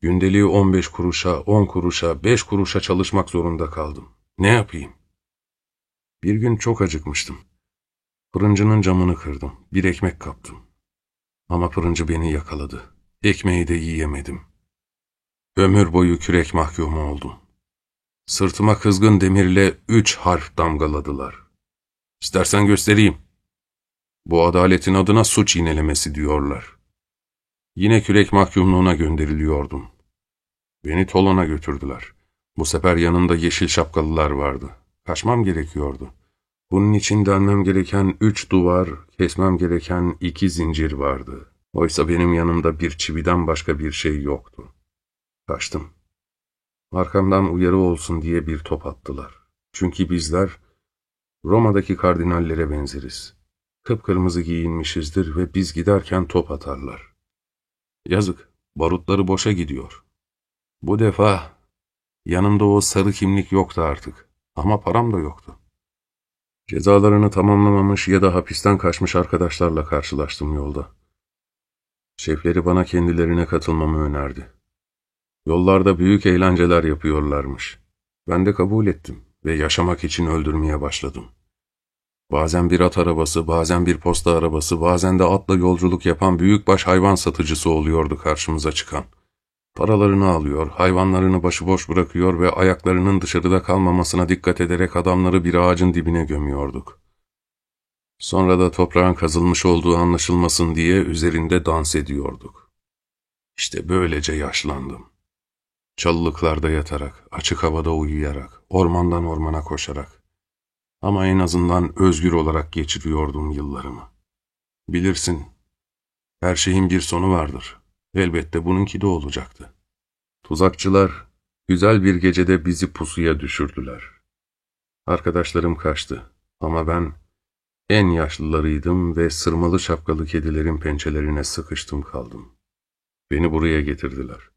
S1: Gündeliği 15 kuruşa, 10 kuruşa, 5 kuruşa çalışmak zorunda kaldım. Ne yapayım? Bir gün çok acıkmıştım. Fırıncının camını kırdım. Bir ekmek kaptım. Ama fırıncı beni yakaladı. Ekmeği de yiyemedim. Ömür boyu kürek mahkumu oldum. Sırtıma kızgın demirle üç harf damgaladılar. İstersen göstereyim. Bu adaletin adına suç inelemesi diyorlar. Yine kürek mahkumluğuna gönderiliyordum. Beni Tolon'a götürdüler. Bu sefer yanında yeşil şapkalılar vardı. Kaçmam gerekiyordu. Bunun için delmem gereken üç duvar, kesmem gereken iki zincir vardı. Oysa benim yanımda bir çividen başka bir şey yoktu. Kaçtım. Arkamdan uyarı olsun diye bir top attılar. Çünkü bizler Roma'daki kardinallere benzeriz. Kıpkırmızı giyinmişizdir ve biz giderken top atarlar. Yazık, barutları boşa gidiyor. Bu defa yanımda o sarı kimlik yoktu artık ama param da yoktu. Cezalarını tamamlamamış ya da hapisten kaçmış arkadaşlarla karşılaştım yolda. Şefleri bana kendilerine katılmamı önerdi. Yollarda büyük eğlenceler yapıyorlarmış. Ben de kabul ettim ve yaşamak için öldürmeye başladım. Bazen bir at arabası, bazen bir posta arabası, bazen de atla yolculuk yapan büyükbaş hayvan satıcısı oluyordu karşımıza çıkan. Paralarını alıyor, hayvanlarını başıboş bırakıyor ve ayaklarının dışarıda kalmamasına dikkat ederek adamları bir ağacın dibine gömüyorduk. Sonra da toprağın kazılmış olduğu anlaşılmasın diye üzerinde dans ediyorduk. İşte böylece yaşlandım. Çalılıklarda yatarak, açık havada uyuyarak, ormandan ormana koşarak. Ama en azından özgür olarak geçiriyordum yıllarımı. Bilirsin, her şeyin bir sonu vardır. Elbette bununki de olacaktı. Tuzakçılar, güzel bir gecede bizi pusuya düşürdüler. Arkadaşlarım kaçtı ama ben en yaşlılarıydım ve sırmalı şapkalı kedilerin pençelerine sıkıştım kaldım. Beni buraya getirdiler.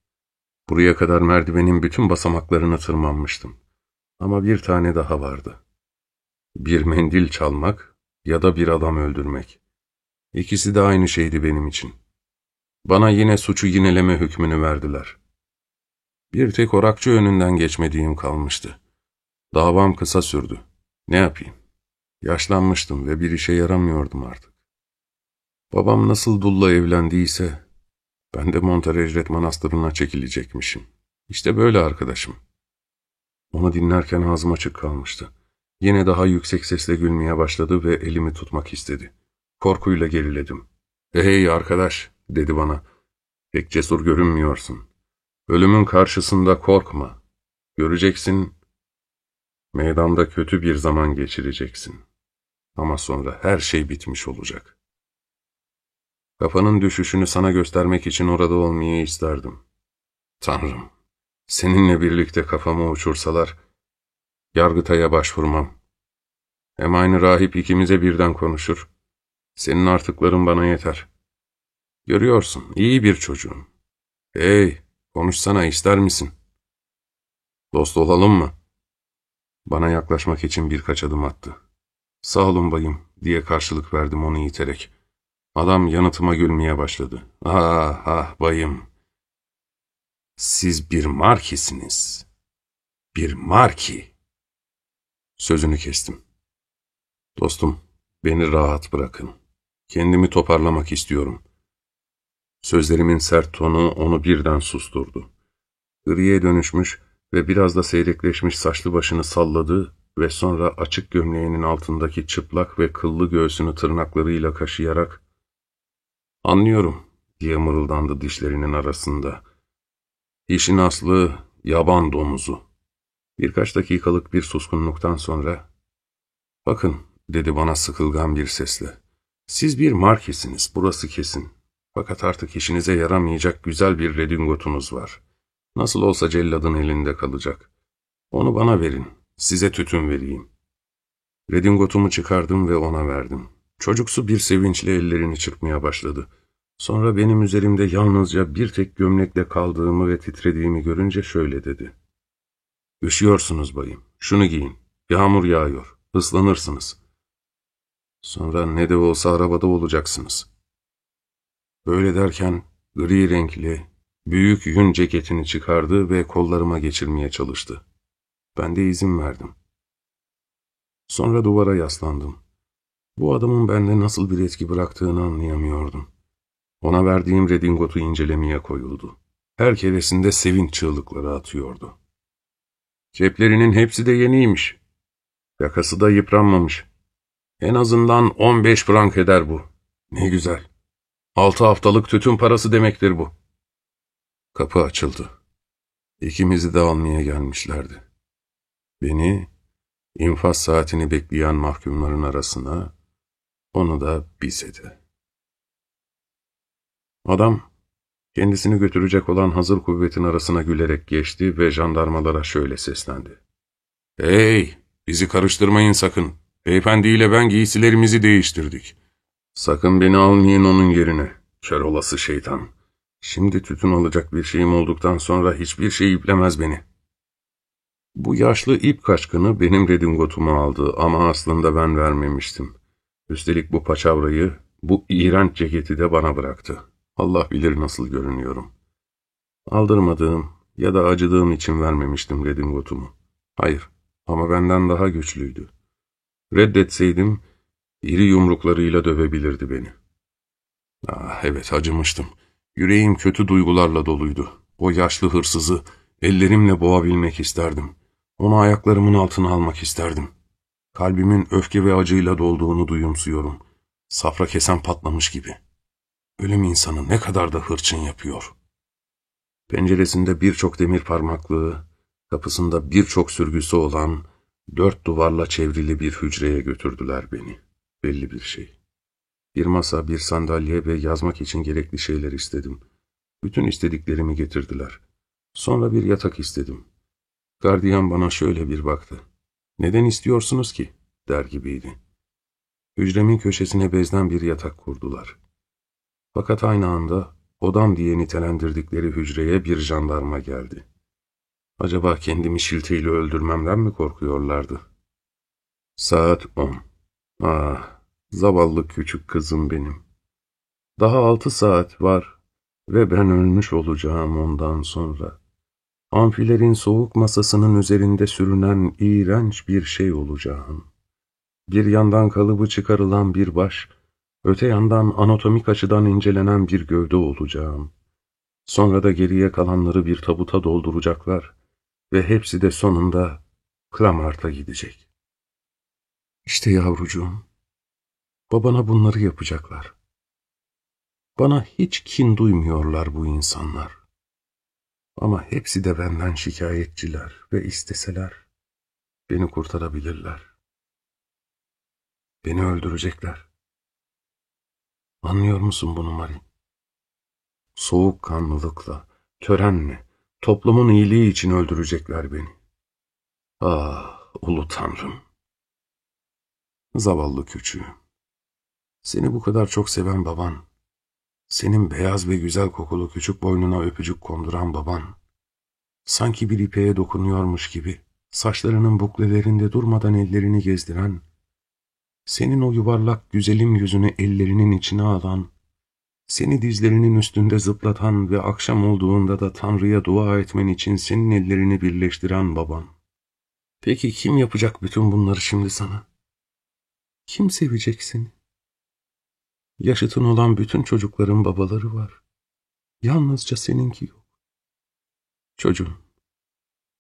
S1: Buraya kadar merdivenin bütün basamaklarını tırmanmıştım. Ama bir tane daha vardı. Bir mendil çalmak ya da bir adam öldürmek. İkisi de aynı şeydi benim için. Bana yine suçu yineleme hükmünü verdiler. Bir tek orakçı önünden geçmediğim kalmıştı. Davam kısa sürdü. Ne yapayım? Yaşlanmıştım ve bir işe yaramıyordum artık. Babam nasıl dulla evlendiyse, ben de Monterejret Manastırı'na çekilecekmişim. İşte böyle arkadaşım. Onu dinlerken ağzım açık kalmıştı. Yine daha yüksek sesle gülmeye başladı ve elimi tutmak istedi. Korkuyla geriledim. ''Hey arkadaş'' dedi bana. ''Pek cesur görünmüyorsun. Ölümün karşısında korkma. Göreceksin, meydanda kötü bir zaman geçireceksin. Ama sonra her şey bitmiş olacak. Kafanın düşüşünü sana göstermek için orada olmayı isterdim. Tanrım, seninle birlikte kafamı uçursalar, Yargıtay'a başvurmam. Hem aynı rahip ikimize birden konuşur. Senin artıkların bana yeter. Görüyorsun, iyi bir çocuğum. Hey, konuşsana ister misin? Dost olalım mı? Bana yaklaşmak için birkaç adım attı. Sağ olun bayım diye karşılık verdim onu iterek. Adam yanıtıma gülmeye başladı. Ah ah bayım. Siz bir markisiniz. Bir marki. Sözünü kestim. Dostum, beni rahat bırakın. Kendimi toparlamak istiyorum. Sözlerimin sert tonu onu birden susturdu. Griye dönüşmüş ve biraz da seyrekleşmiş saçlı başını salladı ve sonra açık gömleğinin altındaki çıplak ve kıllı göğsünü tırnaklarıyla kaşıyarak ''Anlıyorum'' diye mırıldandı dişlerinin arasında. İşin aslı yaban domuzu. Birkaç dakikalık bir suskunluktan sonra ''Bakın'' dedi bana sıkılgan bir sesle. ''Siz bir markesiniz, burası kesin. Fakat artık işinize yaramayacak güzel bir redingotunuz var. Nasıl olsa celladın elinde kalacak. Onu bana verin, size tütün vereyim.'' Redingotumu çıkardım ve ona verdim. Çocuksu bir sevinçle ellerini çırpmaya başladı. Sonra benim üzerimde yalnızca bir tek gömlekle kaldığımı ve titrediğimi görünce şöyle dedi. Üşüyorsunuz bayım. Şunu giyin. Yağmur yağıyor. Islanırsınız. Sonra ne de olsa arabada olacaksınız. Böyle derken gri renkli, büyük yün ceketini çıkardı ve kollarıma geçirmeye çalıştı. Ben de izin verdim. Sonra duvara yaslandım. Bu adamın bende nasıl bir etki bıraktığını anlayamıyordum. Ona verdiğim redingotu incelemeye koyuldu. Her keresinde sevinç çığlıkları atıyordu. Ceplerinin hepsi de yeniymiş. Yakası da yıpranmamış. En azından on beş frank eder bu. Ne güzel. Altı haftalık tütün parası demektir bu. Kapı açıldı. İkimizi de almaya gelmişlerdi. Beni, infaz saatini bekleyen mahkumların arasına, onu da bize de. Adam, Kendisini götürecek olan hazır kuvvetin arasına gülerek geçti ve jandarmalara şöyle seslendi. ''Hey, bizi karıştırmayın sakın. Beyefendiyle ben giysilerimizi değiştirdik. Sakın beni almayın onun yerine. Kör olası şeytan. Şimdi tütün alacak bir şeyim olduktan sonra hiçbir şey iplemez beni.'' Bu yaşlı ip kaçkını benim redingotumu aldı ama aslında ben vermemiştim. Üstelik bu paçavrayı, bu iğrenç ceketi de bana bıraktı. Allah bilir nasıl görünüyorum. Aldırmadığım ya da acıdığım için vermemiştim redingotumu. Hayır ama benden daha güçlüydü. Reddetseydim, iri yumruklarıyla dövebilirdi beni. Ah evet acımıştım. Yüreğim kötü duygularla doluydu. O yaşlı hırsızı ellerimle boğabilmek isterdim. Onu ayaklarımın altına almak isterdim. Kalbimin öfke ve acıyla dolduğunu duyumsuyorum. Safra kesen patlamış gibi. Ölüm insanı ne kadar da hırçın yapıyor. Penceresinde birçok demir parmaklığı, kapısında birçok sürgüsü olan, dört duvarla çevrili bir hücreye götürdüler beni. Belli bir şey. Bir masa, bir sandalye ve yazmak için gerekli şeyler istedim. Bütün istediklerimi getirdiler. Sonra bir yatak istedim. Gardiyan bana şöyle bir baktı. Neden istiyorsunuz ki? der gibiydi. Hücremin köşesine bezden bir yatak kurdular. Fakat aynı anda odam diye nitelendirdikleri hücreye bir jandarma geldi. Acaba kendimi şilteyle öldürmemden mi korkuyorlardı? Saat on. Ah, zavallı küçük kızım benim. Daha altı saat var ve ben ölmüş olacağım ondan sonra. Amfilerin soğuk masasının üzerinde sürünen iğrenç bir şey olacağım. Bir yandan kalıbı çıkarılan bir baş, öte yandan anatomik açıdan incelenen bir gövde olacağım. Sonra da geriye kalanları bir tabuta dolduracaklar ve hepsi de sonunda Klamart'a gidecek. İşte yavrucuğum, babana bunları yapacaklar. Bana hiç kin duymuyorlar bu insanlar. Ama hepsi de benden şikayetçiler ve isteseler beni kurtarabilirler. Beni öldürecekler. Anlıyor musun bunu Mari? Soğukkanlılıkla, törenle, toplumun iyiliği için öldürecekler beni. Ah, ulu tanrım. Zavallı küçüğüm. Seni bu kadar çok seven baban, senin beyaz ve güzel kokulu küçük boynuna öpücük konduran baban, sanki bir ipeğe dokunuyormuş gibi, saçlarının buklelerinde durmadan ellerini gezdiren, senin o yuvarlak güzelim yüzünü ellerinin içine alan, seni dizlerinin üstünde zıplatan ve akşam olduğunda da Tanrı'ya dua etmen için senin ellerini birleştiren baban. Peki kim yapacak bütün bunları şimdi sana? Kim sevecek seni? Yaşıtın olan bütün çocukların babaları var. Yalnızca seninki yok. Çocuğum,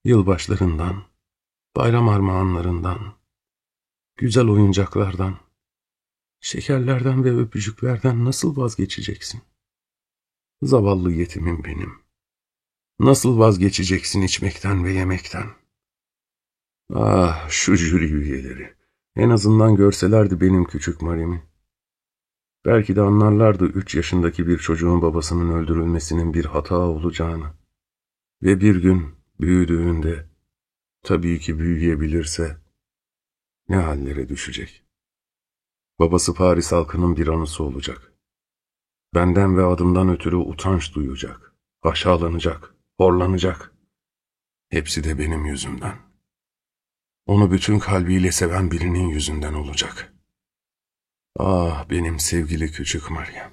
S1: yılbaşlarından, bayram armağanlarından, güzel oyuncaklardan, şekerlerden ve öpücüklerden nasıl vazgeçeceksin? Zavallı yetimim benim. Nasıl vazgeçeceksin içmekten ve yemekten? Ah şu jüri üyeleri. En azından görselerdi benim küçük Marim'i. Belki de anlarlardı üç yaşındaki bir çocuğun babasının öldürülmesinin bir hata olacağını. Ve bir gün büyüdüğünde, tabii ki büyüyebilirse, ne hallere düşecek. Babası Paris halkının bir anısı olacak. Benden ve adımdan ötürü utanç duyacak, aşağılanacak, horlanacak. Hepsi de benim yüzümden. Onu bütün kalbiyle seven birinin yüzünden olacak. Ah benim sevgili küçük Meryem.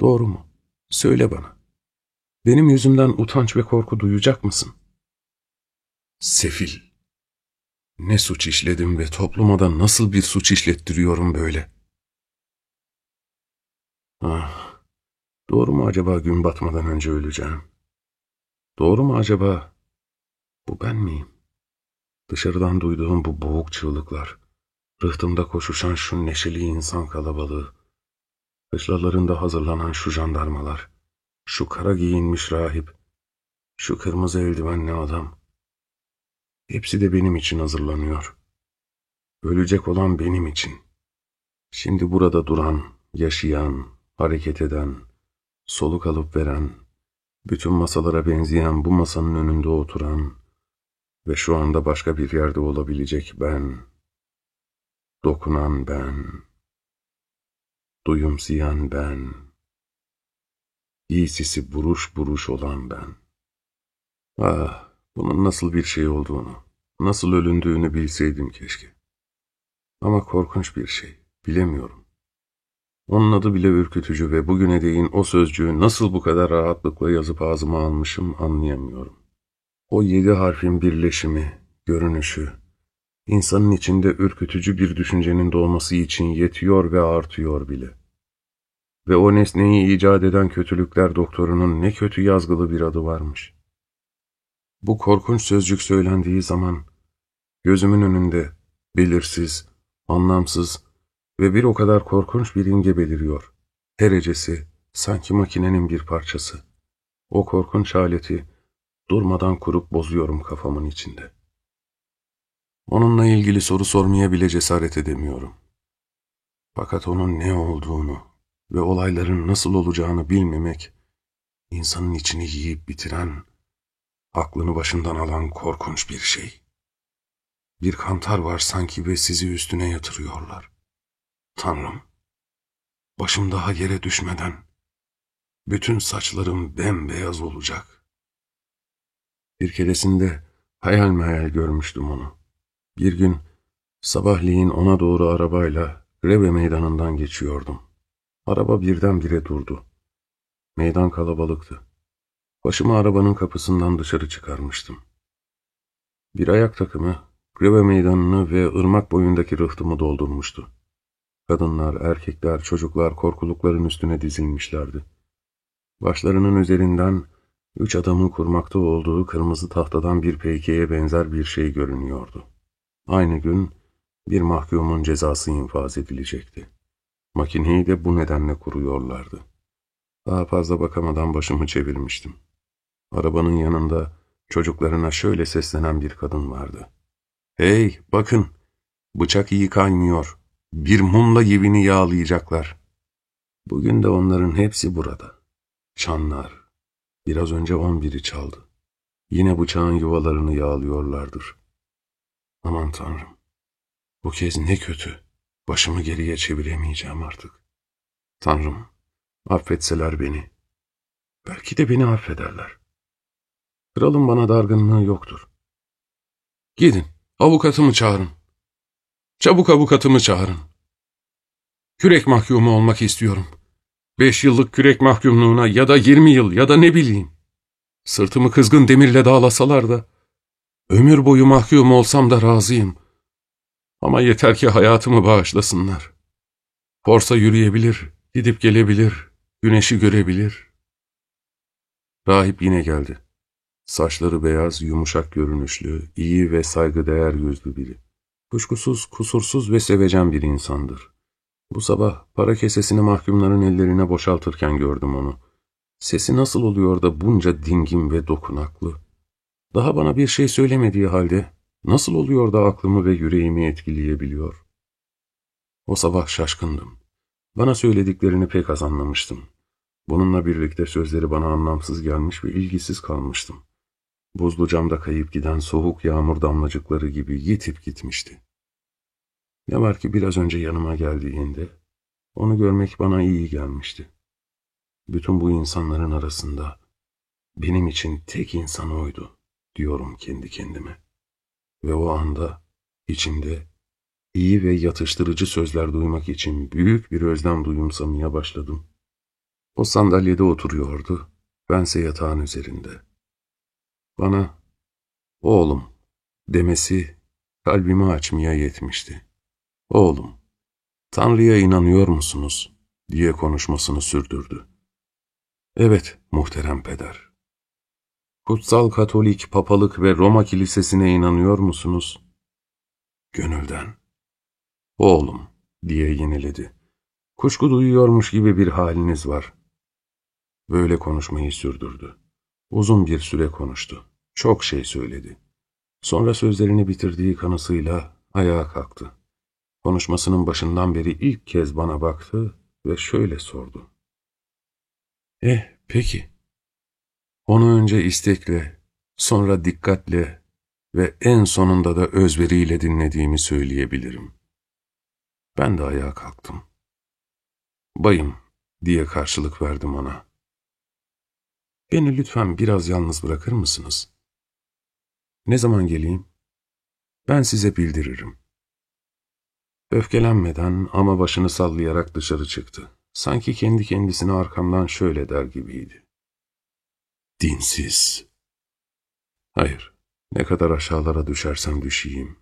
S1: Doğru mu? Söyle bana. Benim yüzümden utanç ve korku duyacak mısın? Sefil. Ne suç işledim ve topluma nasıl bir suç işlettiriyorum böyle? Ah, doğru mu acaba gün batmadan önce öleceğim? Doğru mu acaba bu ben miyim? Dışarıdan duyduğum bu boğuk çığlıklar, rıhtımda koşuşan şu neşeli insan kalabalığı, kışlalarında hazırlanan şu jandarmalar, şu kara giyinmiş rahip, şu kırmızı eldivenli adam, hepsi de benim için hazırlanıyor. Ölecek olan benim için. Şimdi burada duran, yaşayan, hareket eden, soluk alıp veren, bütün masalara benzeyen bu masanın önünde oturan, ve şu anda başka bir yerde olabilecek ben, dokunan ben, duyumsayan ben, giysisi buruş buruş olan ben. Ah, Bunun nasıl bir şey olduğunu, nasıl ölündüğünü bilseydim keşke. Ama korkunç bir şey, bilemiyorum. Onun adı bile ürkütücü ve bugüne değin o sözcüğü nasıl bu kadar rahatlıkla yazıp ağzıma almışım anlayamıyorum. O yedi harfin birleşimi, görünüşü, insanın içinde ürkütücü bir düşüncenin doğması için yetiyor ve artıyor bile. Ve o nesneyi icat eden kötülükler doktorunun ne kötü yazgılı bir adı varmış. Bu korkunç sözcük söylendiği zaman gözümün önünde belirsiz, anlamsız ve bir o kadar korkunç bir imge beliriyor. Derecesi sanki makinenin bir parçası. O korkunç aleti durmadan kurup bozuyorum kafamın içinde. Onunla ilgili soru sormaya bile cesaret edemiyorum. Fakat onun ne olduğunu ve olayların nasıl olacağını bilmemek, insanın içini yiyip bitiren, aklını başından alan korkunç bir şey. Bir kantar var sanki ve sizi üstüne yatırıyorlar. Tanrım, başım daha yere düşmeden, bütün saçlarım bembeyaz olacak. Bir keresinde hayal meyal görmüştüm onu. Bir gün sabahleyin ona doğru arabayla Greve meydanından geçiyordum. Araba birdenbire durdu. Meydan kalabalıktı. Başımı arabanın kapısından dışarı çıkarmıştım. Bir ayak takımı Greve meydanını ve ırmak boyundaki rıhtımı doldurmuştu. Kadınlar, erkekler, çocuklar korkulukların üstüne dizilmişlerdi. Başlarının üzerinden üç adamın kurmakta olduğu kırmızı tahtadan bir peykeye benzer bir şey görünüyordu. Aynı gün bir mahkumun cezası infaz edilecekti. Makineyi de bu nedenle kuruyorlardı. Daha fazla bakamadan başımı çevirmiştim. Arabanın yanında çocuklarına şöyle seslenen bir kadın vardı. ''Hey, bakın, bıçak iyi kaymıyor. Bir mumla yevini yağlayacaklar.'' Bugün de onların hepsi burada. Çanlar. Biraz önce on biri çaldı. Yine bıçağın yuvalarını yağlıyorlardır. Aman Tanrım. Bu kez ne kötü. Başımı geriye çeviremeyeceğim artık. Tanrım, affetseler beni. Belki de beni affederler. Kralın bana dargınlığı yoktur. Gidin, avukatımı çağırın. Çabuk avukatımı çağırın. Kürek mahkumu olmak istiyorum. Beş yıllık kürek mahkumluğuna ya da yirmi yıl ya da ne bileyim. Sırtımı kızgın demirle dağlasalar da, ömür boyu mahkum olsam da razıyım. Ama yeter ki hayatımı bağışlasınlar. Forsa yürüyebilir, gidip gelebilir, güneşi görebilir. Rahip yine geldi. Saçları beyaz, yumuşak görünüşlü, iyi ve saygıdeğer yüzlü biri. Kuşkusuz, kusursuz ve sevecen bir insandır. Bu sabah para kesesini mahkumların ellerine boşaltırken gördüm onu. Sesi nasıl oluyor da bunca dingin ve dokunaklı? Daha bana bir şey söylemediği halde nasıl oluyor da aklımı ve yüreğimi etkileyebiliyor? O sabah şaşkındım. Bana söylediklerini pek az anlamıştım. Bununla birlikte sözleri bana anlamsız gelmiş ve ilgisiz kalmıştım. Buzlu camda kayıp giden soğuk yağmur damlacıkları gibi yitip gitmişti. Ne var ki biraz önce yanıma geldiğinde onu görmek bana iyi gelmişti. Bütün bu insanların arasında benim için tek insan oydu diyorum kendi kendime. Ve o anda içimde iyi ve yatıştırıcı sözler duymak için büyük bir özlem duyumsamaya başladım. O sandalyede oturuyordu, bense yatağın üzerinde. Bana, oğlum demesi kalbimi açmaya yetmişti. Oğlum, Tanrı'ya inanıyor musunuz? diye konuşmasını sürdürdü. Evet, muhterem peder. Kutsal Katolik, Papalık ve Roma Kilisesi'ne inanıyor musunuz? Gönülden. Oğlum, diye yeniledi. Kuşku duyuyormuş gibi bir haliniz var. Böyle konuşmayı sürdürdü. Uzun bir süre konuştu. Çok şey söyledi. Sonra sözlerini bitirdiği kanısıyla ayağa kalktı. Konuşmasının başından beri ilk kez bana baktı ve şöyle sordu. Eh, peki. Onu önce istekle, sonra dikkatle ve en sonunda da özveriyle dinlediğimi söyleyebilirim. Ben de ayağa kalktım. Bayım, diye karşılık verdim ona. Beni lütfen biraz yalnız bırakır mısınız? Ne zaman geleyim? Ben size bildiririm. Öfkelenmeden ama başını sallayarak dışarı çıktı. Sanki kendi kendisine arkamdan şöyle der gibiydi. Dinsiz. Hayır, ne kadar aşağılara düşersem düşeyim.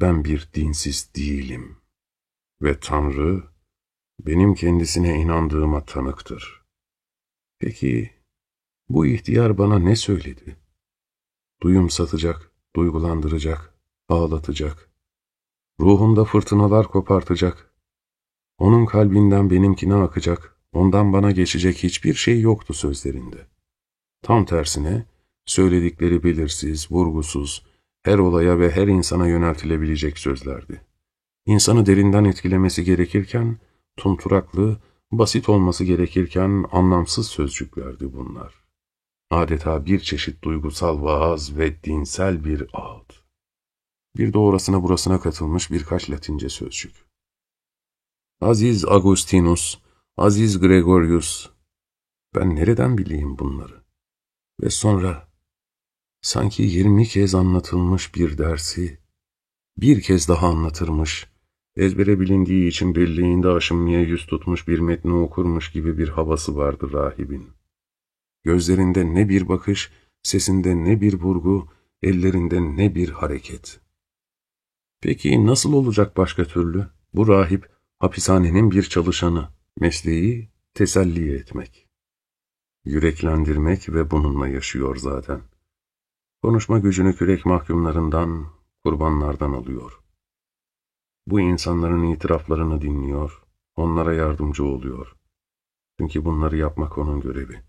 S1: Ben bir dinsiz değilim. Ve Tanrı, benim kendisine inandığıma tanıktır. Peki, bu ihtiyar bana ne söyledi? Duyum satacak, duygulandıracak, ağlatacak. Ruhumda fırtınalar kopartacak. Onun kalbinden benimkine akacak, ondan bana geçecek hiçbir şey yoktu sözlerinde. Tam tersine, söyledikleri belirsiz, vurgusuz, her olaya ve her insana yöneltilebilecek sözlerdi. İnsanı derinden etkilemesi gerekirken, tunturaklı, basit olması gerekirken anlamsız sözcüklerdi bunlar. Adeta bir çeşit duygusal vaaz ve dinsel bir ağıt. Bir de orasına burasına katılmış birkaç latince sözcük. Aziz Agustinus, Aziz Gregorius, ben nereden bileyim bunları? Ve sonra, sanki yirmi kez anlatılmış bir dersi, bir kez daha anlatırmış, ezbere bilindiği için birliğinde aşınmaya yüz tutmuş bir metni okurmuş gibi bir havası vardı rahibin. Gözlerinde ne bir bakış, sesinde ne bir vurgu, ellerinde ne bir hareket. Peki nasıl olacak başka türlü? Bu rahip, hapishanenin bir çalışanı, mesleği teselli etmek. Yüreklendirmek ve bununla yaşıyor zaten. Konuşma gücünü kürek mahkumlarından, kurbanlardan alıyor. Bu insanların itiraflarını dinliyor, onlara yardımcı oluyor. Çünkü bunları yapmak onun görevi.